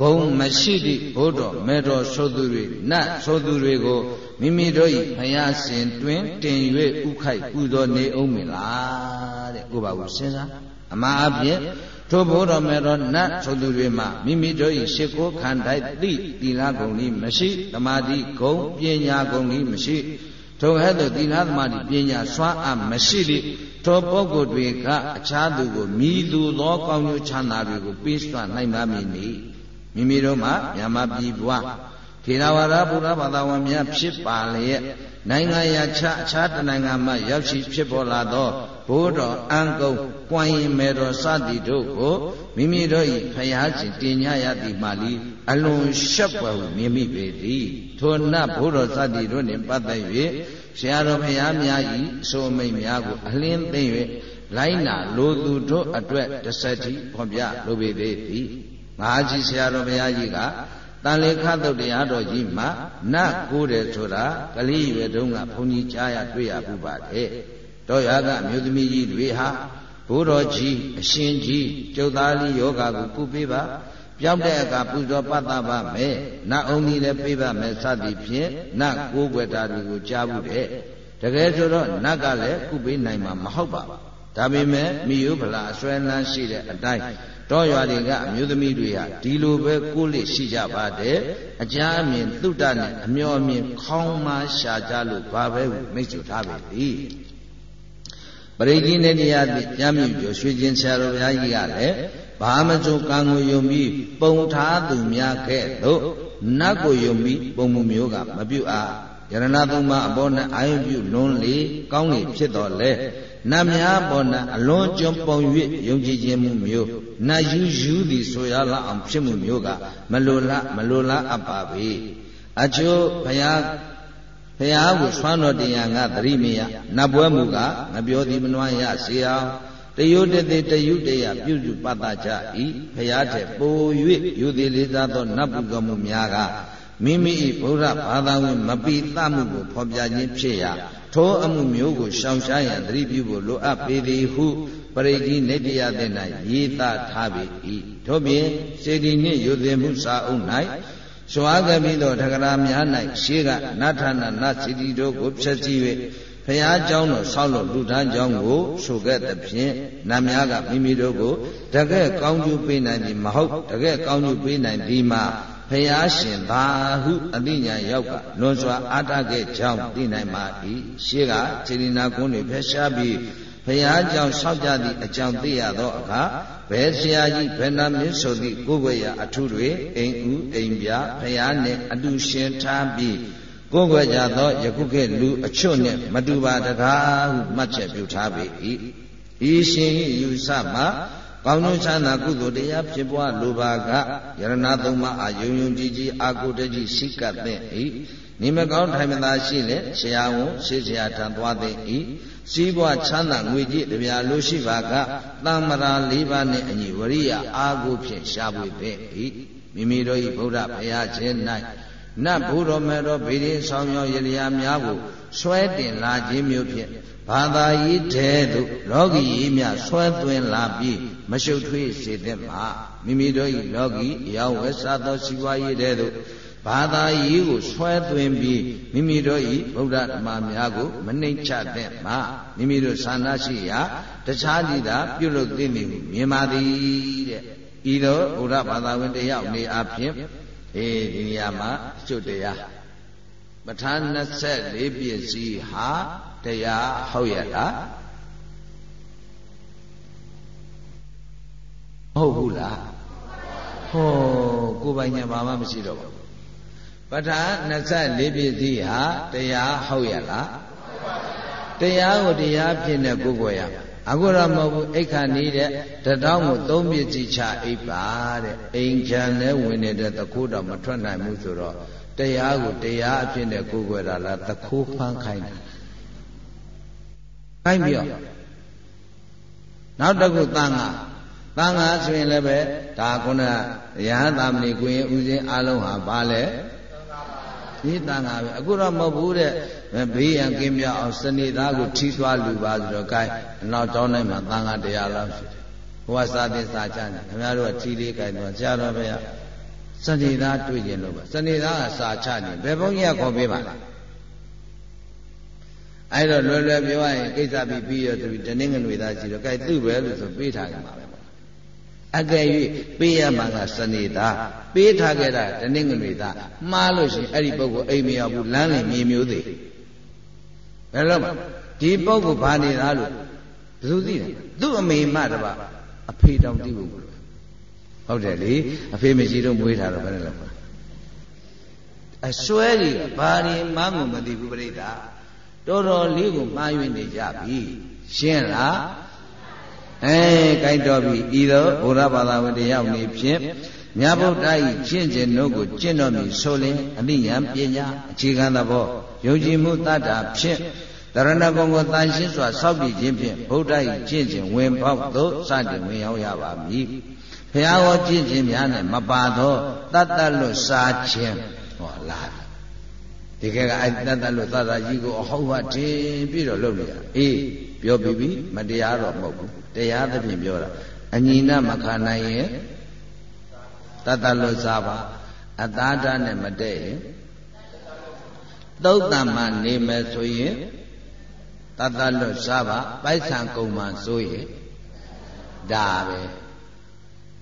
ဂုံမရှိသည့်ဘုဒ္ဓမေတော်ဆိုသူတွေနတ်ဆိုသူတွေကိုမိမိတို့၏ဘုရားရှင်တွင်တင်၍ဥခိုက်ပူဇော်နေအောင်မလားတဲ့ကိုပါဘူးစဉ်းစားအမှားအပြင်ထိုဘုရားမေတော်နတ်ဆိုသူတွေမှာမိမိတို့၏ရှ िख ောခံတိုက်သည့်သီလဂုံဤမရှိတမာတိဂုံပညာဂုံဤမရှိထိုဟဲ့သို့သီလသမာဓိပညာစွမ်းအားမရှိသည့်ထိုပုဂ္ဂိုလ်တွေကအခြားသူကိုမိသူသောကောင်းကျိုးချမ်းသာတွေကိုပေးစွမ်းနိုင်ပါမည်နိ မိမိတို့မှာမြန်မာပြည်ပွားထေရဝါဒဘုရားဘာသာဝင်များဖြစ်ပါလျက်နိုင်ငံရခြားအခြားတနိုင်ငံမှရောက်ရှိဖြစ်ပေါ်လာသောဗဘိုးတော်အံကုံကွမ်ရင်မေတော်စသည်တို့ကိုမိမိတို့၏ဖျားရှင်တင်ညရသည်မှလီအလွန်ရှက်ပွယ်ဟုမြင်မိပေသည်ထိုနတ်ဘိုးတော်စသည်တို့နှင့်ပတ်သက်၍ဆရာတော်ဖျားများ၏အဆိုအမိန်များကိုအလင်းသိမ့်၍လိုက်နာလိုသူတို့အတွက်တဆက်တိဖော်ပြလိုပေသေးသည် မဟာကြီးဆရာတော်ဘုရားကြီးကတန်လေခတ်ုတ်တရားတော်ကြီးမှာနတ်ကိုးတယ်ဆိုတာကလေးရွယ်တုန်းကဘုန်းကြီးကြားရတွေ့ရပူပါတယ်တော့ရကအမျိုးသမီးကြီးတွေဟာဘိုးတော်ကြီးအရှင်ကြီးကျုပ်သားလေးယောဂါကိုကုပေးပါပြောင်းတဲ့အခါပူဇော်ပတ်သပါမယ်နတ်အောင်ကြီးလည်းပေးပါမယ်စသည်ဖြင့်နတ်ကိုးွယ်တာတွေကိုကြားဘူးတဲ့တကယ်ဆိုတော့နတ်ကလည်းကုပေးနိုင်မှာမဟုတ်ပါဘူးဒါပေမဲ့မိယုဖလာအစွဲလန်းရှိတဲ့အတိုင်း တောရွာတွေကအမျိုးသမီးတွေဟာဒီလိုပဲကိုယ်လေးရှိကြပါတယ်အကြအမြင်သုတနဲ့အမျော်အမြင်ခေါင်းမှရှာကြလို့ဘာပဲမိတ်ဆွထားပေသည်ပရိကြီးနေတရားတိကျမ်းမြင့်ကျော်ရွှေချင်းဆရာတော်ဘုရားကြီးကလည်းဘာမစုံကံကိုယုံပြီးပုံထားသူများခဲ့သို့နတ်ကိုယုံပြီးပုံမှုမျိုးကမပြုအားယရဏသုံးပါးအပေါ်၌အာယုပြုလွန်းလေကောင်းလေဖြစ်တော်လဲ နတ်များပေါ်၌အလွန်ကျွံပုံ၍ယုံကြည်ခြင်းမှုမျိုးနတ်ယူယူသည်ဆိုရလောက်အောင်ဖြစ်မှုမျိုးကမလိုလားမလိုလားအပ်ပါပေအချို့ဘုရားဘုရားကိုဆွမ်းတော်တရားငါသတိမယနတ်ပွဲမူကမပြောသည်မနှွမ်းရစေအောင်တယုတသေးတယုတရပြုစုပတ်သကြ၏ဘုရားတဲ့ပို၍ယူသည်လေးစားသောနတ်ပုဂ္ဂမှုများကမိမိ၏ဗုဒ္ဓဘာသာဝင်မပိသမှုကိုဖော်ပြခြင်းဖြစ်ရာ ထိုအမှုမျိုးကိုရှောင်ရှားရန်သတိပြုဖို့လိုအပ်ပေသည်ဟုပရိတိနေတရားတဲ့၌ရေးသားထားပေ၏ထို့ပြင်စေတီနှင့်ယုသင်မှုစာအုပ်၌စွာကပြီးသောတက္ကရာများ၌ရှေးကနတ်ဌာနနတ်စီတီတို့ကိုဖျက်ဆီး၍ဘုရားကျောင်းတော်ဆောက်လို့လူထမ်းကျောင်းကိုဆိုခဲ့သဖြင့်နတ်များကမိမိတို့ကိုတကယ်ကောင်းကျိုးပေးနိုင်သည်မဟုတ်တကယ်ကောင်းကျိုးပေးနိုင်သည်မှာ ဖျားရှင်သာဟုအသိဉာဏ်ရောက်ကလွန်စွာအားတခဲ့ကြောင်းသိနိုင်ပါ၏ရှေးကခြေရနာကုန်းတွေဖျက်ရှားပြီးဘုရားကြောင့်ဆောက်ကြသည့်အကြောင်းသိရသောအခါဘယ်ဆရာကြီးဘယ်နာမင်းဆိုသည့်ကိုယ်ွယ်ရအထုတွေအိမ်ဦးအိမ်ပြဘုရားနှင့်အတူရှင်ထားပြီးကိုယ်ွယ်ကြသောယခုခေတ်လူအချွတ်နှင့်မတူပါတကားဟုမှတ်ချက်ပြုထားပေ၏ဤရှင်ယူဆမှာ ကောင်းကျိုးချမ်းသာကုသိုလ်တရားဖြစ်ပွားလိုပါကယရဏသုံးပါးအာယုံယုံကြည်ကြည်အာကိုတကြီးရှိကပ်တဲ့ဤနေမကောင်းထိုင်မသာရှိလေဆရာဝန်ရှေးဆရာထံသွားတဲ့ဤစီးပွားချမ်းသာငွေကြီးတပြာလို့ရှိပါကတမ္မရာ၄ပါးနှင့်အညီဝရိယအာကိုဖြင့်ရှားပွေတဲ့ဤမိမိတို့၏ဗုဒ္ဓဘုရားခြင်း၌နတ်ဘုရောမေတော်ဗေဒီဆောင်ရောရလျာများကိုဆွဲတင်လာခြင်းမျိုးဖြင့် ဘာသာရေးတဲသို့လောကီရေးများဆွဲသွင်းလာပြီးမရှုပ်ထွေးစေတဲ့မှာမိမိတို့၏လောကီအယောဝဲစားသောစီဝါရေးတဲသို့ဘာသာရေးကိုဆွဲသွင်းပြီးမိမိတို့၏ဗုဒ္ဓဓမ္မများကိုမနှိမ့်ချတဲ့မှာမိမိတို့သာနာရှိရာတခြားဒီသာပြုလုပ်သိမည်ဟုမြင်ပါသည်တဲ့ဤသို့ဗုဒ္ဓဘာသာဝင်တယောက်နေအဖြစ်အေးဒီနေရာမှာကျွတ်တရားပဋ္ဌာန်း24ပြည့်စည်ဟာ တရားဟုတ်ရလားမဟုတ်ဘူးလားဟောကိုယ်ပိုင်ညာဘာမှမရှိတော့ဘူးပဋ္ဌာန်း24ပြည့်စည်ဟာတရားဟုတ်ရလားတရားကိုတရားဖြစ်နေကိုယ်ကိုယ်ရအခုတော့မဟုတ်ဘူးအိတ်ခါနေတဲ့တတောင်းကိုသုံးပြည့်ကြည့်ချအိပ်ပါတဲ့အိမ်ချမ်းနဲ့ဝင်နေတဲ့တခိုးတော့မထွက်နိုင်ဘူးဆိုတော့တရားကိုတရားအဖြစ်နဲ့ကိုယ်ကိုယ်ရလားတခိုးဖန်းခိုင်းတယ် ခိုင်းပြီးတော့နောက်တစ်ခုတန်ခါတန်ခါဆိုရင်လည်းပဲဒါခုနရဟန်းသာမဏေကိုရင်ဥစဉ်အလုံးဟာဘာလဲဒီတန်ခါပဲအခုတော့မဟုတ်ဘူးတဲ့ဘေးရန်ကင်းပြအောင်စနေသားကိုထီးသွားလူပါဆိုတော့ gain အနောက်တောင်းတိုင်းမှာတန်ခါတရားလောက်ရှိတယ်ဘုရားစာသင်စာချနေခင်ဗျားတို့ကထီးလေး gain တော့ဆရာတော်ဘုရားစနေသားတွေ့ကျင်လို့ပါစနေသားကစာချနေဘယ်ဘုန်းကြီးကခေါ်ပေးပါလား အဲ့တော့လွယ်လွယ်ပြောရရင်ကိစ္စပြီးပြီးရသူတနင်္ဂနွေသားရှိတော့ gain သူ့ပဲလို့ဆိုပေးထားကြမှာပဲအကယ်၍ပေးရမှာကစနေသားပေးထားခဲ့တာတနင်္ဂနွေသားမှားလို့ရှိရင်အဲ့ဒီပုဂ္ဂိုလ်အိမ်မရောက်ဘူးလမ်းလင်မြေမျိုးသေးဘယ်လိုဒီပုဂ္ဂိုလ်ဘာနေတာလို့ဘယ်သူသိတယ်သူ့အမေမတပါအဖေတောင်သိဖို့ဟုတ်တယ်လေအဖေမရှိတော့မွေးထားတော့ဘယ်နဲ့လဲအစွဲကြီးဘာတွေမှမမသိဘူးပြိတ္တာ တော်တော်လေးကိုမှားယွင်းနေကြပြီရရှင်းလားအဲကြိုက်တော်ပြီဤသို့ဘုရားဘာသာဝင်တယောက်နေဖြင့်မြတ်ဗုဒ္ဓ၏ကျင့်စဉ်တို့ကိုကျင့်တော်မူဆိုလင်အနိညာပညာအခြေခံသဘောယုံကြည်မှုတတ်တာဖြင့်တရဏဂုံကိုတန်ရှင်းစွာစောင့်တည်ခြင်းဖြင့်ဗုဒ္ဓ၏ကျင့်စဉ်ဝင်ပေါက်သို့စတင်ဝင်ရောက်ရပါမည်ဘုရားဟောကျင့်ခြင်းများနဲ့မပါသောတတ်တတ်လွတ်စားခြင်းဟောလား ဒီကဲကအဲ့တတ်တတ်လွတ်သတ္တကြီးကိုအဟောဟာတင်ပြီးတော့လုပ်လိုက်ရအေးပြောပြီးပြီမတရားတော့မဟုတ်ဘူးတရားသဖြင့်ပြောတာအညီနာမခံနိုင်ရင်တတ္တလွတ်စားပါအသားဓာတ်နဲ့မတည့်ရင်သုတ်တံမှနေမယ်ဆိုရင်တတ္တလွတ်စားပါပိုက်ဆံကုန်မှဆိုရင်ဒါပဲ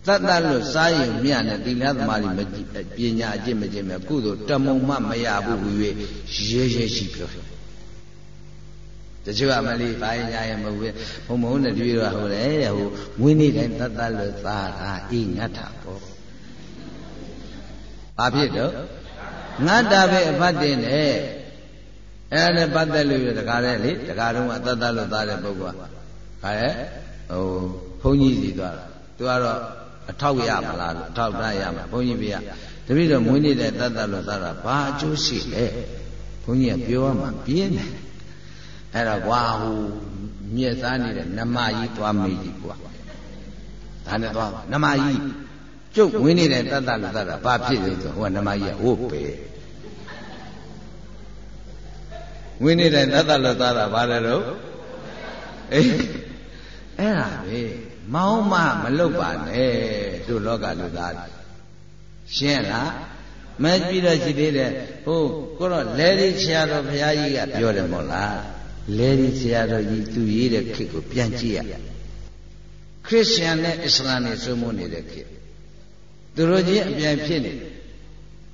တတ္တလွတ်စားရင်မြတ်နဲ့သီလသမားကြီးမပညာအကျင့်မကျင့်မဲ့ကုသိုလ်တမုံမှမရဘူးဟူ၍ရဲရဲရှိပြောတယ်တချို့အမလေးပိုင်းညာရင်မဟုတ်ဘူးဘုံဘုံနဲ့တွေ့တော့ဟိုလေဟိုဝင်းနေတိုင်းတတ်တတ်လို့သားတာအေးငတ်တာပေါ့ဘာဖြစ်တော့ငတ်တာပဲအဖတ်တင်တယ်အဲ့ဒါနဲ့ပတ်သက်လို့တကားတဲ့လေတကားတော့အတတ်တတ်လို့သားတဲ့ပုဂ္ဂိုလ်ကဟာရဲ့ဟိုဘုန်းကြီးစီသွားတာသူကတော့ အထောက်ရမလားလို့အထောက်တရမှာဘုန်းကြီးပြတပည့်တော်မွေးနေတဲ့တတ်တတ်လို့သားတာဘာအကျိုးရှိလဲဘုန်းကြီးကပြောရမှာပြင်းတယ်အဲ့တော့ကွာဟိုမြက်စားနေတဲ့နမကြီးသွားမေးကြီးကွာဒါနဲ့သွားနမကြီးကျုပ်ဝင်နေတဲ့တတ်တလူတတ်တာဘာဖြစ်လဲဆိုဟိုကနမကြီးကဟိုပဲဝင်နေတဲ့တတ်တလူတတ်တာဘာလဲတော့အေးအဲ့ဒါပဲ မောင်းမမလုတ်ပါနဲ့တို့လောကလူသားရှင်းလားမကြည့်တော့ရှိသေးတယ်ဟိုကိုတော့လဲဒီဆရာတော်ဘုရားကြီးကပြောတယ်မို့လားလဲဒီဆရာတော်ကြီးသူရေးတဲ့ခေတ်ကိုပြန်ကြည့်ရခရစ်ယာန်နဲ့အစ္စလာမ်နဲ့စိုးမိုးနေတဲ့ခေတ်သူတို့ချင်းအပြန်ဖြစ်နေ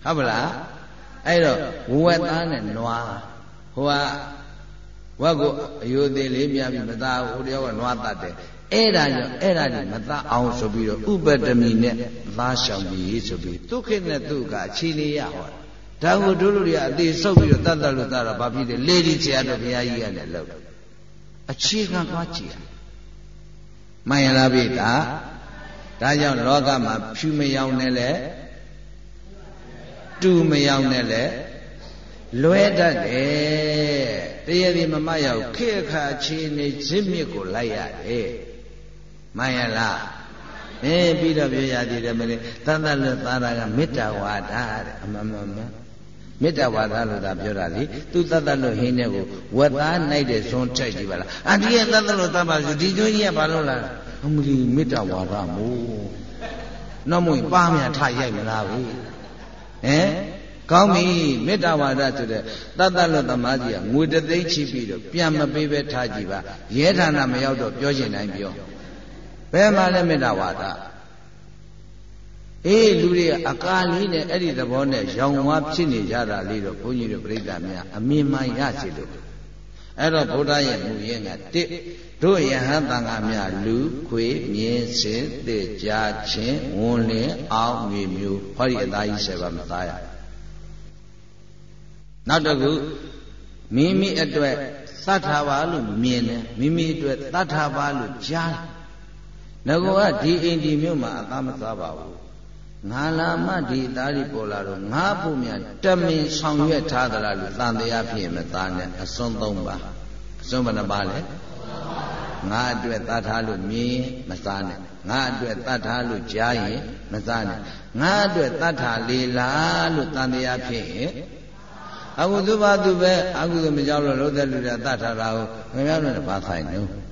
ဟုတ်ပလားအဲ့တော့ဝက်သားနဲ့နွားဟိုကဝက်ကိုအယိုသေးလေးပြပြီးမသားဟိုတယောက်ကနွားတတ်တယ် အဲ့ဒါကြောင့်အဲ့ဒါကြီးမသားအောင်ဆိုပြီးတော့ဥပဒမီနဲ့သားရှောင်ပြီးဆိုပြီးသူခေနဲ့သူကအခြေနေရဟောဒါကိုတို့လူတွေကအသေးဆုပ်ပြီးတော့တတ်တတ်လို့သားတော့ဘာဖြစ်လဲလေဒီဆရာတော်ဘုရားကြီးကလည်းလောက်အခြေခံသွားကြည့်ရမှန်ရလားဗျာဒါကြောင့်လောကမှာဖြူမယောင်နဲ့လဲတူမယောင်နဲ့လဲလွဲတတ်တယ်တရည်မမရောက်ခေခါချီနေဇစ်မြစ်ကိုလိုက်ရတယ် မှန်ရလားအင်းပြီးတော့ပြောရသေးတယ်မလေးသတ္တလွတ်သားတာကမေတ္တာဝါဒတဲ့အမှန်မှန်မှန်မေတ္တာဝါဒလို့သာပြောတာလေသူသတ္တလွတ်ဟင်းတဲ့ကိုဝက်သားနိုင်တဲ့ဇွန်ထက်ကြည့်ပါလားအဒီရဲ့သတ္တလွတ်သတ်ပါဆိုဒီကျွန်းကြီးကဘာလို့လားအမလီမေတ္တာဝါဒမို့နောက်မို့ပါမြထရိုက်မလားဘူးဟမ်ကောင်းပြီမေတ္တာဝါဒဆိုတဲ့တတ်တတ်လို့သမားကြီးကငွေတသိန်းချီပြီးတော့ပြန်မပေးပဲထားကြည့်ပါရဲဌာနမရောက်တော့ပြောချင်တိုင်းပြော ဘယ်မှာလဲမေတ္တာဝါဒအေးလူတွေအကာလေးနဲ့အဲ့ဒီသဘောနဲ့ရောင်ဝါဖြစ်နေကြတာလေးတော့ဘုန်းကြီးတို့ပြိဿများအမြင်မှန်ရစီလို့အဲ့တော့ဗုဒ္ဓရဲ့မူရင်းကတစ်တို့ယဟန်တန်ခါများလူခွေမြင်းစင်သိကြချင်းဝန်လင်းအောင်မြေမျိုးဟောဒီအသားကြီးဆယ်ပါမသားရနောက်တစ်ခုမိမိအတွက်သတ်ထားပါလို့မြင်တယ်မိမိအတွက်သတ်ထားပါလို့ကြားတယ် ငကောကဒီအိမ်ဒီမြို့မှာအသားမသားပါဘူးငါလာမဒီသားကြီးပေါ်လာတော့ငါဖို့မြတမင်ဆောင်ရွက်ထားသလားလို့တန်တရားဖြစ်မသားနဲ့အစွန်းသုံးပါအစွန်းဘယ်နှပါလဲငါအတွက်တတ်ထားလို့မြင်မစားနဲ့ငါအတွက်တတ်ထားလို့ကြားရင်မစားနဲ့ငါအတွက်တတ်ထားလေလားလို့တန်တရားဖြစ်ရင်အကုသိုလ်ပါသူပဲအကုသိုလ်မကြောက်လို့လုံးတဲ့လူတွေတတ်ထားတာကိုခင်ဗျားတို့ဘာဆိုင်နော်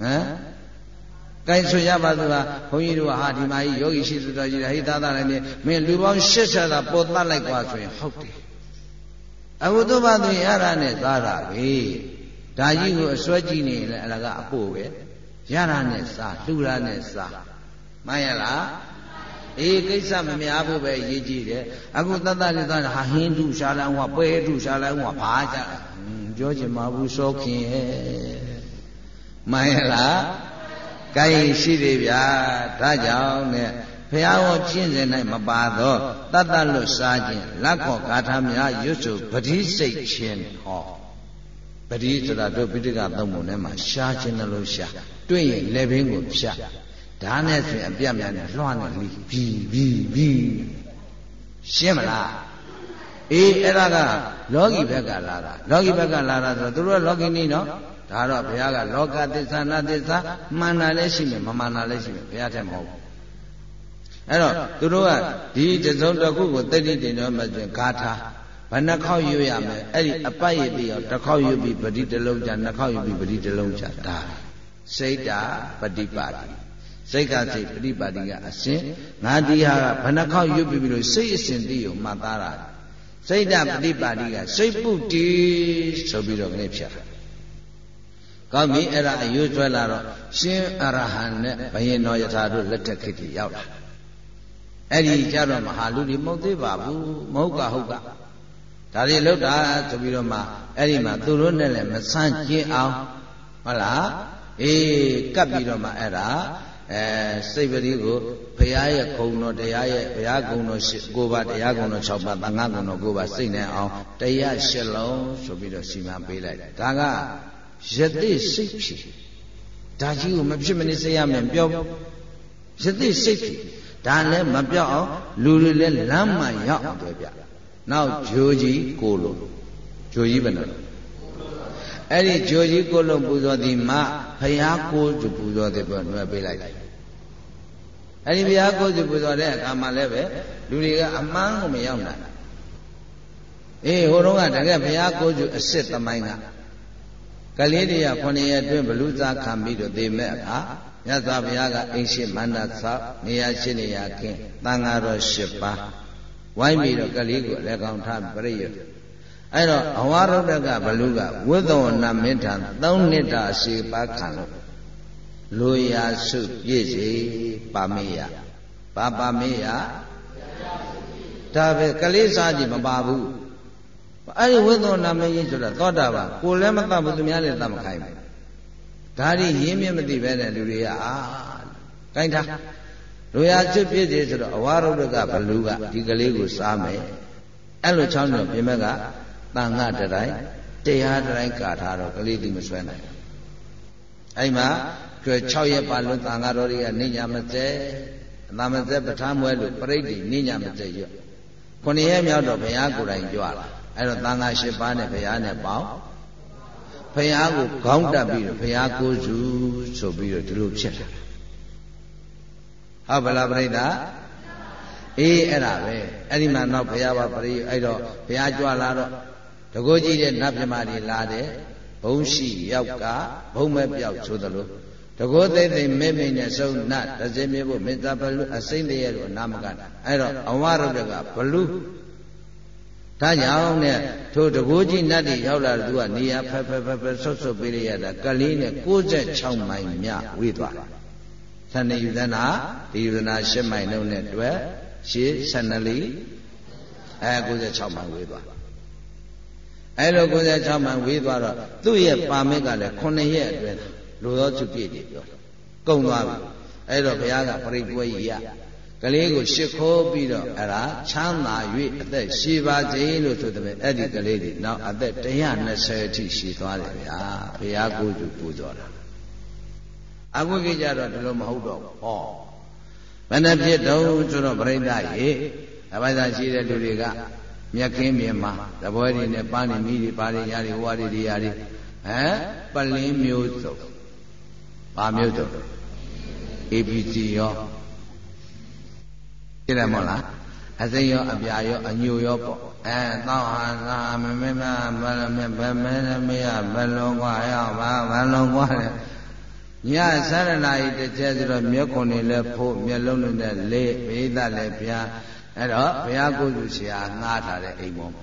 ဟမ်ကိုင်ဆိုရပါသူကဘုန်းကြီးတို့ကဟာဒီမှာကြီးယောဂီရှိသူတော်ကြီးဟိသားသားလည်းမင်းလူပေါင်း80တာပေါ်တတ်လိုက်กว่าဆိုရင်ဟုတ်တယ်အကုသိုလ်ပါသူရတာနဲ့သားတာပဲဒါကြီးကိုအစွဲကြည့်နေလဲအလကအဖို့ပဲရတာနဲ့စားလှူတာနဲ့စားမှန်ရလားအေးကိစ္စမများဘူးပဲရေးကြည့်တယ်အခုတတ်တလေးသားဟာဟင်းတုရှာလန်းဟောပဲတုရှာလန်းဟောဘာကြပြောချင်မှာဘူးစောခင်ရဲ့ မှန်ရလားကိုင်းရှိသေးဗျာဒါကြောင့်နဲ့ဘုရားဟောကျင့်စဉ်၌မပါသောတတ်တလွတ်စားခြင်းလက်ခေါ်ဂါထာများရွတ်ဆိုပတိစိတ်ခြင်းဟောပတိဆိုတာတို့ပိဋကသုံးပုံထဲမှာရှားခြင်းလို့ရှားတွေ့ရင်လက်ဘင်းကိုဖြတ်ဓာတ်နဲ့ဆိုရင်အပြတ်များနဲ့လွှမ်းနဲ့လီဘီဘီဘီရှင်းမလားအေးအဲ့ဒါကလောကီဘက်ကလာတာလောကီဘက်ကလာတာဆိုတော့သူတို့ကလောကီနီးနော် ဒါတော့ဘုရားကလောကသစ္စာနာသစ္စာမှန်တာလည်းရှိမယ်မမှန်တာလည်းရှိမယ်ဘုရားတဲ့မဟုတ်ဘူးအဲ့တော့သူတို့ကဒီတစုံတစ်ခုကိုတိတ်တိတ်တင်တော့မှကျင်ဂါထာဘယ်နှခေါက်ရွရမယ်အဲ့ဒီအပတ်ရည်ပြီးတော့တစ်ခေါက်ရွပြီးပတိတစ်လုံးချနှစ်ခေါက်ရွပြီးပတိတစ်လုံးချဒါစိတ်တာပฏิပါတိစိတ်ကစိတ်ပฏิပါတိကအစဉ်ငါဒီဟာကဘယ်နှခေါက်ရွပြီးပြီးလို့စိတ်အစဉ်တည်းကိုမှတ်သားတာစိတ်တပฏิပါတိကစိတ်ပုတ္တိဆိုပြီးတော့ခလေးဖြတ် ကောင်းပြီအဲ့ဒါအယွကျွဲလာတော့ရှင်အရဟံနဲ့ဘယင်တော်ယထာတို့လက်ထက်ခေတ်ကြီးရောက်လာအဲ့ဒီကြတော့မဟာလူတွေမဟုတ်သေးပါဘူးမဟုတ်ကဟုတ်ကဒါတွေလောက်တာဆိုပြီးတော့မှအဲ့ဒီမှာသူတို့နဲ့လည်းမဆန့်ကျင်အောင်ဟုတ်လားအေးကပ်ပြီးတော့မှအဲ့ဒါအဲစိတ်ပတိကိုဘုရားရဲ့ဂုဏ်တော်တရားရဲ့ဘုရားဂုဏ်တော်ကိုပါတရားဂုဏ်တော်6ပါးသံဃာဂုဏ်တော်ကိုပါစိတ်နဲ့အောင်တရား၈လုံးဆိုပြီးတော့စီမံပေးလိုက်ဒါက ယသိစိတ်ဖြစ်ဒါကြီးကိုမဖြစ်မနေစေရမယ်ပြောယသိစိတ်ဖြစ်ဒါလည်းမပြောက်အောင်လူတွေလည်းလမ်းမှရောက်အောင်ပြောပြနောက်ဂျိုကြီးကိုလုံးဂျိုကြီးဘယ်နှလုံးအဲ့ဒီဂျိုကြီးကိုလုံးပူဇော်သည်မဖျားကိုကျပူဇော်တယ်ပြောနှွယ်ပေးလိုက်အဲ့ဒီဘုရားကိုကျပူဇော်တဲ့အခါမှာလည်းပဲလူတွေကအမှန်းကိုမရောက်နိုင်အေးဟိုတုန်းကတကယ်ဘုရားကိုကျအစ်စ်သမိုင်းက ကလေးတည်းရ9ရက်အတွင်းဘလူသားခံပြီးတော့သေမဲ့အခါမြတ်စွာဘုရားကအိမ်ရှိမန္တဆောက်နေရာရှိနေရာခင်းတန်ဃာတော်၈ပါးဝိုင်းပြီးတော့ကလေးကိုအလဲကောင်းထားပြိယအဲ့တော့အဝရုဒ္ဓကဘလူကဝိသောနာမင်းထံ၃နှစ်တာအစီပါခံလို့လူရာစုပြည့်စေပါမေယပါပါမေယဒါပဲကလေးစားကြည့်မပါဘူး အဲ့ဒီဝိသောနာမင်းကြီးဆိုတာသောတာပန်ကိုလည်းမတတ်ဘူးသူများလည်းတတ်မခိုင်းဘူးဒါရီရင်းမြစ်မသိပဲတဲ့လူတွေကအာကိုင်းထားလူရချစ်ပြည့်စေဆိုတော့အဝရုဒ္ဓကဘလူကဒီကလေးကိုစားမယ်အဲ့လိုချောင်းတော့ပြင်မကတန်ခတတိုင်းတရားတိုင်းကာထားတော့ကလေးဒီမဆွဲနိုင်အဲ့မှာကျွဲ6ရက်ပါလို့တန်ခတော်တွေကနေညာမစဲအသာမစဲပဋ္ဌာန်းမွဲလို့ပြိဋ္ဌိနေညာမစဲရွတ်ခုနှစ်ရက်မြောက်တော့ဘုရားကိုယ်တိုင်ကြွလာ အဲ့တော့တန်ခါ၈ပါးနဲ့ဘုရားနဲ့ပေါင်းဘုရားကိုခေါင်းတက်ပြီးတော့ဘုရားကိုစုဆိုပြီးတော့ဒီလိုဖြစ်လာဟုတ်ဗလားပြိဋ္ဌာအေးအဲ့ဒါပဲအဲ့ဒီမှာနောက်ဘုရားပါပရိအဲ့တော့ဘုရားကြွလာတော့တကိုးကြီးတဲ့နတ်မြမတွေလာတယ်ဘုံရှိရောက်ကဘုံမဲ့ပြောက်ဆိုသလိုတကိုးသိသိမေ့မိတ်နဲ့ဆုံးနတ်တစင်းမြေဖို့မေတ္တာဘလူအစိမ့်တည်းလို့နာမကတာအဲ့တော့အဝရုဒ္ဓကဘလူ ဒါကြောင့်နဲ့ထိုတကိုးကြီးနတ်တွေရောက်လာတဲ့သူကနေရာဖက်ဖက်ဖက်ဖက်ဆွတ်ဆွတ်ပေးရတာကလေးနဲ့66မိုင်မြဝေးသွားသန္နယူသနာဒီယူသနာ10မိုင်လုံးနဲ့တွဲရှေး12လီအဲ96မိုင်ဝေးသွားအဲလို96မိုင်ဝေးသွားတော့သူ့ရဲ့ပါမစ်ကလည်း9ရက်အတွင်းလူသောသူပြည့်တယ်ပြောကုံသွားပြီအဲ့တော့ဘုရားကပြိပွဲကြီးရ ကလေးကိုရှ िख ိုးပြီးတော့အဲ့ဒါချမ်းသာ၍အသက်ရှည်ပါစေလို့ဆိုတဲ့အဲ့ဒီကလေးတွေနောက်အသက်120အထိရှည်သွားတယ်ဗျာဘုရားကိုယ်သူပူဇော်တာအဝိကိကြတော့ဒီလိုမဟုတ်တော့ဘူးဟောဘယ်နှဖြစ်တုံးဆိုတော့ပြိဿရေအပိုင်သာရှိတဲ့လူတွေကမြက်ခင်းပြင်မှာတပွဲတွေနဲ့ပန်းနေမိတွေပါတွေရာတွေဟွာတွေဒီရာတွေဟမ်ပလင်းမျိုးစုံဘာမျိုးစုံ ABC ရော သိတယ်မဟုတ်လားအစိမ်းရောအပြာရောအညိုရောပေါ့အဲသောဟာသာမမေမဘလမေဘမဲမေယဘလုံးကွာရောက်ပါဘလုံးကွာတဲ့ညဆရဏာဤတစ်ချက်ဆိုတော့မျက်ခွန်တွေလည်းဖို့မျက်လုံးတွေလည်းလေးဘိသလည်းဗျာအဲ့တော့ဘုရားကိုယ်သူဆရာငားထားတဲ့အိမ်ပေါ်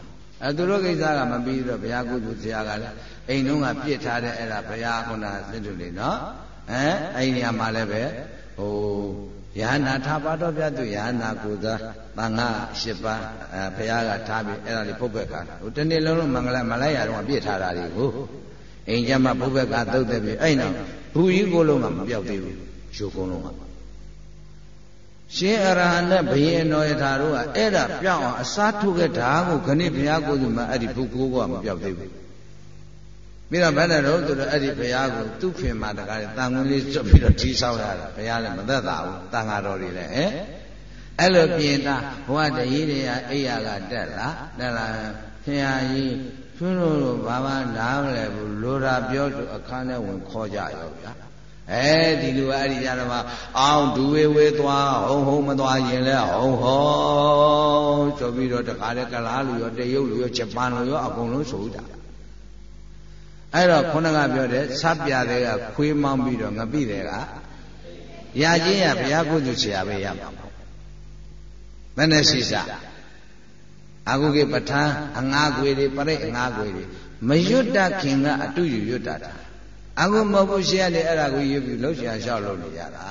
အဲသူတို့ကိစ္စကမပြီးတော့ဘုရားကိုယ်သူဆရာကလည်းအိမ်လုံးကပြစ်ထားတဲ့အဲ့ဒါဘုရားခုနသစ်တူလေးနော်အဲအဲ့ဒီနေရာမှာလည်းပဲဟိုယဟနာထားပါတော့ပြသူယဟနာကိုသာတန်ခါ၈ပါးအဲဘုရားကထားပြီးအဲ့ဒါလေးပုပ္ပကဟိုတနေ့လုံးလုံးမင်္ဂလာမလိုက်ရတော့ပြည့်ထားတာတွေကိုအိမ်ကျမပုပ္ပကသုတ်တဲ့ပြီအဲ့နောက်ဘူးကြီးကိုလုံးကမပြောက်သေးဘူးရှုကုန်းလုံးကရှင်အရဟံနဲ့ဘယင်တော်ယထာတို့ကအဲ့ဒါပြောင်းအောင်အစားထုတ်ခဲ့တာကိုခဏိဘုရားကိုယ်စီမှာအဲ့ဒီဘုကိုးကမပြောက်သေးဘူး ပြီးတော့ဘယ်နဲ့တော့သူတို့အဲ့ဒီဘုရားကိုသူ့ဖင်မှာတကားတန်ခွင်းလေးစွတ်ပြီးတော့ကြီးဆောက်ရတာဘုရားလည်းမသက်သာဘူးတန်ဃာတော်တွေလည်းဟဲ့အဲ့လိုပြင်တာဘဝတရေတွေကအိယာကတက်လာတက်လာဖင်ဟာကြီးကျွန်းတို့ဘာမှနားမလဲဘူးလိုတာပြောသူအခန်းထဲဝင်ခေါ်ကြရောဗျာအဲဒီလူအဲ့ဒီကြတော့မှအောင်ဒူဝေဝေသွားဟုံဟုံမသွားရင်လဲဟုံဟောဆိုပြီးတော့တခါတည်းကလားလူရောတရုတ်လူရောဂျပန်လူရောအကုန်လုံးဆိုတာ အဲ့တော့ခုနကပြောတဲ့ဆပ်ပြတဲ့ကခွေးမောင်းပြီးတော့ငပိတဲ့ကရချင်းရဘုရားကုသဆရာပဲရမှာပေါ့မနဲ့ရှိစအာဟုကေပဋ္ဌာန်းအငါးခွေတွေပရိတ်အငါးခွေတွေမရွတ်တခင်ကအတုယူရွတ်တတာအခုမဟုတ်ဘူးရှင်းရတယ်အဲ့ဒါကိုရွတ်ပြီးလှုပ်ရှားလျှောက်လုပ်နေကြတာ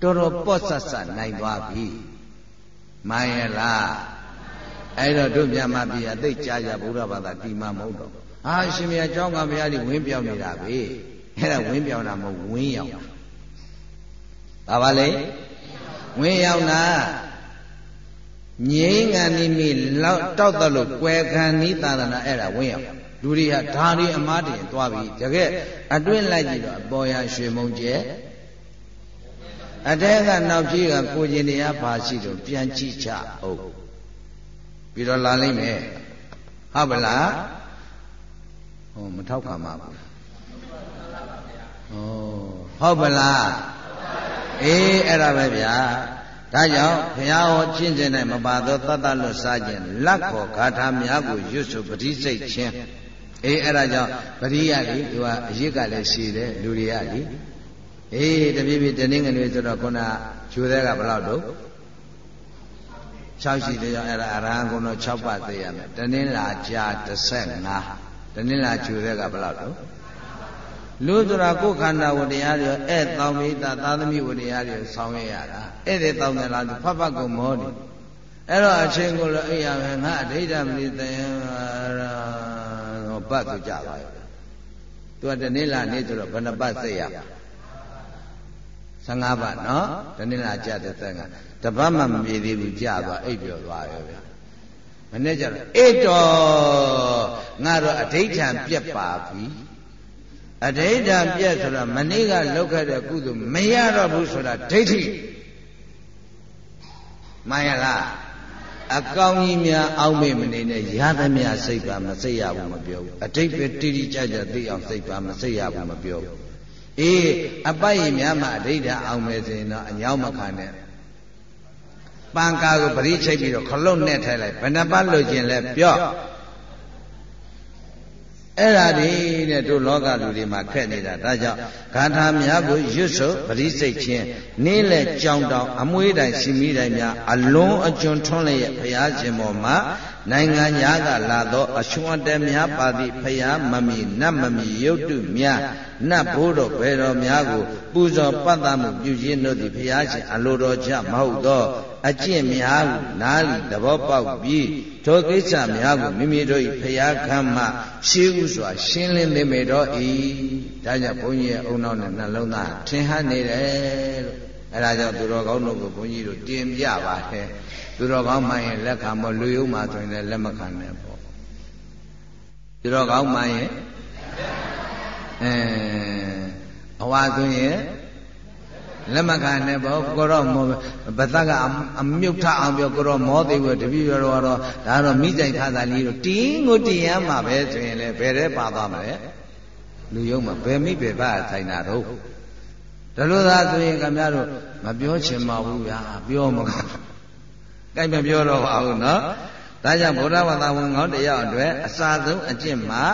တော်တော်ပေါ့ဆတ်ဆတ်နိုင်သွားပြီမှန်ရဲ့လားအဲ့တော့တို့မြတ်မပြည်အသိကြကြဘုရားဘာသာဒီမှာမဟုတ်တော့ အာရှင်မရကြောင်းကဘုရားကြီးဝင်းပြောင်းနေတာပဲအဲ့ဒါဝင်းပြောင်းတာမဟုတ်ဝင်းရောက်ပါပါလေဝင်းရောက်တာငြိမ်းကန်နိမိလောက်တောက်တော့လို့ကွယ်ခံနိသာသနာအဲ့ဒါဝင်းရောက်လူတွေကဒါတွေအမားတင်သွားပြီတကယ်အတွင်းလိုက်ကြည့်တော့အပေါ်ရရွှေမုံကျဲအတဲကနောက်ကြီးကကိုကျင်တရားပါရှိတော့ပြန်ကြည့်ချအောင်ပြီးတော့လာလိမ့်မယ်ဟုတ်ပါလား ဟောမထောက်ခံပါဘူးဩဟုတ်ပလားအေးအဲ့ဒါပဲဗျာဒါကြောင့်ဘုရားဟောကျင့်စဉ်၌မပါသောတတ္တလွတ်စားခြင်းလက်ခေါ်ဂါထာများကိုရွတ်ဆိုပတိစိတ်ခြင်းအေးအဲ့ဒါကြောင့်ပရိယလေသူကအရစ်ကလည်းရှိတယ်လူတွေကလေအေးတပြည့်ပြည့်တနင်္ဂနွေဆိုတော့ခုနဂျူတဲ့ကဘယ်လောက်တော့6ရှိသေးရောအဲ့ဒါအရဟံကုံတော့6ပါးသိရမယ်တနင်္လာကြာ35 တနင်္လာဂျူတဲ့ကဘယ်လောက်တော့လူဆိုတာကိုယ်ခန္ဓာဝတရားတွေဧည့်တောင်းမိတာသာသမီဝတရားတွေဆောင်ရရတာဧည့်တဲ့တောင်းတယ်လားသူဖတ်ဖတ်ကုန်မောတယ်အဲ့တော့အချင်းကိုလည်းအိယာပဲငါအဋိဌမဏိတယံပတ်သူကြပါရဲ့သူကတနေ့လာနေ့ဆိုတော့ဘယ်နှပတ်သိရ15ပတ်နော်တနေ့လာကြတဲ့သက်ကတပတ်မှမပြေသေးဘူးကြသွားအိပ်ပျော်သွားရောဗျာ မနေ့ကျတော့အေတော်ငါတော့အဋိဌံပြက်ပါပြီအဋိဌံပြက်ဆိုတာမနေ့ကလောက်ခဲ့တဲ့ကုသိုလ်မရတော့ဘူးဆိုတာဒိဋ္ဌိမှန်ရလားအကောင်ကြီးများအောက်မေ့မနေနဲ့ရသမျှစိတ်ပါမစိတ်ရဘူးမပြောဘူးအတိတ်ပဲတိတိကျကျသိအောင်စိတ်ပါမစိတ်ရဘူးမပြောဘူးအေးအပိုက်ကြီးများမှအဋိဌာအောင်မယ်ဆိုရင်တော့အညောင်းမခံနဲ့ ပန်ကာကိုပရိချိတ်ပြီးတော့ခလုတ်နဲ့ထိုင်လိုက်ဘယ်နှပတ်လို့ခြင်းလဲပြောအဲ့ဒါဒီတဲ့တို့လောကလူတွေမှာခက်နေတာဒါကြောင့်ဂါထာများကိုရွတ်ဆိုပရိစိတ်ချင်းနေလဲကြောင်တောင်အမွေးတိုင်စီမီတိုင်များအလုံးအကျွံထွန်းလျက်ဘုရားရှင်ပေါ်မှာနိုင်ငံညာကလာသောအချွန်တဲများပါသည့်ဘုရားမမီနတ်မမီရုပ်တုများနတ်ဘိုးတော်ဘယ်တော်များကိုပူဇော်ပတ်သက်မှုပြုခြင်းတို့သည်ဘုရားရှင်အလိုတော်ချမဟုတ်သော အကျင့်များကိုနားလီသဘောပေါက်ပြီးထိုကိစ္စများကိုမိမိတို့၏ဖျားခမ်းမှရှေးဥစွာ ရှင်းလင်းသိမေတော့ဤဒါကြောင့်ဘုန်းကြီးရဲ့အုံနောက်နဲ့နှလုံးသားထင်ဟနေတယ်လို့အဲဒါကြောင့်သူတော်ကောင်းတို့ကိုဘုန်းကြီးတို့တင်ပြပါတယ်သူတော်ကောင်းမှရင်လက်ခံမလူယုံမှဆိုရင်လည်းလက်မခံနဲ့ပေါ့သူတော်ကောင်းမှရင်အဲဘဝဆိုရင် လက်မခံနဲ့ပေါ့ကိုတော့ဘသက်ကအမြုပ်ထအောင်ပြောကိုတော့မောသေးဘူးတပည့်ပြောတော့ဒါတော့မိကြိုက်ခါသာလေးတို့တင်းကိုတင်ရမှာပဲဆိုရင်လည်းဘယ်တဲ့ပါသွားမလဲလူယုံမှာဘယ်မိဘယ်ပါဆိုင်တာတော့ဒါလို့သာဆိုရင်ခင်ဗျားတို့မပြောချင်ပါဘူးဗျာပြောမကကိုက်မပြောတော့ပါဘူးနော်ဒါကြောင့်ဗုဒ္ဓဘာသာဝင်ကောင်းတရားအတွက်အစာဆုံးအကျင့်မှာ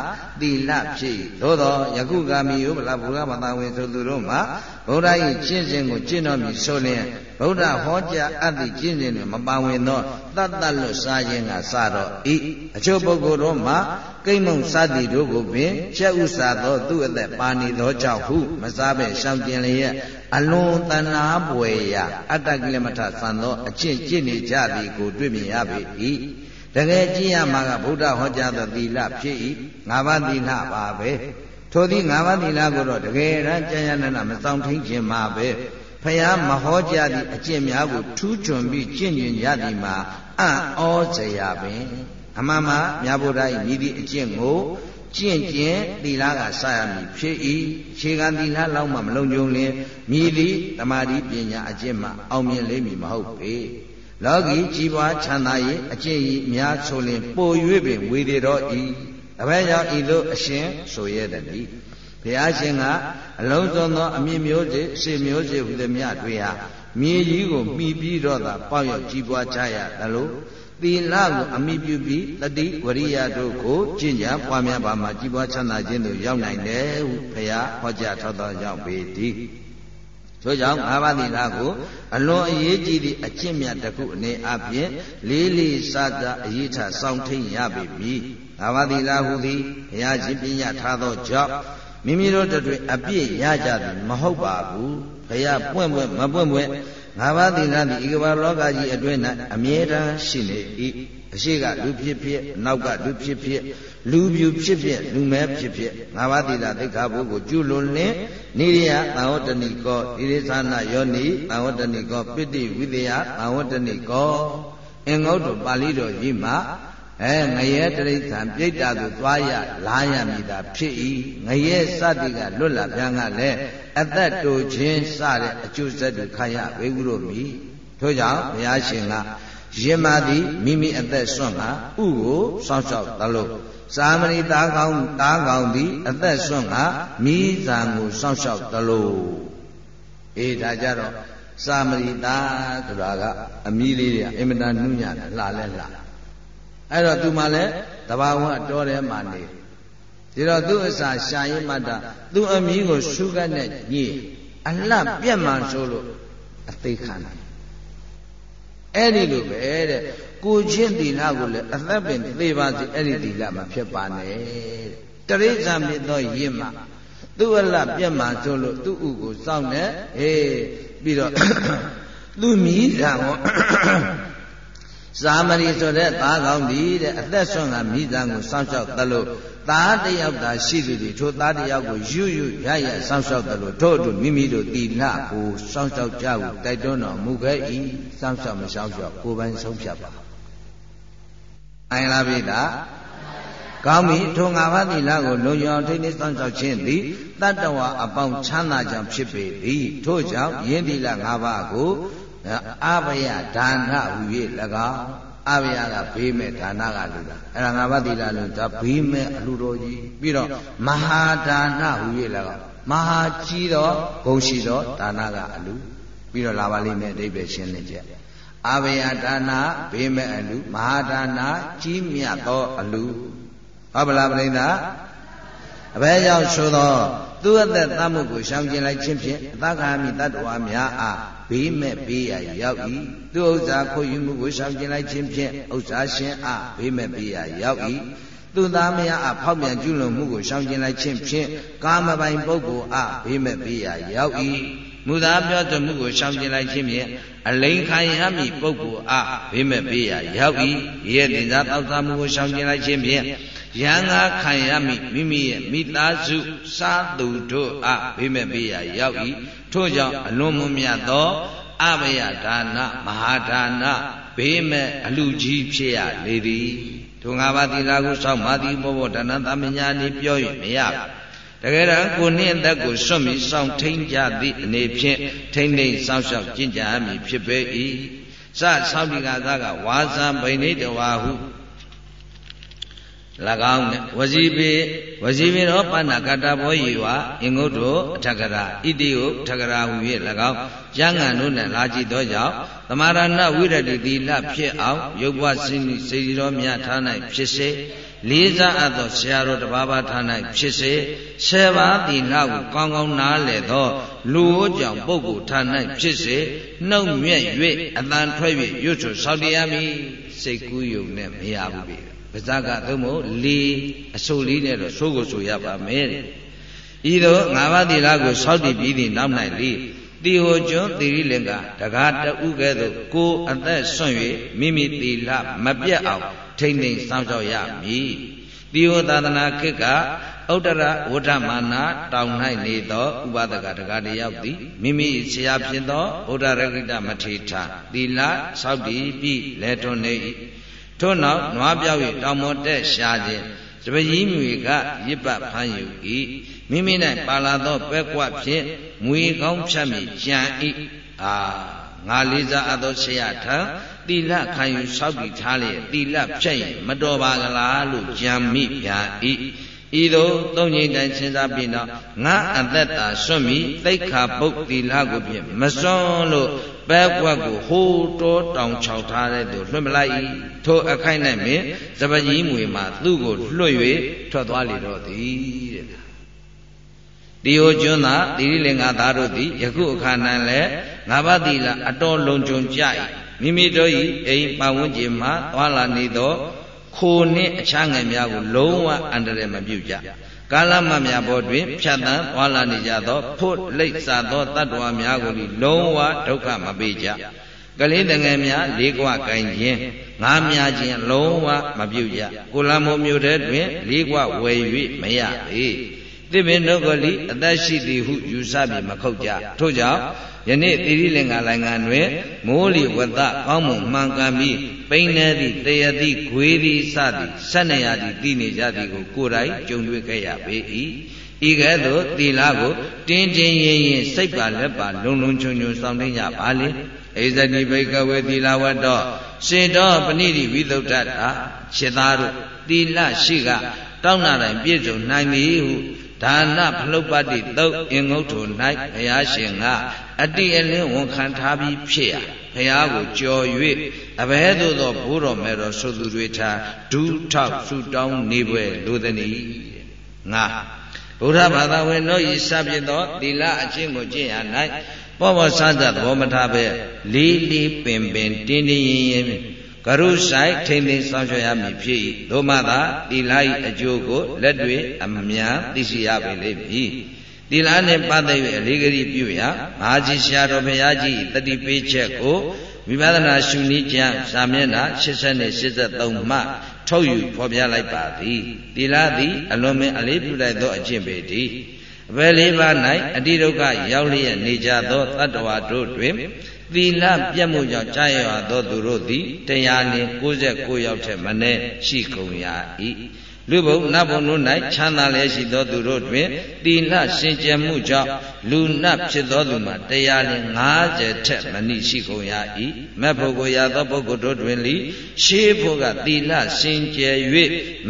သီလဖြစ်သို့သောယခုကာမီယုဗလာဗုဒ္ဓဘာသာဝင်ဆိုသူတို့မှာဗုဒ္ဓ၏ကျင့်စဉ်ကိုကျင့်တော်မူဆိုလျင်ဗုဒ္ဓဟောကြားအပ်သည့်ကျင့်စဉ်တွင်မပါဝင်သောတတ်တတ်လွတ်စားခြင်းကစတော့ဤအချို့ပုဂ္ဂိုလ်တို့မှာကိမ့်မုံစသည်တို့ကိုပင်ချက်ဥစာသောသူ့အသက်ပါနေသောကြောင့်ဟုမစားပဲရှောင်ကျင်လျက်အလွန်တဏှာပွေရာအတ္တကိလမထသံသောအကျင့်ကျင့်နေကြသည်ကိုတွေ့မြင်ရပေ၏ တကယ်ကြည့်ရမှာကဗုဒ္ဓဟောကြားသောသီလဖြစ်၏ငါးပါးသီလပါပဲထိုသည့်ငါးပါးသီလကိုတော့တကယ်တမ်းကြံရနမဆောင်ထင်းခြင်းမှာပဲဖယားမဟောကြားသည့်အကျင့်များကိုထူးချွန်ပြီးကျင့်ကြံရသည်မှာအံ့ဩစရာပင်အမှန်မှမြတ်ဗုဒ္ဓ၏မြည်သည့်အကျင့်ကိုကျင့်ကျင်သီလကစရမည်ဖြစ်၏အခြေခံသီလလောက်မှမလုံးကြုံလင်မြည်သည်တမာတိပညာအကျင့်မှအောင်မြင်လိမ့်မည်မဟုတ်ပေ လောကီကြည်ပွားချမ်းသာ၏အကျင့်၏များဆိုလင်ပို၍ပင်ဝေသေးတော်၏အဘယ်ကြောင့်ဤသို့အရှင်ဆိုရသည်ဘုရားရှင်ကအလုံးစုံသောအမြင့်မျိုးစေအရှိမျိုးစေဟူသည်မြတ်တွေဟာမြေကြီးကိုမှီပြီးတော့သာပေါက်ရောက်ကြီးပွားကြရသလိုသီလကိုအမိပြုပြီးတတိဝရိယတို့ကိုကျင့်ကြံပွားများပါမှကြီးပွားချမ်းသာခြင်းသို့ရောက်နိုင်တယ်ဟုဘုရားဟောကြားထောက်တော်ကြောင့်ပေသည် ထို့ကြောင့်ငါးပါးသီလကိုအလွန်အရေးကြီးသည့်အကျင့်မြတ်တစ်ခုအနေအချင်းလေးလေးစားစားအရေးထားစောင့်ထိန်ရပေပြီငါးပါးသီလဟုသည်ဘုရားရှင်ပြညတ်ထားသောကြောင့်မိမိတို့တို့အပြည့်ရကြသည်မဟုတ်ပါဘူးဘုရားပွင့်ပွင့်မပွင့်ပွင့်ငါးပါးသီလသည်ဤကမ္ဘာလောကကြီးအတွင်း၌အမြဲတမ်းရှိနေ၏အရှိကလူဖြစ်ဖြစ်အနောက်ကလူဖြစ်ဖြစ် လူပြူဖြစ်ဖြစ်လူမဲဖြစ်ဖြစ်ငါးပါးသီလသိက္ခာပုကိုကျွလွန်လင်နိရိယသံဝတ္တနိကောဣရိသနာယောနိသံဝတ္တနိကောပိဋိဝိသေယသံဝတ္တနိကောအင်္ဂုတ္တပါဠိတော်ကြီးမှာအဲငရဲတရိစ္ဆာန်ပြိတ္တာသို့သွားရလာရမည်သာဖြစ်၏ငရဲစတိကလွတ်လာပြန်ကလည်းအသက်တူခြင်းစတဲ့အကျိုးဆက်တွေခံရဝေကုလို့မီထို့ကြောင့်ဘုရားရှင်ကရင်မာသည်မိမိအသက်ဆွန့်ကဥကိုစောင့်ရှောက်သလို စာမဏိသားကောင်းသားကောင်းသည်အသက်ဆွန့်ကမိဇံကိုစောင့်ရှောက်သလိုအေးဒါကြတော့စာမဏိသားဆိုတာကအမီးလေးတွေအင်မတန်နှူးညံ့တယ်လှလဲလှအဲ့တော့သူမှလည်းတဘာဝတော်ထဲမှာနေဒီတော့သူ့အစာရှာရင်မှတ်တာသူ့အမီးကိုရှုကတ်နဲ့ညည်အလှပြက်မှန်ဆိုလို့အသေးခံတယ်အဲ့ဒီလိုပဲတဲ့ ကိုချင်းသီလကိုလည်းအသက်ပင်သေပါစေအဲ့ဒီသီလမဖြစ်ပါနဲ့တရိစ္ဆာန်မြစ်သောယင်မှာသူ့အလှပြက်မှန်ဆိုလို့သူ့ဥကိုစောင့်နေဟေးပြီးတော့သူ့မိဓာတ်ကိုစာမဏေဆိုတဲ့သားကောင်းဒီတဲ့အသက်ဆွမ်းကမိသားကိုစောင့်ရှောက်သလိုသားတယောက်သာရှိသူတွေထိုသားတယောက်ကိုယူယူရရစောင့်ရှောက်သလိုထို့အတူမိမိတို့တီလကိုစောင့်ရှောက်ကြဟုတိုက်တွန်းတော်မူခဲ့၏စောင့်ရှောက်မစောင့်ရှောက်ကိုယ်ပိုင်ဆုံးဖြတ်ပါ အိုင်လာပြီလားကောင်းပြီထိုငါးပါးသီလကိုလုံခြုံထိန်းသိမ်းစောင့်ရှောက်ခြင်းသည်တတ္တဝါအပေါင်းချမ်းသာကြောင့်ဖြစ်ပေသည်ထို့ကြောင့်ယင်းသီလ၅ပါးကိုအဘယဒါနဟူ၍၎င်းအဘယကဘေးမဲ့ဒါနကလူတာအဲ့ဒါငါးပါးသီလလို့ဒါဘေးမဲ့အလူတော်ကြီးပြီးတော့မဟာဒါနဟူ၍၎င်းမဟာကြီးသောဂုံရှိသောဒါနကအလူပြီးတော့လာပါလိမ့်မယ်အဓိပ္ပာယ်ရှင်းလင်းချက် အဘယဒါနဘေးမဲ့အလူမဟာဒါနကြီးမြတ်သောအလူဟုတ်ပလားပြိဿအဘဲကြောင့်ဆိုသောသူအသက်သမှုကိုရှောင်ကျင်လိုက်ခြင်းဖြင့်အသက္ကာမိတ္တဝါများအားဘေးမဲ့ဘေးရရောက်၏သူဥစ္စာခိုးယူမှုကိုရှောင်ကျင်လိုက်ခြင်းဖြင့်ဥစ္စာရှင်အားဘေးမဲ့ဘေးရရောက်၏သူသားမယားအားဖောက်ပြန်ကျူးလွန်မှုကိုရှောင်ကျင်လိုက်ခြင်းဖြင့်ကာမပိုင်ပုဂ္ဂိုလ်အားဘေးမဲ့ဘေးရရောက်၏ မူသားပြောတမှုကိုရှောင်ကျင်လိုက်ခြင်းဖြင့်အလိန်ခံရမည့်ပုဂ္ဂိုလ်အားဘေးမဲ့ဘေးရရောက်၏ရဲ့တင်စားတောက်စားမှုကိုရှောင်ကျင်လိုက်ခြင်းဖြင့်ရန်ငါခံရမိမိမိရဲ့မိသားစုစားသူတို့အဘေးမဲ့ပေးရရောက်၏ထို့ကြောင့်အလွန်မမြတ်သောအဘယဒါနမဟာဒါနဘေးမဲ့အလူကြီးဖြစ်ရလေသည်ထိုငါးပါးသီလကိုစောင့်မာသည်ဘောဘောဒါနသမညာနေပြော၍မရ တကယ်တော့ကိုနှင့်အသက်ကိုစွန့်ပြီးစောင့်ထိန်ကြသည့်အနေဖြင့်ထိမ့်သိမ့်စောင့်ရှောက်ကျင့်ကြမည်ဖြစ်ပေ၏စသောတိကသာကဝါဇံဗိနေတဝါဟု၎င်းနဲ့ဝစီပေဝစီပေရောပဏ္ဏကတဘောယေဝအင်္ဂုတ္တောအထကရာဣတိယထကရာဟူ၍၎င်းကျမ်းဂန်တို့နဲ့လာကြည့်သောကြောင့်သမာရဏဝိရတိတိလဖြစ်အောင်ရုပ်ဘစိနိစေတီတော်များထား၌ဖြစ်စေ လေးစားအပ်သောဆရာတော်တပါးပါးထား၌ဖြစ်စေဆယ်ပါးတိလကိုကောင်းကောင်းနားလည်သောလူဝကြောင့်ပုဂ္ဂိုလ်ထား၌ဖြစ်စေနှုတ်မြက်၍အတန်ထွက်၍ရွတ်ဆိုဆောက်တရားမိစိတ်ကူးယုံနဲ့မရဘူးပြီပါဇက်ကသို့မဟုတ်လီအဆိုလေးနဲ့တော့ဆိုးကိုဆိုရပါမယ်တဲ့ဤသို့ငါးပါးသီလကိုစောင့်တည်ပြီးသည့်နောက်၌လီ တီဟိုကျွန်းသီရိလင်္ကာတကားတူကဲ့သို့ကိုအသက်ဆွန့်၍မိမိသီလမပြတ်အောင်ထိမ့်သိမ့်စောင့်ရှောက်ရမည်တီဟိုသာသနာခေတ်ကဥဒ္ဒရဝဋ္ဌမာနာတောင်၌နေသောဥပဒကတကားတယောက်သည်မိမိဆရာဖြစ်သောဥဒ္ဒရဂိတမထေထသီလစောင့်တည်ပြီးလဲထွန်းနေ၏ထို့နောက်နွားပြောက်၍တောင်မောတက်ရှာခြင်းရစပကြီးမြွေကရစ်ပတ်ဖမ်းယူ၏ မိမိ၌ပါလာသောပဲကွဖြင့်မွေကောင်းဖြတ်မိကြံ၏အာငါလေးစားအပ်သောဆရာထံတိလခံယူဆောက်တည်ထားလျက်တိလဖြတ်ရင်မတော်ပါကလားလို့ကြံမိပြန်၏ဤသို့သုံးငိမ့်တိုင်းစဉ်းစားပြီးတော့ငါအသက်တာစွန့်မိသိခါပုတ်တိလကိုဖြင့်မစွန့်လို့ပဲကွက်ကိုဟိုးတောတောင်ချောက်ထားတဲ့သူလွှတ်မလိုက်၏ထိုအခိုက်၌ပင်စပကြီးမွေမှာသူ့ကိုလွှတ်၍ထွက်သွားလေတော့သည်တဲ့ တိယကျွန်းသာတိရိလင်္ကာသားတို့သည်ယခုအခါ၌လည်းငါးပါးသီလအတော်လုံးကြုံကြ၏မိမိတို့၏အိမ်ပတ်ဝန်းကျင်မှသွာလာနေသောခိုနှင့်အခြားငယ်များကိုလုံးဝအန္တရာယ်မပြုကြကာလမများဘောတွင်ဖြတ်တန်းသွာလာနေကြသောဖို့လိပ်စာသောတ attva များကိုလုံးဝဒုက္ခမပေးကြကလေးတငယ်များလေးကွကင်ခြင်းငါးများခြင်းလုံးဝမပြုကြကိုလမိုမျိုးတဲ့တွင်လေးကွဝယ်၍မရပေ သစ်ပင်တို့ကလိအသက်ရှိသည်ဟုယူဆပြီးမခုတ်ကြထို့ကြောင့်ယနေ့တိရိလင်္ကာနိုင်ငံတွင်မိုးလီဝတ္တကောင်းမွန်မှန်ကန်ပြီးပိန်းနေသည့်တယတိခွေးသည်စသည်ဆက်နေရသည်တည်နေကြသည်ကိုကိုယ်တိုင်ကြုံတွေ့ခဲ့ရပေ၏ဤကဲ့သို့သီလကိုတင်းတင်းရင်ရင်စိတ်ပါလက်ပါလုံလုံချုံချုံစောင့်သိကြပါလေဣဇတိဘိကဝေသီလဝတ္တောစေတောပဏိတိဝိသုဒ္ဓတာခြေသားတို့သီလရှိကတောင်းနာတိုင်းပြည့်စုံနိုင်သည်ဟု ဒါနဖလုပ္ပတိသုတ်အင်္ဂုတ်ထု၌ဘုရားရှင်ကအတိအလင်းဝန်ခံထားပြီးဖြစ်ရဘုရားကိုကြော်၍အဘဲသို့သောဘိုးတော်မဲ့တော်ဆိုသူတွေထားဒူးထောက်ဆူတောင်းနေပွဲလိုသည်ငါဗုဒ္ဓဘာသာဝင်တို့ဤစပြသောသီလအချင်းကိုကျင့်ရ၌ပောဘောဆသသဘောမထားပဲလေးလေးပင်ပင်တင်းတင်းရင်ရင် ကရုဆိုင်ထိမ့်သိမ်းဆောင်ရွက်ရမည်ဖြစ်၏သို့မှသာသီလ၏အကျိုးကိုလက်တွေ့အမြန်သိရှိရပေလိမ့်မည်သီလနှင့်ပတ်သက်၍အလေးဂရိပြုရာမဟာကြီးရှားတော်ဘုရားကြီးတတိပေးချက်ကိုဝိပဿနာရှုနည်းကျမ်းစာမျက်နှာ80နဲ့83မှထုတ်ယူဖော်ပြလိုက်ပါသည်သီလသည်အလွန်ပင်အလေးပြုလိုက်သောအကျင့်ပေတည်းအဘယ်လေးပါး၌အတိဒုက္ခရောက်လျက်နေကြသောတတ္တဝါတို့တွင် သီလပြတ်မှုကြောင့်ကြာရွာသောသူတို့သည်တရားနှင့်69ယောက်ထက်မနည်းရှိကုန်ရ၏လူဘုံနတ်ဘုံတို့၌ချမ်းသာလည်းရှိသောသူတို့တွင်သီလစင်ကြယ်မှုကြောင့်လူနတ်ဖြစ်သောသူမှာတရားလင်50ထက်မနည်းရှိကုန်ရ၏မက်ဖို့ကိုရသောပုဂ္ဂိုလ်တို့တွင်လီရှေးဖို့ကသီလစင်ကြယ်၍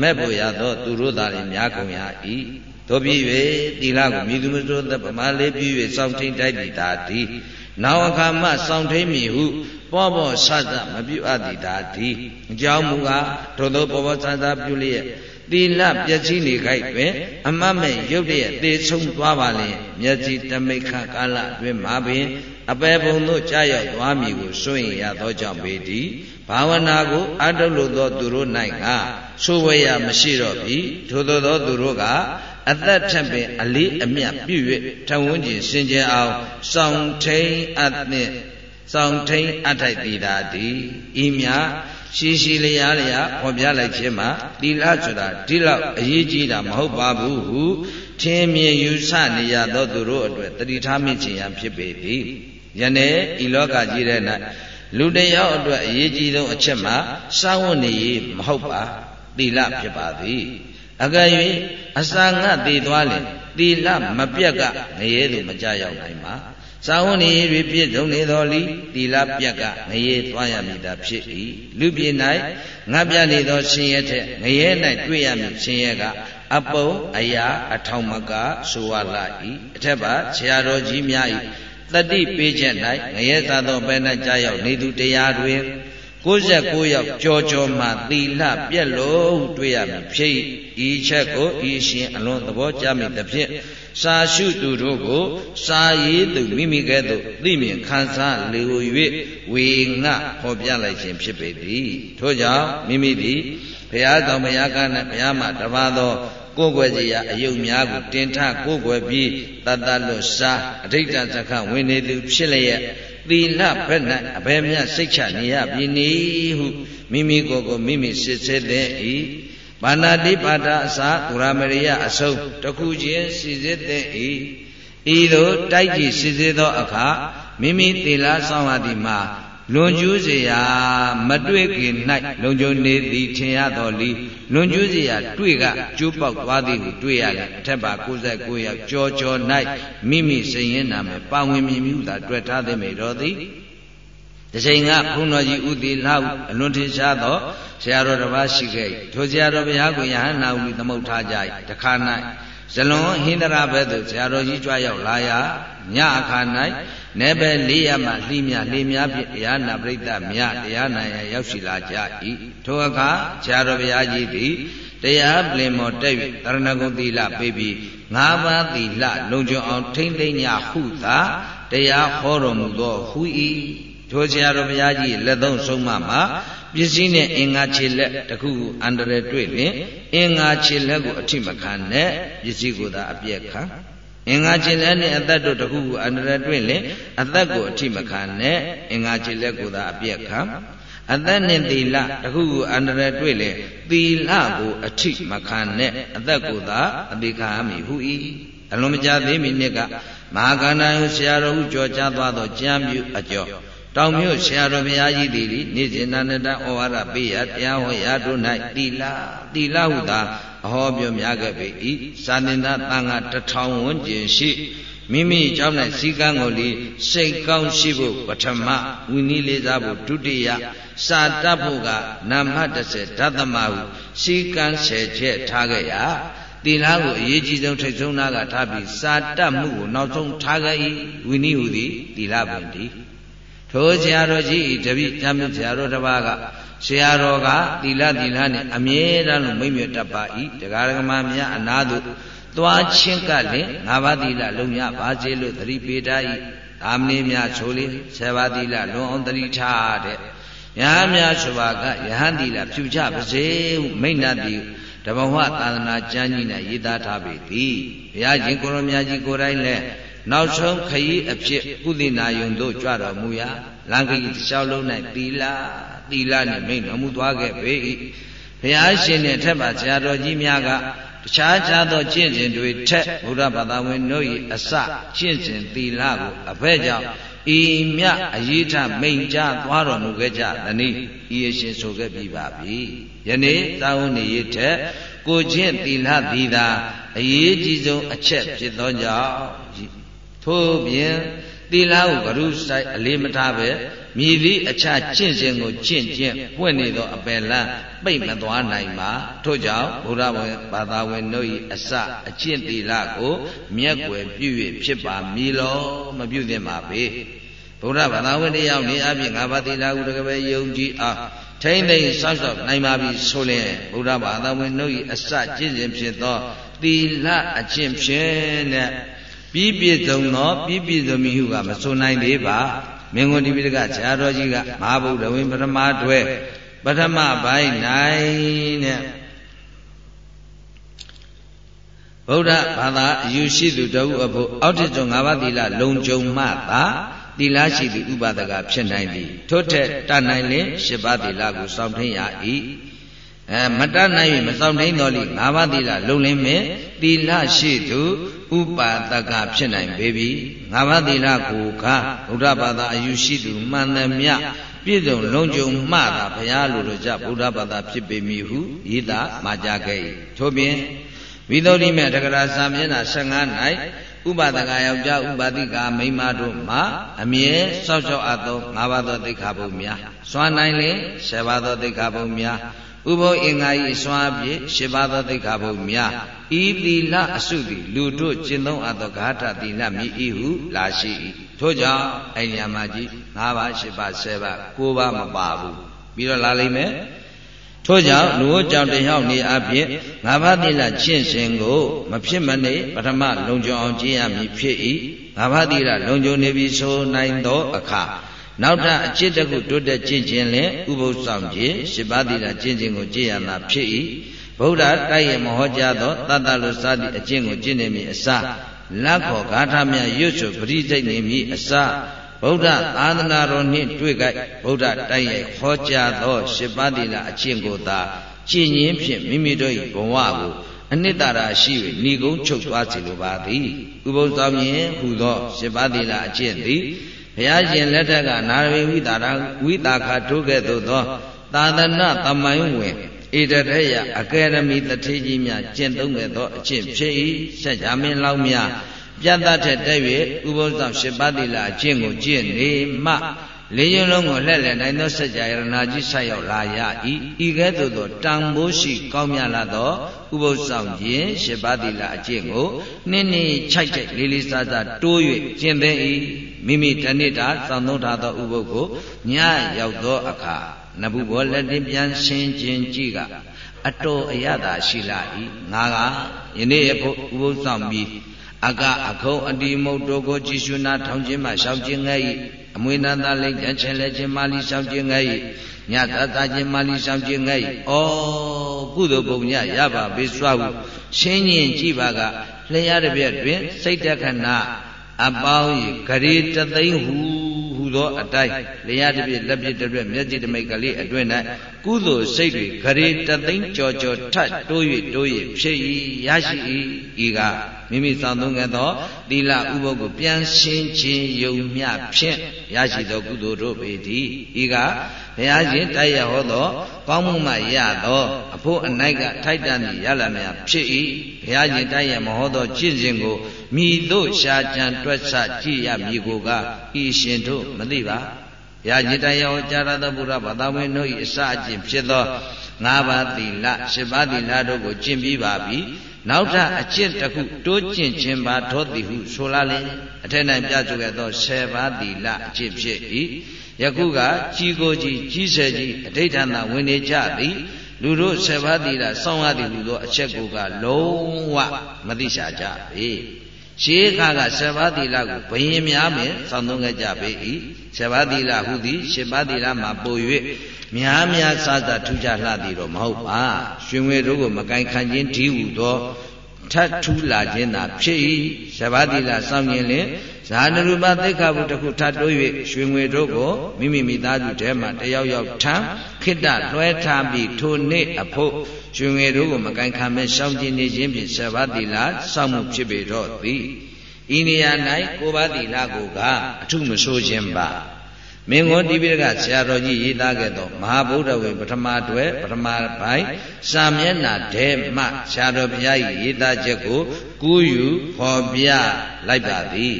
မက်ဖို့ရသောသူတို့သာလင်များကုန်ရ၏တို့ဖြစ်၍သီလကိုမိသူမစိုးသက်ပမာလေးပြု၍စောင့်ထိန်တိုက်သည်သာတည်း နောက်အခါမှစောင့်ထိန်မည်ဟုပေါ်ပေါ်ဆဆမပြုအပ်သည်သာတည်းအကြောင်းမူကားထို့သောပေါ်ပေါ်ဆဆပြုလျက်သီလပျက်စီးနေခိုက်တွင်အမတ်မဲ့ရုပ်တရက်သေဆုံးသွားပါလျင်မျက်စိတမိခကာလတွင်မှာပင်အပေဘုံတို့ကြာရောက်သွားမည်ကိုစွန့်ရသောကြောင့်ပေတည်းဘာဝနာကိုအတုလို့သောသူတို့၌ကဆိုဝေရမရှိတော့ပြီထို့သောသောသူတို့က အသက်ထက်ပင်အလေးအမြတ်ပြု၍ထဝန်းကျင်စင်ကြယ်အောင်စောင့်ထိန်အပ်နှင့်စောင့်ထိန်အထိုက်တည်တာဒီဤမြရှိရှိလျားလျားဟောပြလိုက်ခြင်းမှာသီလဆိုတာဒီလောက်အရေးကြီးတာမဟုတ်ပါဘူးဟုထင်မြင်ယူဆနေရသောသူတို့အတွက်တတိထားမိခြင်းရဖြစ်ပေသည်ယနေ့ဤလောကကြီးထဲ၌လူတယောက်အတွက်အရေးကြီးဆုံးအချက်မှာစာဝတ်နေရေးမဟုတ်ပါသီလဖြစ်ပါသည် အကယ်၍အစာငတ်သေးသွားလင်သီလမပြတ်ကငရဲသူမကြရောက်နိုင်ပါစာဝဏီတွေပြည့်စုံနေတော်လီသီလပြတ်ကငရဲသွားရမည်သာဖြစ်၏လူပြည်၌ငါပြနေသောရှင်ရဲထက်ငရဲ၌တွေ့ရမည်ရှင်ရဲကအပုံအရာအထောင်မကဆိုဝလာ၏အထက်ပါဆရာတော်ကြီးများ၏တတိပေးချက်၌ငရဲသာသောဘဲ၌ကြာရောက်နေသူတရားတွင် 69ယောက်ကြောကြောမှသီလပြက်လို့တွေ့ရမည်ဖြစ်ဤချက်ကိုဤရှင်အလွန်သဘောကျမိသဖြင့်စာရှုသူတို့ကို စာရေးသူမိမိကဲ့သို့သိမြင်ခံစားလေ၍ဝေငှဟောပြလိုက်ခြင်းဖြစ်ပေသည်ထို့ကြောင့်မိမိသည်ဘုရားတော်ဘုရားကနဲ့ဘုရားမှတပါသောကိုယ်ွယ်စီရာအယုတ်များကိုတင်ထကိုယ်ွယ်ပြီးတတလွတ်စားအဋိဋ္ဌစခဝင်နေသူဖြစ်လျက် သီလဘက်၌အဘယ်မြတ်စိတ်ချနေရပြီနည်းဟုမိမိကိုယ်ကိုမိမိစစ်စစ်တဲ့ဤဘာနာတိပါဒအစာဒုရမရိယအစုံတခုချင်းစီစစ်တဲ့ဤဤသို့တိုက်ကြည့်စီစစ်သောအခါမိမိသီလဆောင်ရသည်မှာ လွန်ကျူးเสียမတွေ့ခင်၌လုံခြုံနေသည်ထင်ရတော်လီလွန်ကျူးเสียတွေ့ကကျိုးပေါက်သွားသည်ဟုတွေ့ရလေအထက်ပါ69ယောက်ကြောကြော၌မိမိစိတ်ရင်နာမယ်ပါဝင်မြင်မှုသာတွေ့ထားသည်မေတော်သည်တချိန်ကဘုန်းတော်ကြီးဥတီလာဟုအလွန်ထင်ရှားသောဆရာတော်တစ်ပါးရှိခဲ့ထိုဆရာတော်ဘုရားကိုယဟန်နာဟုသမုတ်ထားကြ၏တခါ၌ ဇလွန်ဟိန္ဒရာဘဲသို့ဆရာတော်ကြီးကြွရောက်လာရာညအခါ၌နေပဲလေးရမှလှီးမြလှီးများဖြင့်တရားနာပရိသတ်မြတရားနာရရောက်ရှိလာကြ၏ထိုအခါဆရာတော်ဘုရားကြီးသည်တရားပြင်မော်တက်၍တရဏဂုံသီလပေးပြီးငါးပါးသီလလုံခြုံအောင်ထိမ့်သိမ့်ညဟုသာတရားဟောတော်မူသောဟူ၏ထိုဆရာတော်ဘုရားကြီးလက်သုံးဆုံးမမှာ ပစ္စည်းနဲ့အင်္ဂါခြေလက်တခုခုအန္တရာယ်တွေ့ရင်အင်္ဂါခြေလက်ကိုအထိမခံနဲ့ပစ္စည်းကိုသာအပြည့်ခံအင်္ဂါခြေလက်နဲ့အသက်တို့တခုခုအန္တရာယ်တွေ့ရင်အသက်ကိုအထိမခံနဲ့အင်္ဂါခြေလက်ကိုသာအပြည့်ခံအသက်နဲ့သီလတခုခုအန္တရာယ်တွေ့လေသီလကိုအထိမခံနဲ့အသက်ကိုသာအပိခံမိဟု၏အလုံးမကြသေးမီနှစ်ကမဟာကန္နာယဆရာတော်ဟုကြောကြားသွားသောကြံပြုအကျော် တောင်မြို့ဆရာတော်ဘုရားကြီးသည်နေ့စဉ်နာနတဩဝါဒပေးရတရားဟောရာတို့၌တိလတိလဟုသာအဟောပြောများခဲ့ပေ၏စာသင်္သာတန်ခါတထောင်ဝန်းကျင်ရှိမိမိเจ้า၌စီကံကိုလေစိတ်ကောင်းရှိဖို့ပထမဝိနည်းလေးစားဖို့ဒုတိယစာတတ်ဖို့ကနာမ30ဓတ္တမဟုစီကံ10ချက်ထားခဲ့ရသီလကိုအရေးကြီးဆုံးထိတ်ဆုံးနာကထားပြီးစာတတ်မှုကိုနောက်ဆုံးထားခဲ့၏ဝိနည်းဟူသည်သီလပင်တည်း ထိုဆရာတော်ကြီးတပိတမ်းဆရာတော်တစ်ပါးကဆရာတော်ကသီလသီလနဲ့အမြဲတမ်းလို့မိမ့်မြတ်တတ်ပါ၏တရားဓမ္မများအနာသို့သွားချင်းကလည်းငါးပါးသီလလုံရပါစေလို့သတိပေးတတ်၏ဒါမင်းများဆိုလေဆယ်ပါးသီလလွန်အောင်သတိထားတဲ့ယဟန်များဆိုပါကယဟန်သီလဖြူချပါစေဟုမိန့်တတ်သည်ဓမ္မဝသာသနာကျမ်းကြီးနဲ့ရေးသားထားပေသည်ဘုရားရှင်ကိုရောမြတ်ကြီးကိုယ်တိုင်လည်း နောက်ဆုံးခရီးအဖြစ်ကုသနာယုံတို့ကြွတော်မူရာလံခရီးတစ်လျှောက်လုံး၌တီလာတီလာနှင့်မိန်တော်မူသွားခဲ့ပေ၏ဘုရားရှင်နှင့်ထက်ပါဆရာတော်ကြီးများကတခြားခြားသောကျင့်စဉ်တွေထက်ဘုရားဘာသာဝင်တို့၏အစကျင့်စဉ်တီလာကိုအဖဲ့ကြောင့်ဤမြအရေးထမိန်ကြသွားတော်မူခဲ့ကြသနည်းဤအရှင်ဆိုခဲ့ပြီးပါပြီယနေ့သာဝနေရထက်ကိုချင်းတီလာသည်သာအရေးကြီးဆုံးအချက်ဖြစ်သောကြောင့် ထို့ပြင်သီလကိုဂရုစိုက်အလေးမထားပဲမြည်သည့်အခြားကျင့်စဉ်ကိုကျင့်ကျင့်ပွင့်နေသောအပယ်လန်းပိတ်မသွားနိုင်ပါထို့ကြောင့်ဘုရားဝင်ဘာသာဝင်တို့၏အစအကျင့်သီလကို မျက်ွယ်ပြု၍ဖြစ်ပါမည်လောမပြုသင့်ပါပေဘုရားဘာသာဝင်တရားနေအပြင်ငါးပါးသီလကိုတကယ်ပဲယုံကြည်အားထိမ့်သိမ့်ဆောက်ရှောက်နိုင်ပါပြီဆိုရင်ဘုရားဘာသာဝင်တို့၏အစကျင့်စဉ်ဖြစ်သောသီလအကျင့်ဖြင့်နဲ့ ပြီးပြည့်စုံသောပြီးပြည့်စုံမိဟုကမဆိုနိုင်သေးပါမင်းကုန်ဒီပိဋကဆရာတော်ကြီးကမဟာဗုဒ္ဓဝင်းပထမတွဲပထမပိုင်း၌တဲ့ဗုဒ္ဓဘာသာအယူရှိသူတဝုအဖို့အောက်ထစ်ဆုံး၅ပါးသီလလုံခြုံမှသာသီလရှိသူဥပဒကဖြစ်နိုင်သည်ထို့ထက်တတ်နိုင်လင်၈ပါးသီလကိုစောင့်ထင်းရ၏ အဲမတတ်နိုင်မစောင့်ထိန်တော်လိငါးပါးသီလလုံလင်းမဲ့သီလရှိသူဥပါဒကဖြစ်နိုင်ပေပြီငါးပါးသီလကိုကဗုဒ္ဓဘာသာအယူရှိသူမှန်သမျှပြည့်စုံလုံးကျုံမှသာဘုရားလိုလိုကြဗုဒ္ဓဘာသာဖြစ်ပေမည်ဟုဤသာမှာကြခဲ့၏ထို့ပြင်ဝိသုဒ္ဓိမေတက္ကရာစာမျက်နှာ15၌ဥပဒကယောက်ျားဥပါတိကမိန်းမတို့မှာအမြဲစောက်ရှောက်အပ်သော၅ပါးသောသိက္ခာပုဒ်များစွမ်းနိုင်လင်၁၀ပါးသောသိက္ခာပုဒ်များ ဥပုအင်္ဂါဤစွမ်းဖြင့်၈ပါးသောသိက္ခာပုဒ်များဤသီလအစုသည်လူတို့ကျင့်သုံးအပ်သောဂါထသီလမိဤဟုလာရှိ၏ထို့ကြောင့်အဲ့ညမှာကြည့်၅ပါး၈ပါး၁၀ပါး၉ပါးမပါဘူးပြီးတော့လာလိမ့်မယ်ထို့ကြောင့်လူ့ကြောင့်တယောက်နေအပြင်ငါးပါးသီလကျင့်စဉ်ကိုမဖြစ်မနေပထမလုံခြုံအောင်ကျင့်ရမည်ဖြစ်၏ငါးပါးသီလလုံခြုံနေပြီဆိုနိုင်သောအခါ နောက်ထပ်အကျင့်တစ်ခုတိုးတက်ကျင့်ခြင်းလင်ဥပုသ်ဆောင်ခြင်းရှစ်ပါးသီလကျင့်ခြင်းကိုကျင့်ရမှာဖြစ်၏ဗုဒ္ဓတိုက်ရမဟောကြားသောတတ္တလုစသည့်အကျင့်ကိုကျင့်နေမည်အစလက်ခေါ်ဂါထာမြတ်ရွတ်ဆိုပရိစိတ်နေမည်အစဗုဒ္ဓသာသနာတော်နှင့်တွေ့ကြဗုဒ္ဓတိုက်ရိုက်ဟောကြားသောရှစ်ပါးသီလအကျင့်ကိုသာကျင့်ရင်းဖြင့်မိမိတို့၏ဘဝကိုအနိတ္တရာရှိ၍ဏီကုံချုပ်သွားစေလိုပါသည်ဥပုသ်ဆောင်ရင်ဟူသောရှစ်ပါးသီလအကျင့်သည် ဘုရားရှင်လက်ထက်ကနာရဝိတာရဝိတာခထိုးခဲ့သို့သော သာသနာသမိုင်းဝင်ဣတရယအကယ်ဒမီတထေကြီးများကျင့်သုံးခဲ့သောအကျင့်ဖြစ်၏ဆက်ကြမင်းလောင်းများပြတ်တတ်တဲ့တဲ့၍ဥပုသ္စောရှစ်ပါးတိလာအကျင့်ကိုကျင့်နေမှ လေးရင်လုံးကိုလှည့်လည်နိုင်သောစัจ जा ယရနာကြီးဆက်ရောက်လာရ၏ဤကဲ့သို့သောတန်ဖိုးရှိကောင်းမြတ်လာသောဥပုသ်ဆောင်ခြင်းရှစ်ပါးတိလာအကျင့်ကိုနှင်းနှင်းခြိုက်တဲ့လေးလေးစားစားတိုး၍ကျင့်သည်၏မိမိတဏိတာစောင့်သုံးထားသောဥပုသ်ကိုညရောက်သောအခါနဘူးဘောလက်တင်ပြန်ရှင်းခြင်းကြည့်ကအတော်အရသာရှိလာ၏ငါကယနေ့အဖို့ဥပုသ်ဆောင်ပြီး အကအခုံအတိမုတ်တို့ကိုကြည်ရှုနာထောင်ခြင်းမှရှောင်ခြင်းငဲ့၏အမွေနာသာလိမ့်ကြချဲလဲခြင်းမာလီရှောင်ခြင်းငဲ့၏ညသာသာခြင်းမာလီရှောင်ခြင်းငဲ့၏ဩကုသိုလ်ပုံညရပါပေစွာဟုရှင်းရင်ကြည်ပါကလျှရတဲ့ပြည့်တွင်စိတ်တခဏအပေါင်း၏ဂရေတသိန်းဟုဟူသောအတိုင်းလျှတပြည့်လက်ပြည့်တဲ့မျက်စိတမိတ်ကလေးအတွင်း၌ ကုသိုလ်စိတ်တွေဂရေတသိန်းကြော်ကြော်ထတ်တိုး၍တိုး၍ဖြစ်၏ရရှိ၏ဤကမိမိဆောင်သုံးခဲ့သောသီလဥပုပ်ကိုပြန်ရှင်းခြင်းယုံမျှဖြင့်ရရှိသောကုသိုလ်တို့ပေတည်းဤကဘုရားရှင်တိုက်ရဟောသောကောင်းမှုမှရသောအဖို့အနိုင်ကထိုက်တန်သည့်ရလများဖြစ်၏ဘုရားရှင်တိုက်ရမဟောသောကျင့်စဉ်ကိုမိတို့ရှားကြံတွက်ဆကြည့်ရမည်ကိုကဤရှင်တို့မသိပါဘု ရားရှင်တိုက်ရဟောကြားရသောဘုရားဘာသာဝင်တို့၏အစအကျင့်ဖြစ်သော၅ပါးသီလ၈ပါးသီလတို့ကိုကျင့်ပြီးပါပြီနောက်ထပ်အကျင့်တစ်ခုတိုးကျင့်ခြင်းပါထောသည်ဟုဆိုလာလေအထက်၌ပြဆိုခဲ့သော၁၀ပါးသီလအကျင့်ဖြစ်၏ယခုကကြီးကိုကြီးကြီးဆယ်ကြီးအဋိဌာဏဝင်နေကြသည်လူတို့၁၀ပါးသီလစောင့်ရသည်ဟုသောအချက်ကိုကလုံးဝမသိရှာကြပေရှေးခါက၁၀ပါးသီလကိုဘယင်များပင်စောင့်သုံးခဲ့ကြပေ၏ ၁၀ပါးသီလဟုသည်၈ပါးသီလမှာပို၍များများစားစားထူးခြားလှသည်တော့မဟုတ်ပါရွှေငွေတို့ကိုမကင်ခံခြင်းဒီဟုသောထတ်ထူးလာခြင်းသာဖြစ်၏ဇဘာတိလာစောင့်ခြင်းလင်ဇာနရူပသိက္ခာပုတစ်ခုထပ်တိုး၍ရွှေငွေတို့ကိုမိမိမိသားစုထဲမှတယောက်ယောက်ထမ်းခိတ္တလွှဲထားပြီးထိုနေ့အဖို့ရွှေငွေတို့ကိုမကန်ခံမဲ့ရှောင်းကျင်နေခြင်းဖြင့်ဇဘာတိလာစောင့်မှုဖြစ်ပေတော့သည် ဤနေရာ၌ကိုဘာတိလာကိုကအထုမဆိုးခြင်းပါမင်းကိုတိပိဋကဆရာတော်ကြီးရေးသားခဲ့သောမဟာဗုဒ္ဓဝေပထမတွဲပထမပိုင်းစာမျက်နှာဒဲမှဆရာတော်ဘုရား၏ရေးသားချက်ကိုကူးယူဖော်ပြလိုက်ပါသည်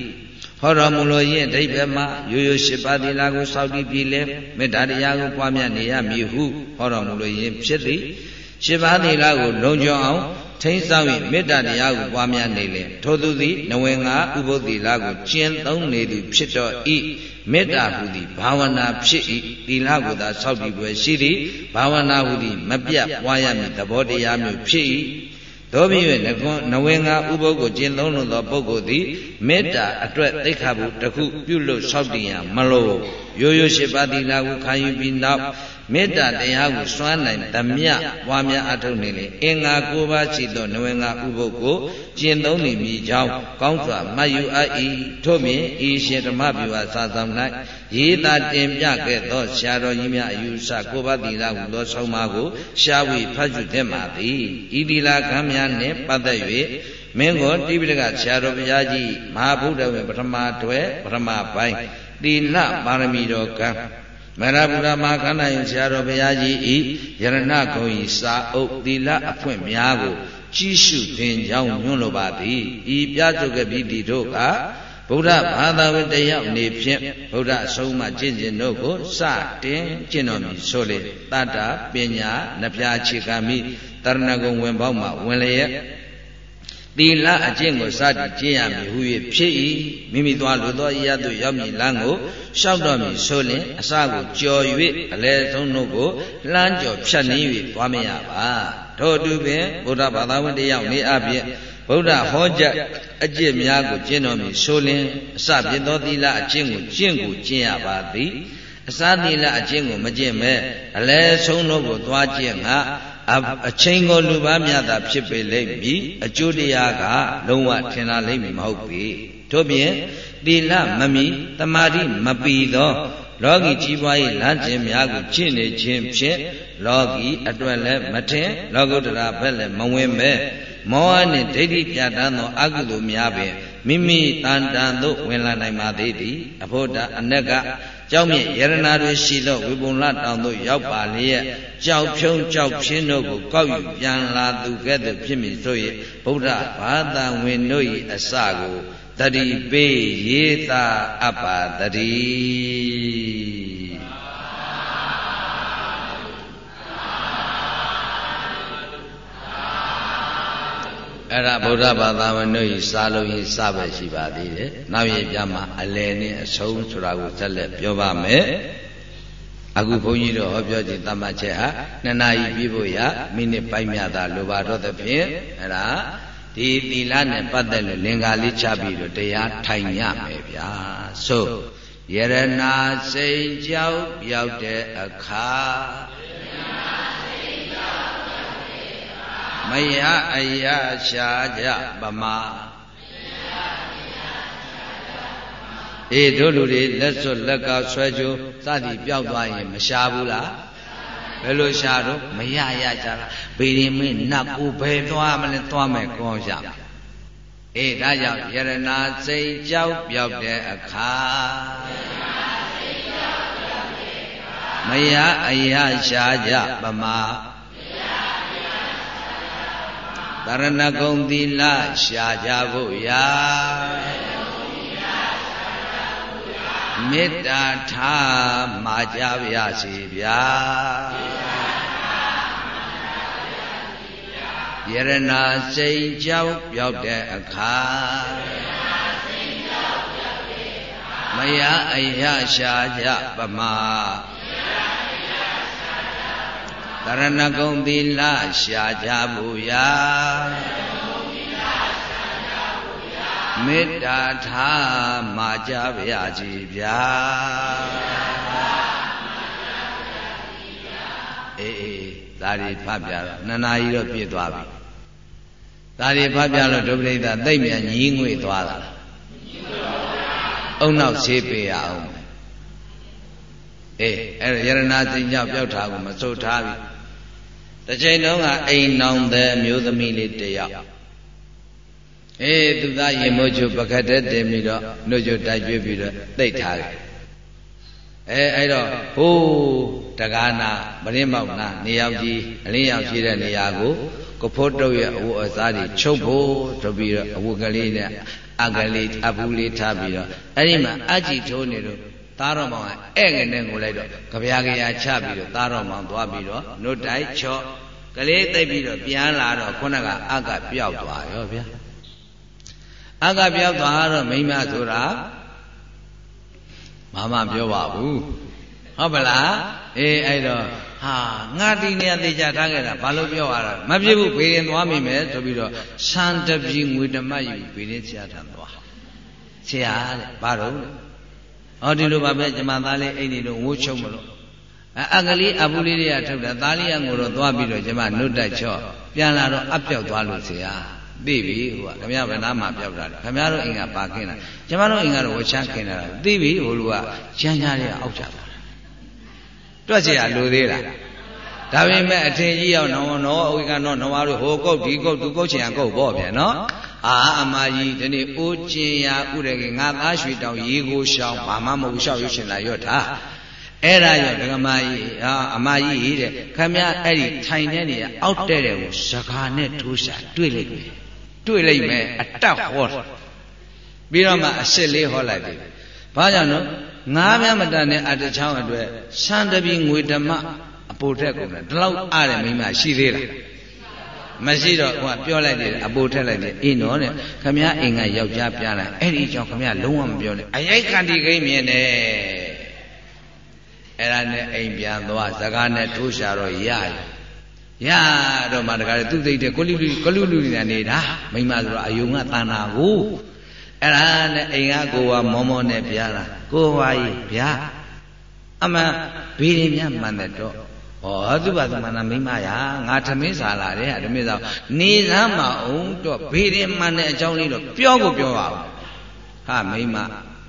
ဟောတော်မူလို့ရင်ဒိဗ္ဗမရိုးရိုးရှိပါသီလာကိုစောင့်တည်ပြီးလဲမေတ္တာတရားကိုပွားများနေရမည်ဟုဟောတော်မူလို့ရင်ဖြစ်သည်ရှိပါသီလာကိုလုံခြုံအောင် ထိန်းဆောင်၍မေတ္တာတရားကိုပွားများနေလေထိုသူသည်နဝင်ငါဥပုသ္တိလာကိုကျင့်သုံးနေသူဖြစ်တော့ဤမေတ္တာဟူသည်ဘာဝနာဖြစ်၏သီလကိုသာစောင့်တည်ပွဲရှိသည်ဘာဝနာဟူသည်မပြတ်ပွားရမည်သဘောတရားမျိုးဖြစ်၏တို့ပြီး၍နဝင်္ဂဥပုပ်ကိုကျင့်သုံးလို့သောပုဂ္ဂိုလ်သည်မေတ္တာအတွက်သိက္ခာပုတစ်ခုပြုလို့စောင့်တည်ရမလို့ရိုးရိုးရှိပါသီလကိုခံယူပြီးနောက် မေတ္တာတရားကိုစွမ်းနိုင်သမျှပွားများအထုတ်နေလေအင်္ဂါ၉ပါးရှိသောနဝင်္ဂဥပုပ်ကိုကျင့်သုံးနေမိကြောင်းကောင်းစွာမှတ်ယူအပ်၏ထို့ပြင်ဤရှင်ဓမ္မပြုဝါစာဆောင်၌ရေးသားတင်ပြခဲ့သောဆရာတော်ကြီးများအယူဆကိုပါတိလာဟုသောဆုံးမကိုရှားဝေဖတ်ယူသင့်ပါသည်ဤတိလာကံများနှင့်ပတ်သက်၍မင်းကိုတိပိဋကဆရာတော်ဘုရားကြီးမဟာဗုဒ္ဓဝေပထမတွဲပထမပိုင်းတိလပါရမီတော်ကံ မရဗုဒ္ဓမဟာခန္ဓာယဆရာတော်ဘုရားကြီးဤယရဏဂုံဤစာအုပ်သီလအဖွင့်များကိုကြည့်ရှုသင်ကြောင်းညွှန်လိုပါသည်ဤပြစုကပိတိတို့ကဗုဒ္ဓဘာသာဝင်တယောက်နေဖြင့်ဗုဒ္ဓအဆုံးအမကျင့်စဉ်တို့ကိုစတင်ကျင့်တော်မူဆိုလေတတ္တပညာနှပြခြေခံမိတရဏဂုံဝင်ပေါက်မှဝင်လျက် သီလအကျင့်ကိုစတင်ကျင့်ရမည်ဟု၍ဖြစ်၏မိမိသွားလိုသောရသို့ရောက်မည်လမ်းကိုရှောက်တော်မည်ဆိုလျင်အစကိုကြော်၍အလဲဆုံးတို့ကိုလှမ်းကြော်ဖြတ်နှင်း၍သွားမရပါထို့အတူပင်ဗုဒ္ဓဘာသာဝင်တယောက်နေအပြင်ဗုဒ္ဓဟောကြားအကျင့်များကိုကျင့်တော်မူဆိုလင်အစဖြစ်သောသီလအကျင့်ကိုကျင့်ကိုကျင့်ရပါသည်အစသီလအကျင့်ကိုမကျင့်မဲ့အလဲဆုံးတို့ကိုသွားကျင့်က အချိန်ကိုလူပားများသာဖြစ်ပေလိမ့်မည်အကျိုးတရားကလုံးဝထင်လာလိမ့်မည်မဟုတ်ပေတို့ပြင်သီလမမီတမာတိမပီသောလောကီကြီးပွားရေးလမ်းကျင်များကိုကျင့်နေခြင်းဖြင့်လောကီအတွက်လည်းမထင်လောကုတ္တရာဘက်လည်းမဝင်ပဲမောဟနှင့်ဒိဋ္ဌိပြတန်းသောအကုသိုလ်များပင်မိမိတန်တန်သို့ဝင်လာနိုင်ပါသေးသည်အဖို့တာအနက်က ကြောက်မြင့်ယရနာတွေရှိသောဝိပုံလတောင်သို့ရောက်ပါလျက်ကြောက်ဖြုံးကြောက်ဖြင်းတို့ကိုကောက်ယူပြန်လာသူကဲ့သို့ဖြစ်မည်ဆို၍ဗုဒ္ဓဘာသာဝင်တို့၏အစကိုတတိပေးရေးတာအပ္ပါတတိ အဲ့ဒါဗုဒ္ဓဘာသာဝင်တို့ဤစာလုံးဤစပဲရှိပါသေးတယ်။နောက်ရပြမှာအလယ်နဲ့အဆုံးဆိုတာကိုဆက်လက်ပြောပါမယ်။အခုဘုန်းကြီးတို့ဟောပြောခြင်းတမ္မချက်ဟာနှစ်နာရီပြည့်ဖို့ရမိနစ်ပိုင်းမြတာလိုပါတော့သဖြင့်အဲ့ဒါဒီသီလနဲ့ပတ်သက်လို့လင်္ကာလေးချပြီးတော့တရားထိုင်ရမယ်ဗျာ။ဆိုယရနာစိတ်ကြောက်ပြောက်တဲ့အခါ မယအယရှာကြပမာအေးတို့လူတွေလက်စွပ်လက်ကဆွဲကြိုးစသည်ပျောက်သွားရင်မရှာဘူးလားဘယ်လိုရှာတော့မရရကြလားဗေရင်မင်းနတ်ကိုဘယ်သွားမလဲသွားမယ်ကောင်းရှာအေးဒါကြောင့်ယရနာစိတ်ကြောက်ပြောက်တဲ့အခါမယအယရှာကြပမာ တရဏဂုံသီလရှာကြဖို့ရာမေတ္တာထားမှာကြပါစေဗျာယရနာစိတ်ကြောက်ပြောက်တဲ့အခါမယအယရှာကြပမာ တရဏဂုံသီလရှာကြဖို့ရာမေတ္တာထားမှာကြပါရစီဗျာအေးအေးဒါတွေဖတ်ပြတော့နှစ်နာရီတော့ပြည့်သွားပြီဒါတွေဖတ်ပြလို့ဒုပရိသသိမ့်မြန်ညီးငွေသွားတာအုံနောက်ဆေးပေးရအောင်အေးအဲ့ရရနာသိညောက်ပြောက်ထားကိုမစိုးထားပြီ တစ်ချိန်လုံးကအိမ်နောင်တဲ့မျိုးသမီးလေးတယောက်အေးသူသားရင်မို့ချုပ်ပကတ်တဲ့တင်ပြီးတော့နှုတ်ချုပ်တိုက်ကျွေးပြီးတော့တိတ်ထားတယ်အဲအဲ့တော့ဟိုးတကားနာမရင်းမောက်နာနေရောက်ကြီးအလင်းရောက်ရှိတဲ့နေရာကိုကဖို့တုတ်ရဲ့အဝတ်အစားတွေချုပ်ဖို့ဆိုပြီးတော့အဝတ်ကလေးနဲ့အကလေးအပူလေးထားပြီးတော့အဲ့ဒီမှာအကြည့်ထိုးနေတော့ သားတော်မောင်ကဧည့်ငနဲ့ကိုလိုက်တော့ကြပြာကြရာချပြီးတော့သားတော်မောင်သွားပြီးတော့နှုတ်တိုက်ချော့ကလေးသိပ်ပြီးတော့ပြန်လာတော့ခုနကအကပျောက်သွားရောဗျာအကပျောက်သွားတော့မိမဆိုတာမမပြောပါဘူးဟုတ်ပလားအေးအဲ့တော့ဟာငါဒီနေရာသိကြထားခဲ့တာဘာလို့ပြောရတာမဖြစ်ဘူးဘေးရင်သွားမိမယ်ဆိုပြီးတော့စံတပြီငွေဓမ္မယူဘေးရင်ဆရာထံသွားဆရာတဲ့ဘာလို့ ဟောဒီလိုပါပဲကျမသားလေးအိတ်နေလို့ဝိုးချုံမလို့အကလေးအပူလေးတွေကထုတ်တာသားလေးကငိုတော့သွားပြီးတော့ကျမနှုတ်တိုက်ချော့ပြန်လာတော့အပြောက်သွားလို့ဆရာသိပြီဟိုကခမရဗနာမှာပြောက်တာခမရတို့အိမ်ကပါခင်းတာကျမတို့အိမ်ကတော့ဝချမ်းခင်းတာသိပြီဟိုလူကချမ်းချားလေးအောက်ချတာတွက်เสียလူသေးလားဒါပေမဲ့အထင်ကြီးရောက်နော်နော်အဝိကတော့နဝါတို့ဟိုကုတ်ဒီကုတ်သူကုတ်ချင်ရကုတ်ပေါ့ဗျာနော် အာအမကြီးဒီနေ့အိုးကျင်ရဥရကေငါသားရွှေတောင်ရေကိုရှောင်းဘာမှမဟုတ်ရှောက်ရွှေရှင်လာရော့ထားအဲ့ဒါရောဒကမာကြီးဟာအမကြီးတဲ့ခမရအဲ့ဒီထိုင်တဲ့နေရာအောက်တဲ့တဲ့ကိုစကားနဲ့ထိုးရှာတွေ့လိုက်မယ်တွေ့လိုက်မယ်အတက်ဟောပြီးတော့မှအစ်စ်လေးဟောလိုက်တယ်ဘာကြောင့်နော်ငါးမြမတန်တဲ့အတချောင်းအတွက်ရှမ်းတပီငွေဓမ္မအပိုထက်ကုန်တယ်ဒီလောက်အားတယ်မိမရှိသေးလား မရှိတော့ဟိုကပြောလိုက်တယ်အပိုထက်လိုက်တယ်အင်းတော့တဲ့ခမရအိမ်ကယောက်ျားပြားလိုက်အဲ့ဒီအကြောင်းခမရလုံးဝမပြောနဲ့အယိုက်ကန်တီခိမြင်တယ်အဲ့ဒါနဲ့အိမ်ပြန်သွားစကားနဲ့ထိုးရှာတော့ရရတော့မှတခါလေသူ့သိတဲ့ကိုလူလူကလူလူနေနေတာမိမဆိုတော့အယုံကတန်တာကိုအဲ့ဒါနဲ့အိမ်ကကိုကမောမောနဲ့ပြားလာကိုဝါကြီးဗျာအမှန်ဘေးရင်မြမှန်တဲ့တော့ ဩသူပါသမဏမိမရာငါသမင်းစားလာတယ်ဟာသမင်းစားနေစမ်းမအောင်တော့ဘေးရင်မှန်တဲ့အကြောင်းလေးတော့ပြောကိုပြောပါဦးဟာမိမ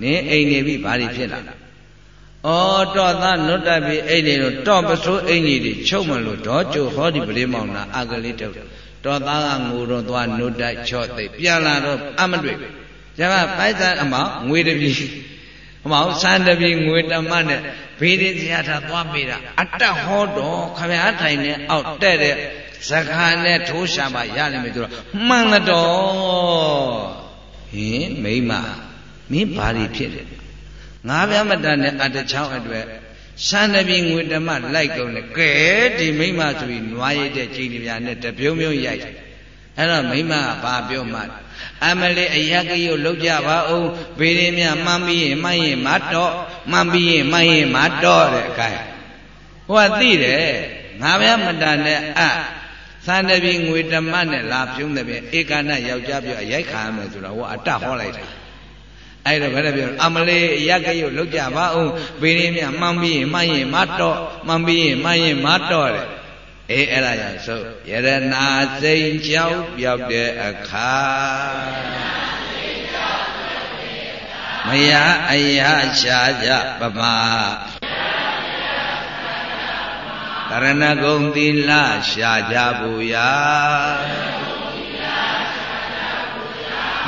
နင်းအိမ်နေပြီဘာတွေဖြစ်လာဩတော့သားနုတ်တက်ပြီအိမ်နေတော့တော့ပစိုးအိမ်ကြီးတွေချုပ်မလို့တော့ကျိုဟောဒီပလေးမောင်နာအကလေးတုတ်တော့သားကငိုတော့သွားနုတ်တက်ချော့သိပြန်လာတော့အမတွေ့ကျမပိုက်ဆံအမောင်ငွေတပြီအမောင်စံတပြီငွေတမနဲ့ ဘေးရင်းစရာထားသွားမိတာအတဟောတော်ခမည်းထိုင်နေအောက်တဲ့တဲ့ဇခါနဲ့ထိုးရှာပါရလိမ့်မယ်ဆိုတော့မှန်တော့ဟင်မိမမင်းဘာတွေဖြစ်တယ်ငါးပြမတန်နဲ့အတချောင်းအတွက်စံတပြီငွေတမလိုက်ကုန်တယ်ကဲဒီမိမဆိုပြီးနွားရည်တဲ့ကြိမ်ပြာနဲ့တပြုံးပြုံးရိုက်အဲ့တော့မိမကဘာပြောမှ အမလေးအယကရုပ်လောက်ကြပါဦးဘေးရင်းမြမှန်းပြီးရင်မှန်းရင်မတော့မှန်းပြီးရင်မှန်းရင်မတော့တဲ့အခိုင်ဟိုကသိတယ်ငါဗျမတန်တဲ့အသန္တပြီငွေတမတ်နဲ့လာပြုံးတယ်ပြင်ဧကနယောက်ျားပြောအရိုက်ခံရမယ်ဆိုတော့ဟိုအတဟောလိုက်တာအဲ့တော့ဘယ်လိုပြောအမလေးရက်ကရုပ်လောက်ကြပါဦးဘေးရင်းမြမှန်းပြီးရင်မှန်းရင်မတော့မှန်းပြီးရင်မှန်းရင်မတော့တဲ့ အေးအဲ့ဒါကြောင့်ဆိုယရနာစိန်ကြောက်ပြောက်တဲ့အခါမယအယရှာကြပမာကရဏဂုံသီလရှာကြဘူးရာ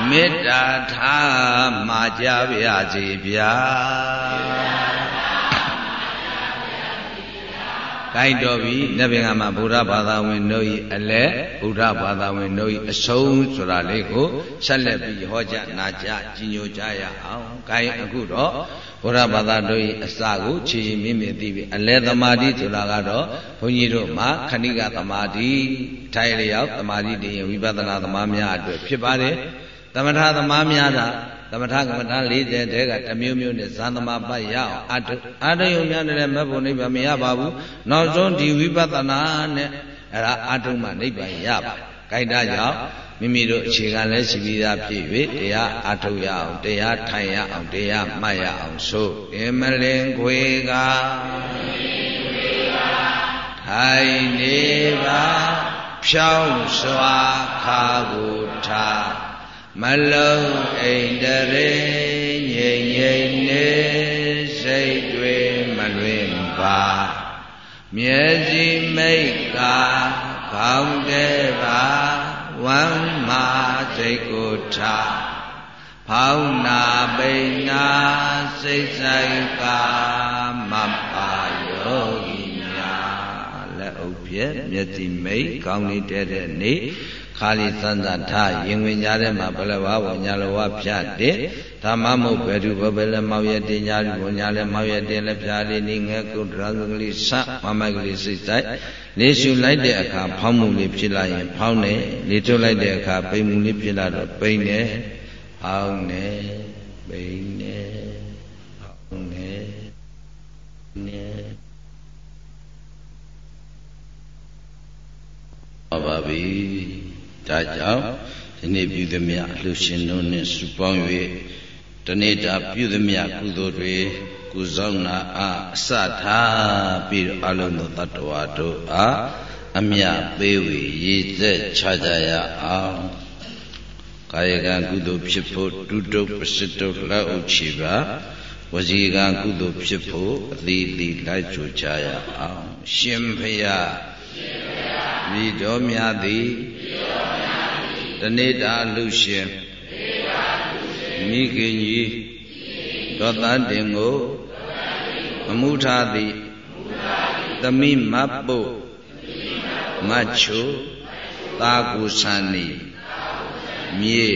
မေတ္တာထားမှာကြပါစေဗျာ ကိုက်တော်ပြီနဗေငါမှာဗုဒ္ဓဘာသာဝင်တို့ဤအလဲဗုဒ္ဓဘာသာဝင်တို့ဤအဆုံးဆိုတာလေးကိုဆက်လက်ပြီးဟောကြားနာကြားကြီးညိုကြရအောင်။ကိုက်အခုတော့ဗုဒ္ဓဘာသာတို့ဤအစကိုခြေရင်မြင့်မြင့်သိပြီအလဲသမာဓိဆိုတာကတော့ဘုန်းကြီးတို့မှာခဏိကသမာဓိထိုင်လျောက်သမာဓိတည်ရင်ဝိပဿနာသမားများအတွက်ဖြစ်ပါတယ်။သမထသမားများတာ သမထကမ္မထာ40တဲကတမျိုးမျိုးနဲ့ဇန်သမပတ်ရအောင်အတုအတယုံများနဲ့မဘုံနိဗ္ဗာန်မရပါဘူးနောက်ဆုံးဒီဝိပဿနာနဲ့အဲ့ဒါအတုမှနိဗ္ဗာန်ရပါကြိုက်တာကြောင့်မိမိတို့အခြေခံလဲရှိပြီးသားဖြစ်၍တရားအထုရအောင်တရားထိုင်ရအောင်တရားမှတ်ရအောင်ဆိုအမလင်ခွေကထိုင်နေပါဖြောင်းစွာခါကိုထား မလုံးအိမ်တရေငြိမ်ငြိမ်နေစိတ်တွေမလွင်ပါမျက်စိမိတ်ကခေါင်းတဲ့ပါဝမ်းမာစိတ်ကိုထားဖောင်းနာပိနာစိတ်ဆိုင်ကမပါယောဂီများလက်အုပ်ဖြင့်မျက်စိမိတ်ခေါင်းနေတဲ့နေ့ ခါလီသန္တာထရင်ဝင်ကြတဲ့မှာဘလဝဝညာလဝဖြတ်တဲ့ဓမ္မမုတ်ဘေတုဘဘလည်းမောက်ရတင်ညာလူဝညာလည်းမောက်ရတင်လည်းဖြာလေးနေငယ်ကုဒ္ဒရာကလေးဆမမိုက်ကလေးစိတ်ဆိုင်လေးရှုလိုက်တဲ့အခါဖောင်းမှုလေးဖြစ်လာရင်ဖောင်းတယ်လေးထုတ်လိုက်တဲ့အခါပိန်မှုလေးဖြစ်လာတော့ပိန်တယ်ဖောင်းတယ်ပိန်တယ်ဖောင်းတယ်နေပါပြီ ဒါကြောင့်ဒီနေ့ပြုသမျှလှူရှင်တို့နှင့်စုပေါင်း၍တနေ့တာပြုသမျှကုသိုလ်တွေကုဆောင်နာအားအစထားပြီးတော့အလုံးသောတ attva တို့အားအမြပေးဝေရည်သက်ချကြရအောင်ကာယကံကုသိုလ်ဖြစ်ဖို့တုတုပစိတုလက်ဥချီပါဝစီကံကုသိုလ်ဖြစ်ဖို့အသီးသီးလိုက်ကြကြရအောင်ရှင်ဖ ရာရှင်ဖရာမိတော်များသည်တနေ့တာလူရှင်မိခင်ကြီးသောတန်တင်ကိုအမှုထားသည်သမိမတ်ပုမတ်ချိုသာကုဆန်နီမြေ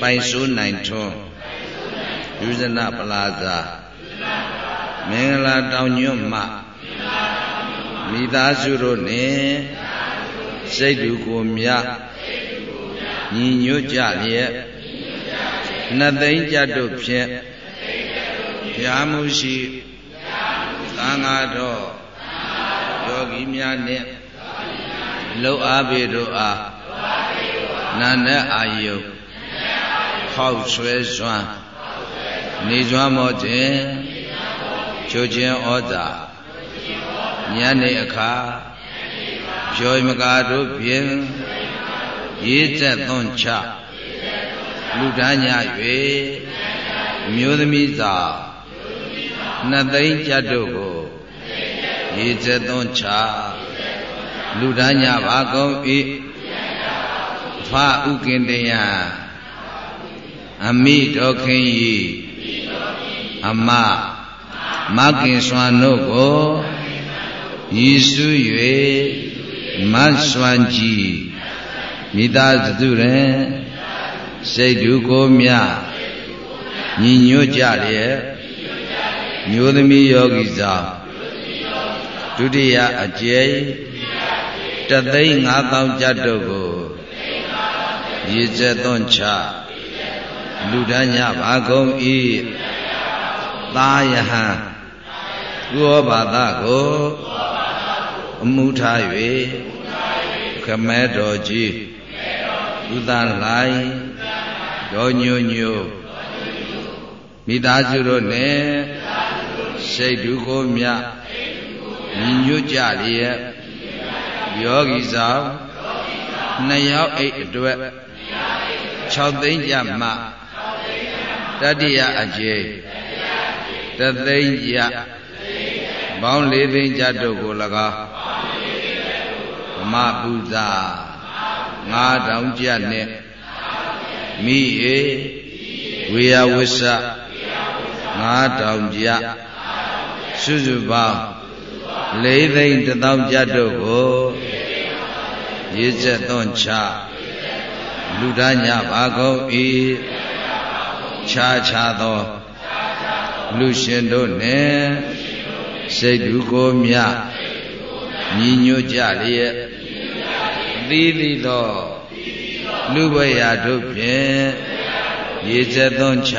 ပိုင်ဆိုးနိုင်ထွန်းယူဇနပလာဇာမင်္ဂလာတောင်ညွတ်မှ မိသားစုတို့နှင့်စိတ်တူကိုမြညီညွတ်ကြလျက်နှစ်သိမ့်ကြတို့ဖြင့်ဘုရားမှုရှိသံဃာတော်ယောဂီများနှင့်လှုပ်အားပေတို့အားနာနဲ့အာယုခောက်ဆွဲစွမ်းနေကြွမောခြင်းချိုခြင်းဩဇာ ညနေအခါပြောမကားတို့ဖြင့်ရေးသက်သွန်ချလူဒန်းည၍မျိုးသမီးသာနှစ်သိန်းကြတ်တို့ကိုရေးသက်သွန်ချလူဒန်းညပါကုန်၏ဖဥကင်တယံအမိတော်ခင်ဤအမမကင်စွာတို့ကို ရည်စု၍မတ်စွမ်းကြည်မိသားစုတွင်စိတ်ဓုကိုမြညီညွတ်ကြလျက်မျိုးသမီးယောဂီဆောင်ဒုတိယအကျယ်တသိန်း5000ကျပ်တို့ကိုရည်စက်သွန်ချလူဒညဘာကုန်ဤသာယဟံကုဩဘာသကို အမှုထား၍ခမဲတော်ကြီးဥဒလိုက်ဒေါညိုညိုမိသားစုတို့နဲ့စိတ်ဒုက္ခမြညီညွတ်ကြလျက်ယောဂီဆောင်နှစ်ယောက်အိတ်အတွက်6သိန်းကြမှတတိယအကျေတသိန်းကြ ပေါင်း၄သိန်းကြတို့ကို၎င်းဗမပူဇာ9000ကြနဲ့မိဧဝေယဝစ္စ9000ကြစုစုပေါင်း၄သိန်း1000ကြတို့ကိုရည်ဆက်သွန်ချလူဒညဘာကုန်ဤခြားခြားသောလူရှင်တို့နှင့် စိတ်ဓုကိုမြညီညွတ်ကြလျက်သီးသီးသောလူဘရာတို့ဖြင့်ရေစက်သွန်ချ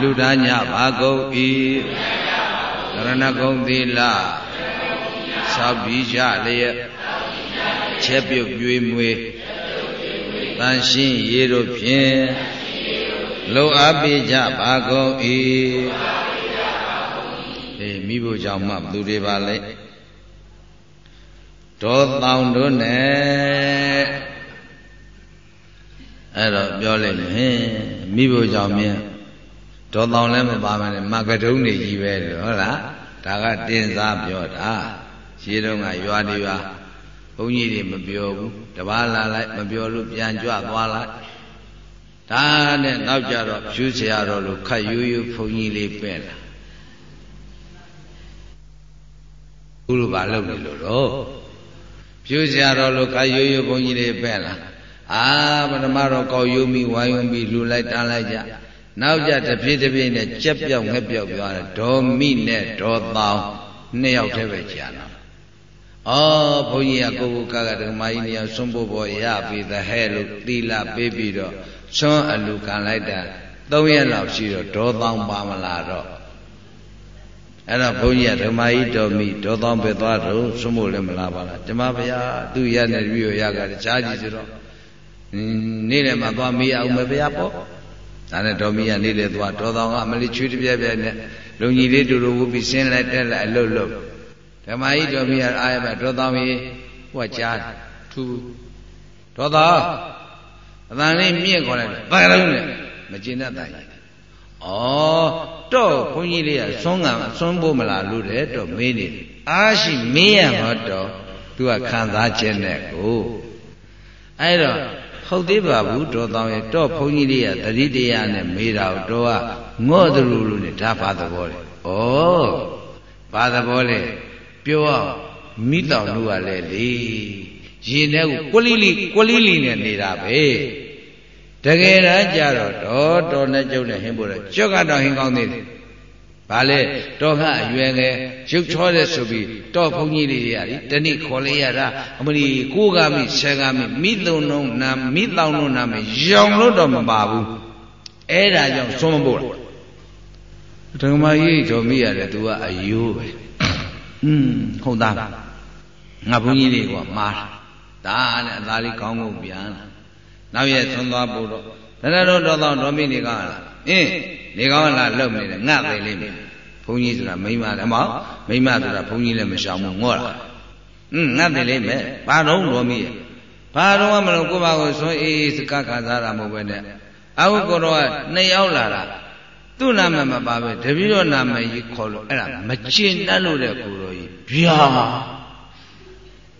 လူဒညဘာကုန်ဤရဏဂုံသီလသောပြီးကြလျက်ချက်ပြုတ်ကျွေးမွေးတန်ရှင်းရေတို့ဖြင့်လုံအားပေးကြပါကုန်၏ အေးမိဖို့ကြောင့်မှသူတွေပါလေဒေါတောင်တို့နဲ့အဲ့တော့ပြောလိုက်လေဟင်မိဖို့ကြောင့်မြင်ဒေါတောင်လည်းမပါမနဲ့မကတုံးနေကြီးပဲဟုတ်လားဒါကတင်စားပြောတာရှိတုန်းကရွာတွေရွာဘုန်းကြီးတွေမပြောဘူးတပါးလာလိုက်မပြောလို့ပြန်ကြွသွားလိုက်ဒါနဲ့နောက်ကြတော့ဖြူးဆရာတော်လို့ခတ်ရိုးရိုးဘုန်းကြီးလေးပဲ့လာ ခုလိုဘာလုပ်နေလို့တော့ပြူစရာတော်လို့ကာရိုးရိုးဘုန်းကြီးတွေပဲ့လာအာပထမတော့ကောက်ရိုးမိဝိုင်းဝန်းပြီးလူလိုက်တန်းလိုက်ကြနောက်ကြတဖြည်းတဖြည်းနဲ့ကြက်ပြောက်ငှက်ပြောက်သွားတယ်ဒေါ်မိနဲ့ဒေါ်တောင်နှစ်ယောက်တည်းပဲကြာတော့အော်ဘုန်းကြီးကကိုကိုကကဓမ္မကြီးနေရာစွန့်ဖို့ပေါ်ရပြီသဟဲလို့သီလပေးပြီးတော့စွန့်အလူခံလိုက်တာ၃ရက်လောက်ရှိတော့ဒေါ်တောင်ပါမလာတော့ အဲ့တော့ဘုန်းကြီးကဓမ္မကြီးတော်မိဒေါသောင်းပဲသွားတော့ဆွမ်းဖို့လည်းမလားပါလားဓမ္မဗျာသူရနဲ့ပြီးရရကတခြားကြီးဆိုတော့နေ့လည်းမသွားမေးအောင်မဗျာပေါ့ဒါနဲ့ဒေါ်မီကနေ့လည်းသွားဒေါသောင်းကအမလေးချွေးတပြက်ပြက်နဲ့လုံကြီးလေးတူတူဝုပြီးဆင်းလိုက်တက်လိုက်အလုတ်လုတ်ဓမ္မကြီးဒေါ်မီကအားရပါဒေါသောင်းကြီးဟိုကကြားထူဒေါသောင်းအတန်လေးမြင့်ခေါ်လိုက်ဘာလုံးလဲမကျင်တတ်တိုင်ဩ တော့ဘုန်းကြီးလေးကသွန်းကံသွန်းဖို့မလားလို့တဲ့တော့မေးနေအားရှိမေးရမှာတော့သူကခံစားခြင်းနဲ့ကိုအဲ့တော့ဟုတ်သေးပါဘူးတော်တောင်းရဲ့တော့ဘုန်းကြီးလေးကတတိတရားနဲ့မေးတာတော့ကငော့သူလူလူနဲ့ဒါဘာသဘောလဲဩဘာသဘောလဲပြောအောင်မိတောင်တို့ကလည်းလေရင်ထဲကိုကွလိလိကွလိလိနဲ့နေတာပဲ တကယ်တမ်းကြတော့တော်တော်နဲ့ကျုပ်နဲ့ဟင်းဖို့တော့ကျွတ်ကတော့ဟင်းကောင်းသေးတယ်။ဘာလဲတော်ခအရွယ်ငယ်ရုပ်ချောတဲ့ဆိုပြီးတော်ဘုန်းကြီးလေးတွေကတနည်းခေါ်လိုက်ရတာအမလီကိုကမိဆယ်ကမိမိသုံးလုံးနာမိတောင်းလုံးနာမရောင်လို့တော့မပါဘူး။အဲ့ဒါကြောင့်သွန်းမဖို့လား။ဓမ္မကြီးတော်မိရတယ်သူကအယိုးပဲ။อืมဟုတ်သားငါဘုန်းကြီးလေးကမားတာဒါနဲ့အသားလေးကောင်းကုန်ပြန်လာ နောက်ရက်သွန်သွားပို့တော့တရတော်တော်တော်တော်မိနေကောင်းလားအင်းနေကောင်းလားလှုပ်နေတယ်ငှသိလိမ့်မယ်ဘုန်းကြီးဆိုတာမိမလည်းမဟုတ်မိမဆိုတာဘုန်းကြီးလည်းမရှောင်ဘူးငေါ့လားအင်းငှသိလိမ့်မယ်ဘာတော့တော်မိရဲ့ဘာတော့မလို့ကိုယ့်ဘာကိုဆွအေးအေးစကားခံစားတာမဟုတ်ပဲနဲ့အဟုကိုတော့နှစ်ယောက်လာတာသူ့နာမည်မပါပဲတပည့်တော်နာမည်ကြီးခေါ်လို့အဲ့ဒါမကျင်တတ်လို့တဲ့ကိုတော်ကြီးဗျာ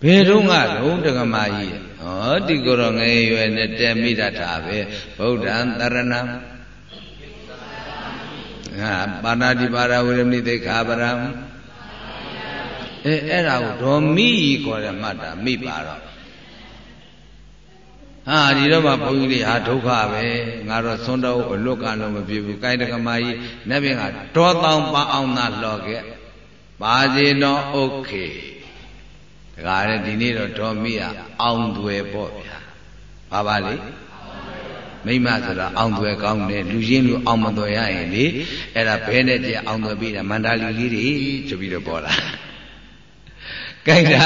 ဘယ်တော့ကလုံးတက္ကမကြီး ဟောဒီကိုယ်တော်ငယ်ရွယ်နဲ့တဲမိတတ်တာပဲဗုဒ္ဓံတရဏံဟာပါဏာတိပါရဝိရမိသိခာပရံအဲအဲ့ဒါကိုဒေါ်မိခေါ်တယ်မှတ်တာမိပါတော့ဟာဒီတော့မှဘုန်းကြီးတွေဟာဒုက္ခပဲငါတော့သွန်းတော့အလွတ်ကလုံးမပြေဘူးကိုင်းတကမာကြီးနတ်ဘင်ကဒေါ်တောင်ပအောင်သာလော်ခဲ့ပါစီတော့โอเค တခါလေဒီနေ့တော့ဒေါ်မိရအောင်သွယ်ပေါ့ဗျာဘာပါလေမိမဆိုတာအောင်သွယ်ကောင်းတယ်လူချင်းလူအောင်မသွယ်ရရင်လေအဲ့ဒါဘဲနဲ့ကြအောင်သွယ်ပြီးတာမန္တလီလေးတွေဆိုပြီးတော့ပေါ်လာကြိုက်တာ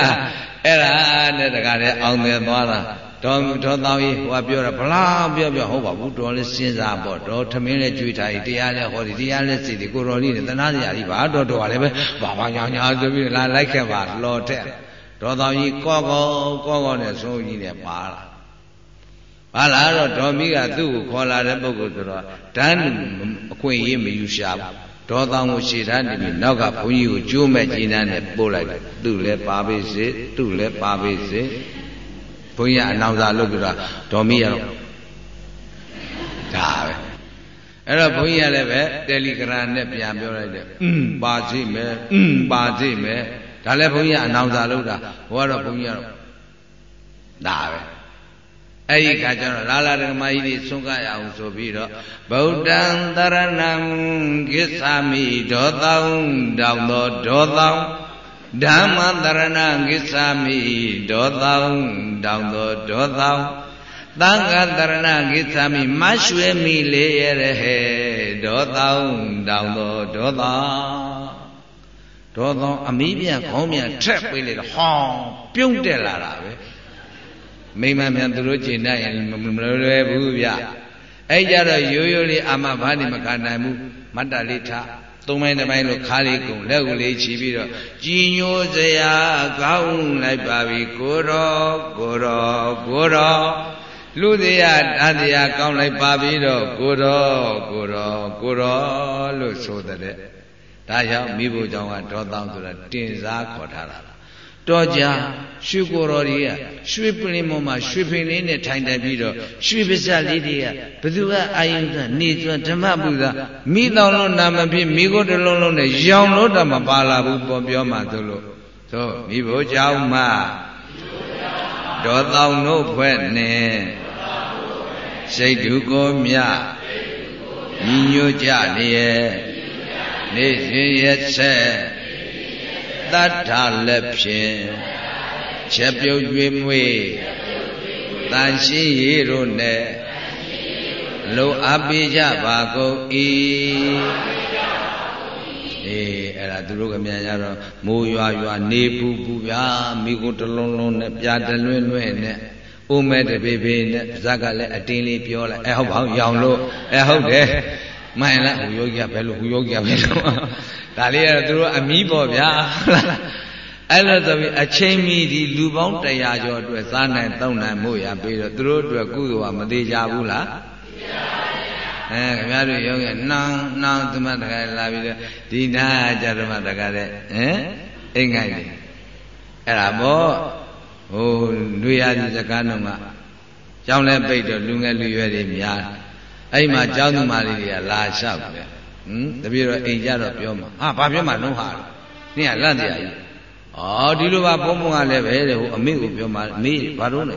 အဲ့ဒါနဲ့တခါလေအောင်သွယ်သွားတာတော်တော်တောင်းကြီးဟိုကပြောတာဘလားပြောပြောဟုတ်ပါဘူးတော်လည်းစဉ်းစားပေါ့တော်ထမင်းလည်းကြွေးထားကြီးတရားလည်းဟောဒီတရားလည်းစီဒီကိုတော်လေးနဲ့တနာစရာကြီးပါတော်တော်ကလည်းပဲဘာဘာညာညာဆိုပြီးလာလိုက်ခဲ့ပါလော်တဲ့ ဒေါ်တော်ကြီးကောကောကောကောနဲ့ဆုံးကြီးနဲ့ပါလာပါလာတော့ဒေါ်မီကသူ့ကိုခေါ်လာတဲ့ပုဂ္ဂိုလ်ဆိုတော့ဒန်းအခွင့်အရေးမယူရှာဘူးဒေါ်တော်ကိုရှေ့ထားနေပြီးနောက်ကဘုန်းကြီးကိုကျိုးမဲ့ကျင်းနဲ့ပို့လိုက်တယ်သူ့လည်းပါပေးစေသူ့လည်းပါပေးစေဘုန်းကြီးကအနောင်စာလုပ်ပြီးတော့ဒေါ်မီကတော့ဒါပဲအဲ့တော့ဘုန်းကြီးကလည်းပဲတယ်လီဂရမ်နဲ့ပြန်ပြောလိုက်တယ်။အင်းပါစီမယ်။အင်းပါစီမယ်။ ဒါလည်းဘုန်းကြီးကအနောင်စာလုပ်တာဘုရားတော့ဘုန်းကြီးကတော့ဒါပဲအဲ့ဒီခါကျတော့လာလာဓမ္မကြီးတွေဆုံးကရအောင်ဆိုပြီးတော့ဗုဒ္ဓံတရဏံကိစ္ဆာမိဒေါသောတောင်းသောဒေါသောဓမ္မတရဏကိစ္ဆာမိဒေါသောတောင်းသောဒေါသောသံဃတရဏကိစ္ဆာမိမရွှေမိလေရဟေဒေါသောတောင်းသောဒေါသော ဒေါသော အမိပြန်ခေါင်းပြန်ထက်ပေးလိုက်တော့ဟောင်းပြုံးတက်လာတာပဲမိမမြန်သူတို့ကျင့်တတ်ရင်မလွယ်ဘူးဗျအဲ့ကြတော့ရိုးရိုးလေးအာမဘာနေမခံနိုင်ဘူးမတ္တလေးထားသုံးပိုင်းတစ်ပိုင်းလို့ခါလေးကုန်လက်ကိုလေးချီပြီးတော့ကြည်ညိုစရာကောင်းလိုက်ပါပြီကိုတော်ကိုတော်ကိုတော်လူတရားတတရားကောင်းလိုက်ပါပြီတော့ကိုတော်ကိုတော်ကိုတော်လို့ဆိုတဲ့ ဒါကြောင့်မိဖို့ကြောင့်ကဒေါသောင်းဆိုတာတင်စားခေါ်ထားတာတော်ကြရွှေကိုယ်တော်တွေကရွှေပလင်ပေါ်မှာရွှေပင်လေးနဲ့ထိုင်တယ်ပြီးတော့ရွှေပါးစပ်လေးတွေကဘသူကအာယုဒနေစွာဓမ္မပူဇာမိတော်လုံးနာမဖြစ်မိကိုယ်တလုံးလုံးနဲ့ရောင်လို့တော့မပါလာဘူးပေါ်ပြောမှသို့လို့သို့မိဖို့ကြောင့်မှဒေါတောင်တို့ဖွဲ့နဲ့စိတ်ဓုကိုမြညီညွတ်ကြလျက် နေစဉ်ရက်ဆက်တတ္ထလက်ဖြင့်ချက်ပြုတ်၍မွေတန်ရှိရတို့နဲ့လုံအပ်ပေးကြပါကုန်၏အေးအဲ့ဒါသူတို့ကမြန်ကြတော့မိုးရွာရွာနေပူပူဗျာမိကိုတလုံးလုံးနဲ့ပြာတလွင်းလွင်းနဲ့ဥမဲ့တပေပေနဲ့ဇက်ကလည်းအတင်းလေးပြောလိုက်အဲဟုတ်ပါရောင်လို့အဲဟုတ်တယ် မှန်လားဟူယောဂီကဘယ်လိုဟူယောဂီကဘယ်လိုဒါလေးကတော့သူတို့အမီးပေါ့ဗျာအဲ့လိုဆိုပြီးအချိန်မီဒီလူပေါင်း100ကျော်အတွက်စားနိုင်တောင်းနိုင်မှုရပြီးတော့သူတို့အတွက်ကုသိုလ်ကမသေးကြဘူးလားအဲခင်ဗျားတို့ယောဂီနှောင်းနှောင်းသမတကလာပြီးတော့ဒီနာကြသမတကတဲ့ဟမ်အိမ်ငိုက်တယ်အဲ့ဒါပေါ့ဟိုလူရည်စကားလုံးကကျောင်းလဲပိတ်တော့လူငယ်လူရွယ်တွေများ အဲ့မှာကျောင်းသူမလေးတွေကလာလျှောက်တယ်ဟမ်တပည့်တော်အိမ်ကြတော့ပြောမှာဟာဘာပြောမှာလုံးဟာနင်းကလန့်တရားကြီးဩဒီလိုပါဘုံဘုံကလည်းပဲတဲ့ဟိုအမေကိုပြောမှာအမေဘာလို့လဲ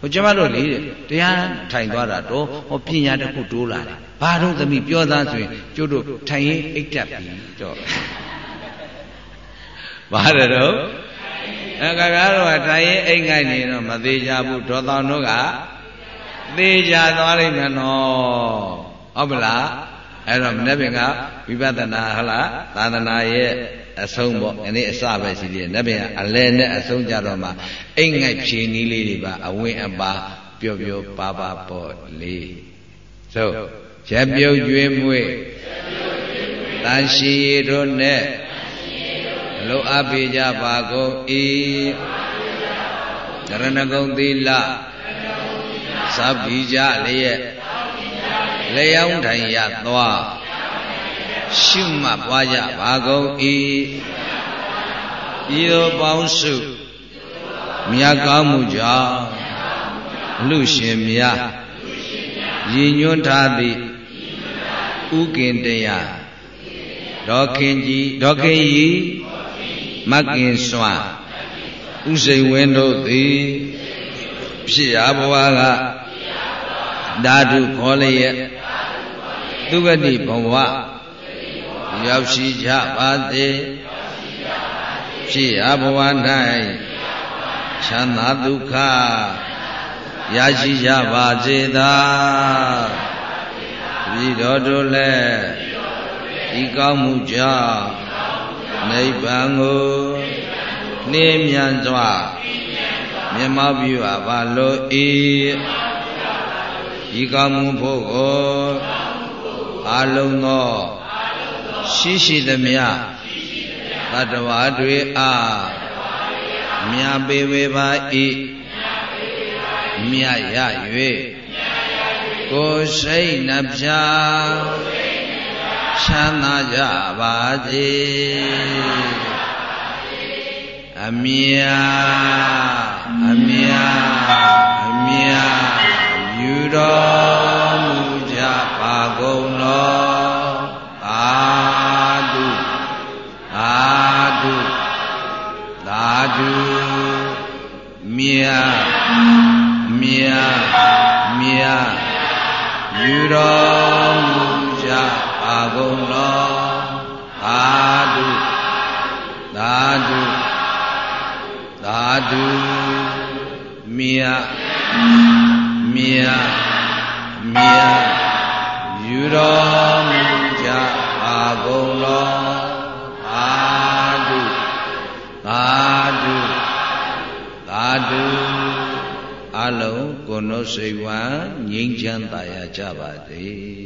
ဟိုကျမတို့လေတဲ့တရားထိုင်သွားတာတော့ဟောပညာတစ်ခုတိုးလာတယ်ဘာလို့သမီးပြောသားဆိုရင်ကျုပ်တို့ထိုင်ရင်အိတ်တက်ပြီတော့ဘာလဲတော့အဲကကားတော့ထိုင်ရင်အိတ်ငိုက်နေတော့မသေးကြဘူးဒေါသောင်တို့က သေးကြသွားလိမ့်မယ်နော်ဟုတ်ပလားအဲ့တော့မနေ့ကဝိပဿနာဟလားသာသနာရဲ့အဆုံးပေါ့ဒီနေ့အစပဲရှိသေးတယ်နတ်ဘင်ကအလဲနဲ့အဆုံးကြတော့မှအိမ်ငိုက်ဖြေနီးလေးတွေပါအဝင်အပါပျော့ပျော့ပါပါပေါ့လေသို့ရက်ပြုတ်ကျွေးမွေ့တန်ရှိရတို့နဲ့လောအပ်ပေးကြပါကုန်၏တရဏဂုံသီလ သဗ္ဗိကြလျက်လျောင်းထိုင်ရသွားရှုမှတ်ပွားကြပါကုန်၏ဤသို့ပေါင်းစုမြတ်ကောင်းမှုကြောင့်အလူရှင်မြတ်ရည်ညွှန်းထားသည့်ဥကင်တရားဒေါခင်ကြီးဒေါခင်ကြီးမကင်စွာဥစိန်ဝင်းတို့သည်ဖြစ်ရဘဝက ဓာတုခေါ်လျက်သူဂတိဘဝရောက်ရှိကြပါသည်ဖြစ်ရဘဝ၌ချမ်းသာဒုက္ခရရှိကြပါစေသာဤတော်တို့လည်းဤကောင်းမှုကြောင့်နိဗ္ဗာန်ကိုနှင်းမြန်စွာမြတ်မောပြုအပ်ပါလို့ဤ ဤကောင်းမှုဖို့ကိုအာလုံးသောရှိရှိသမျှတတဝါတွေအားမြတ်ပေဝေပါဤမြတ်ရ၍ကိုယ်စိတ်နှပြချမ်းသာကြပါစေအမြတ်အမြတ်အမြ တ်ယူတော်မူကြပါကုန်တော်အာတုအာတုသာတုမြတ်မြတ်မြတ်ယူတော်မူကြပါကုန်တော်သာတုသာတုသာတုမြတ် မြတ်မြတ်ယူတော်မူကြပါကုန်တော်သာတုသာတုသာတုအလုံးကိုယ်နှုတ်စိတ်ဝမ်းငြိမ်းချမ်းသာရကြပါစေ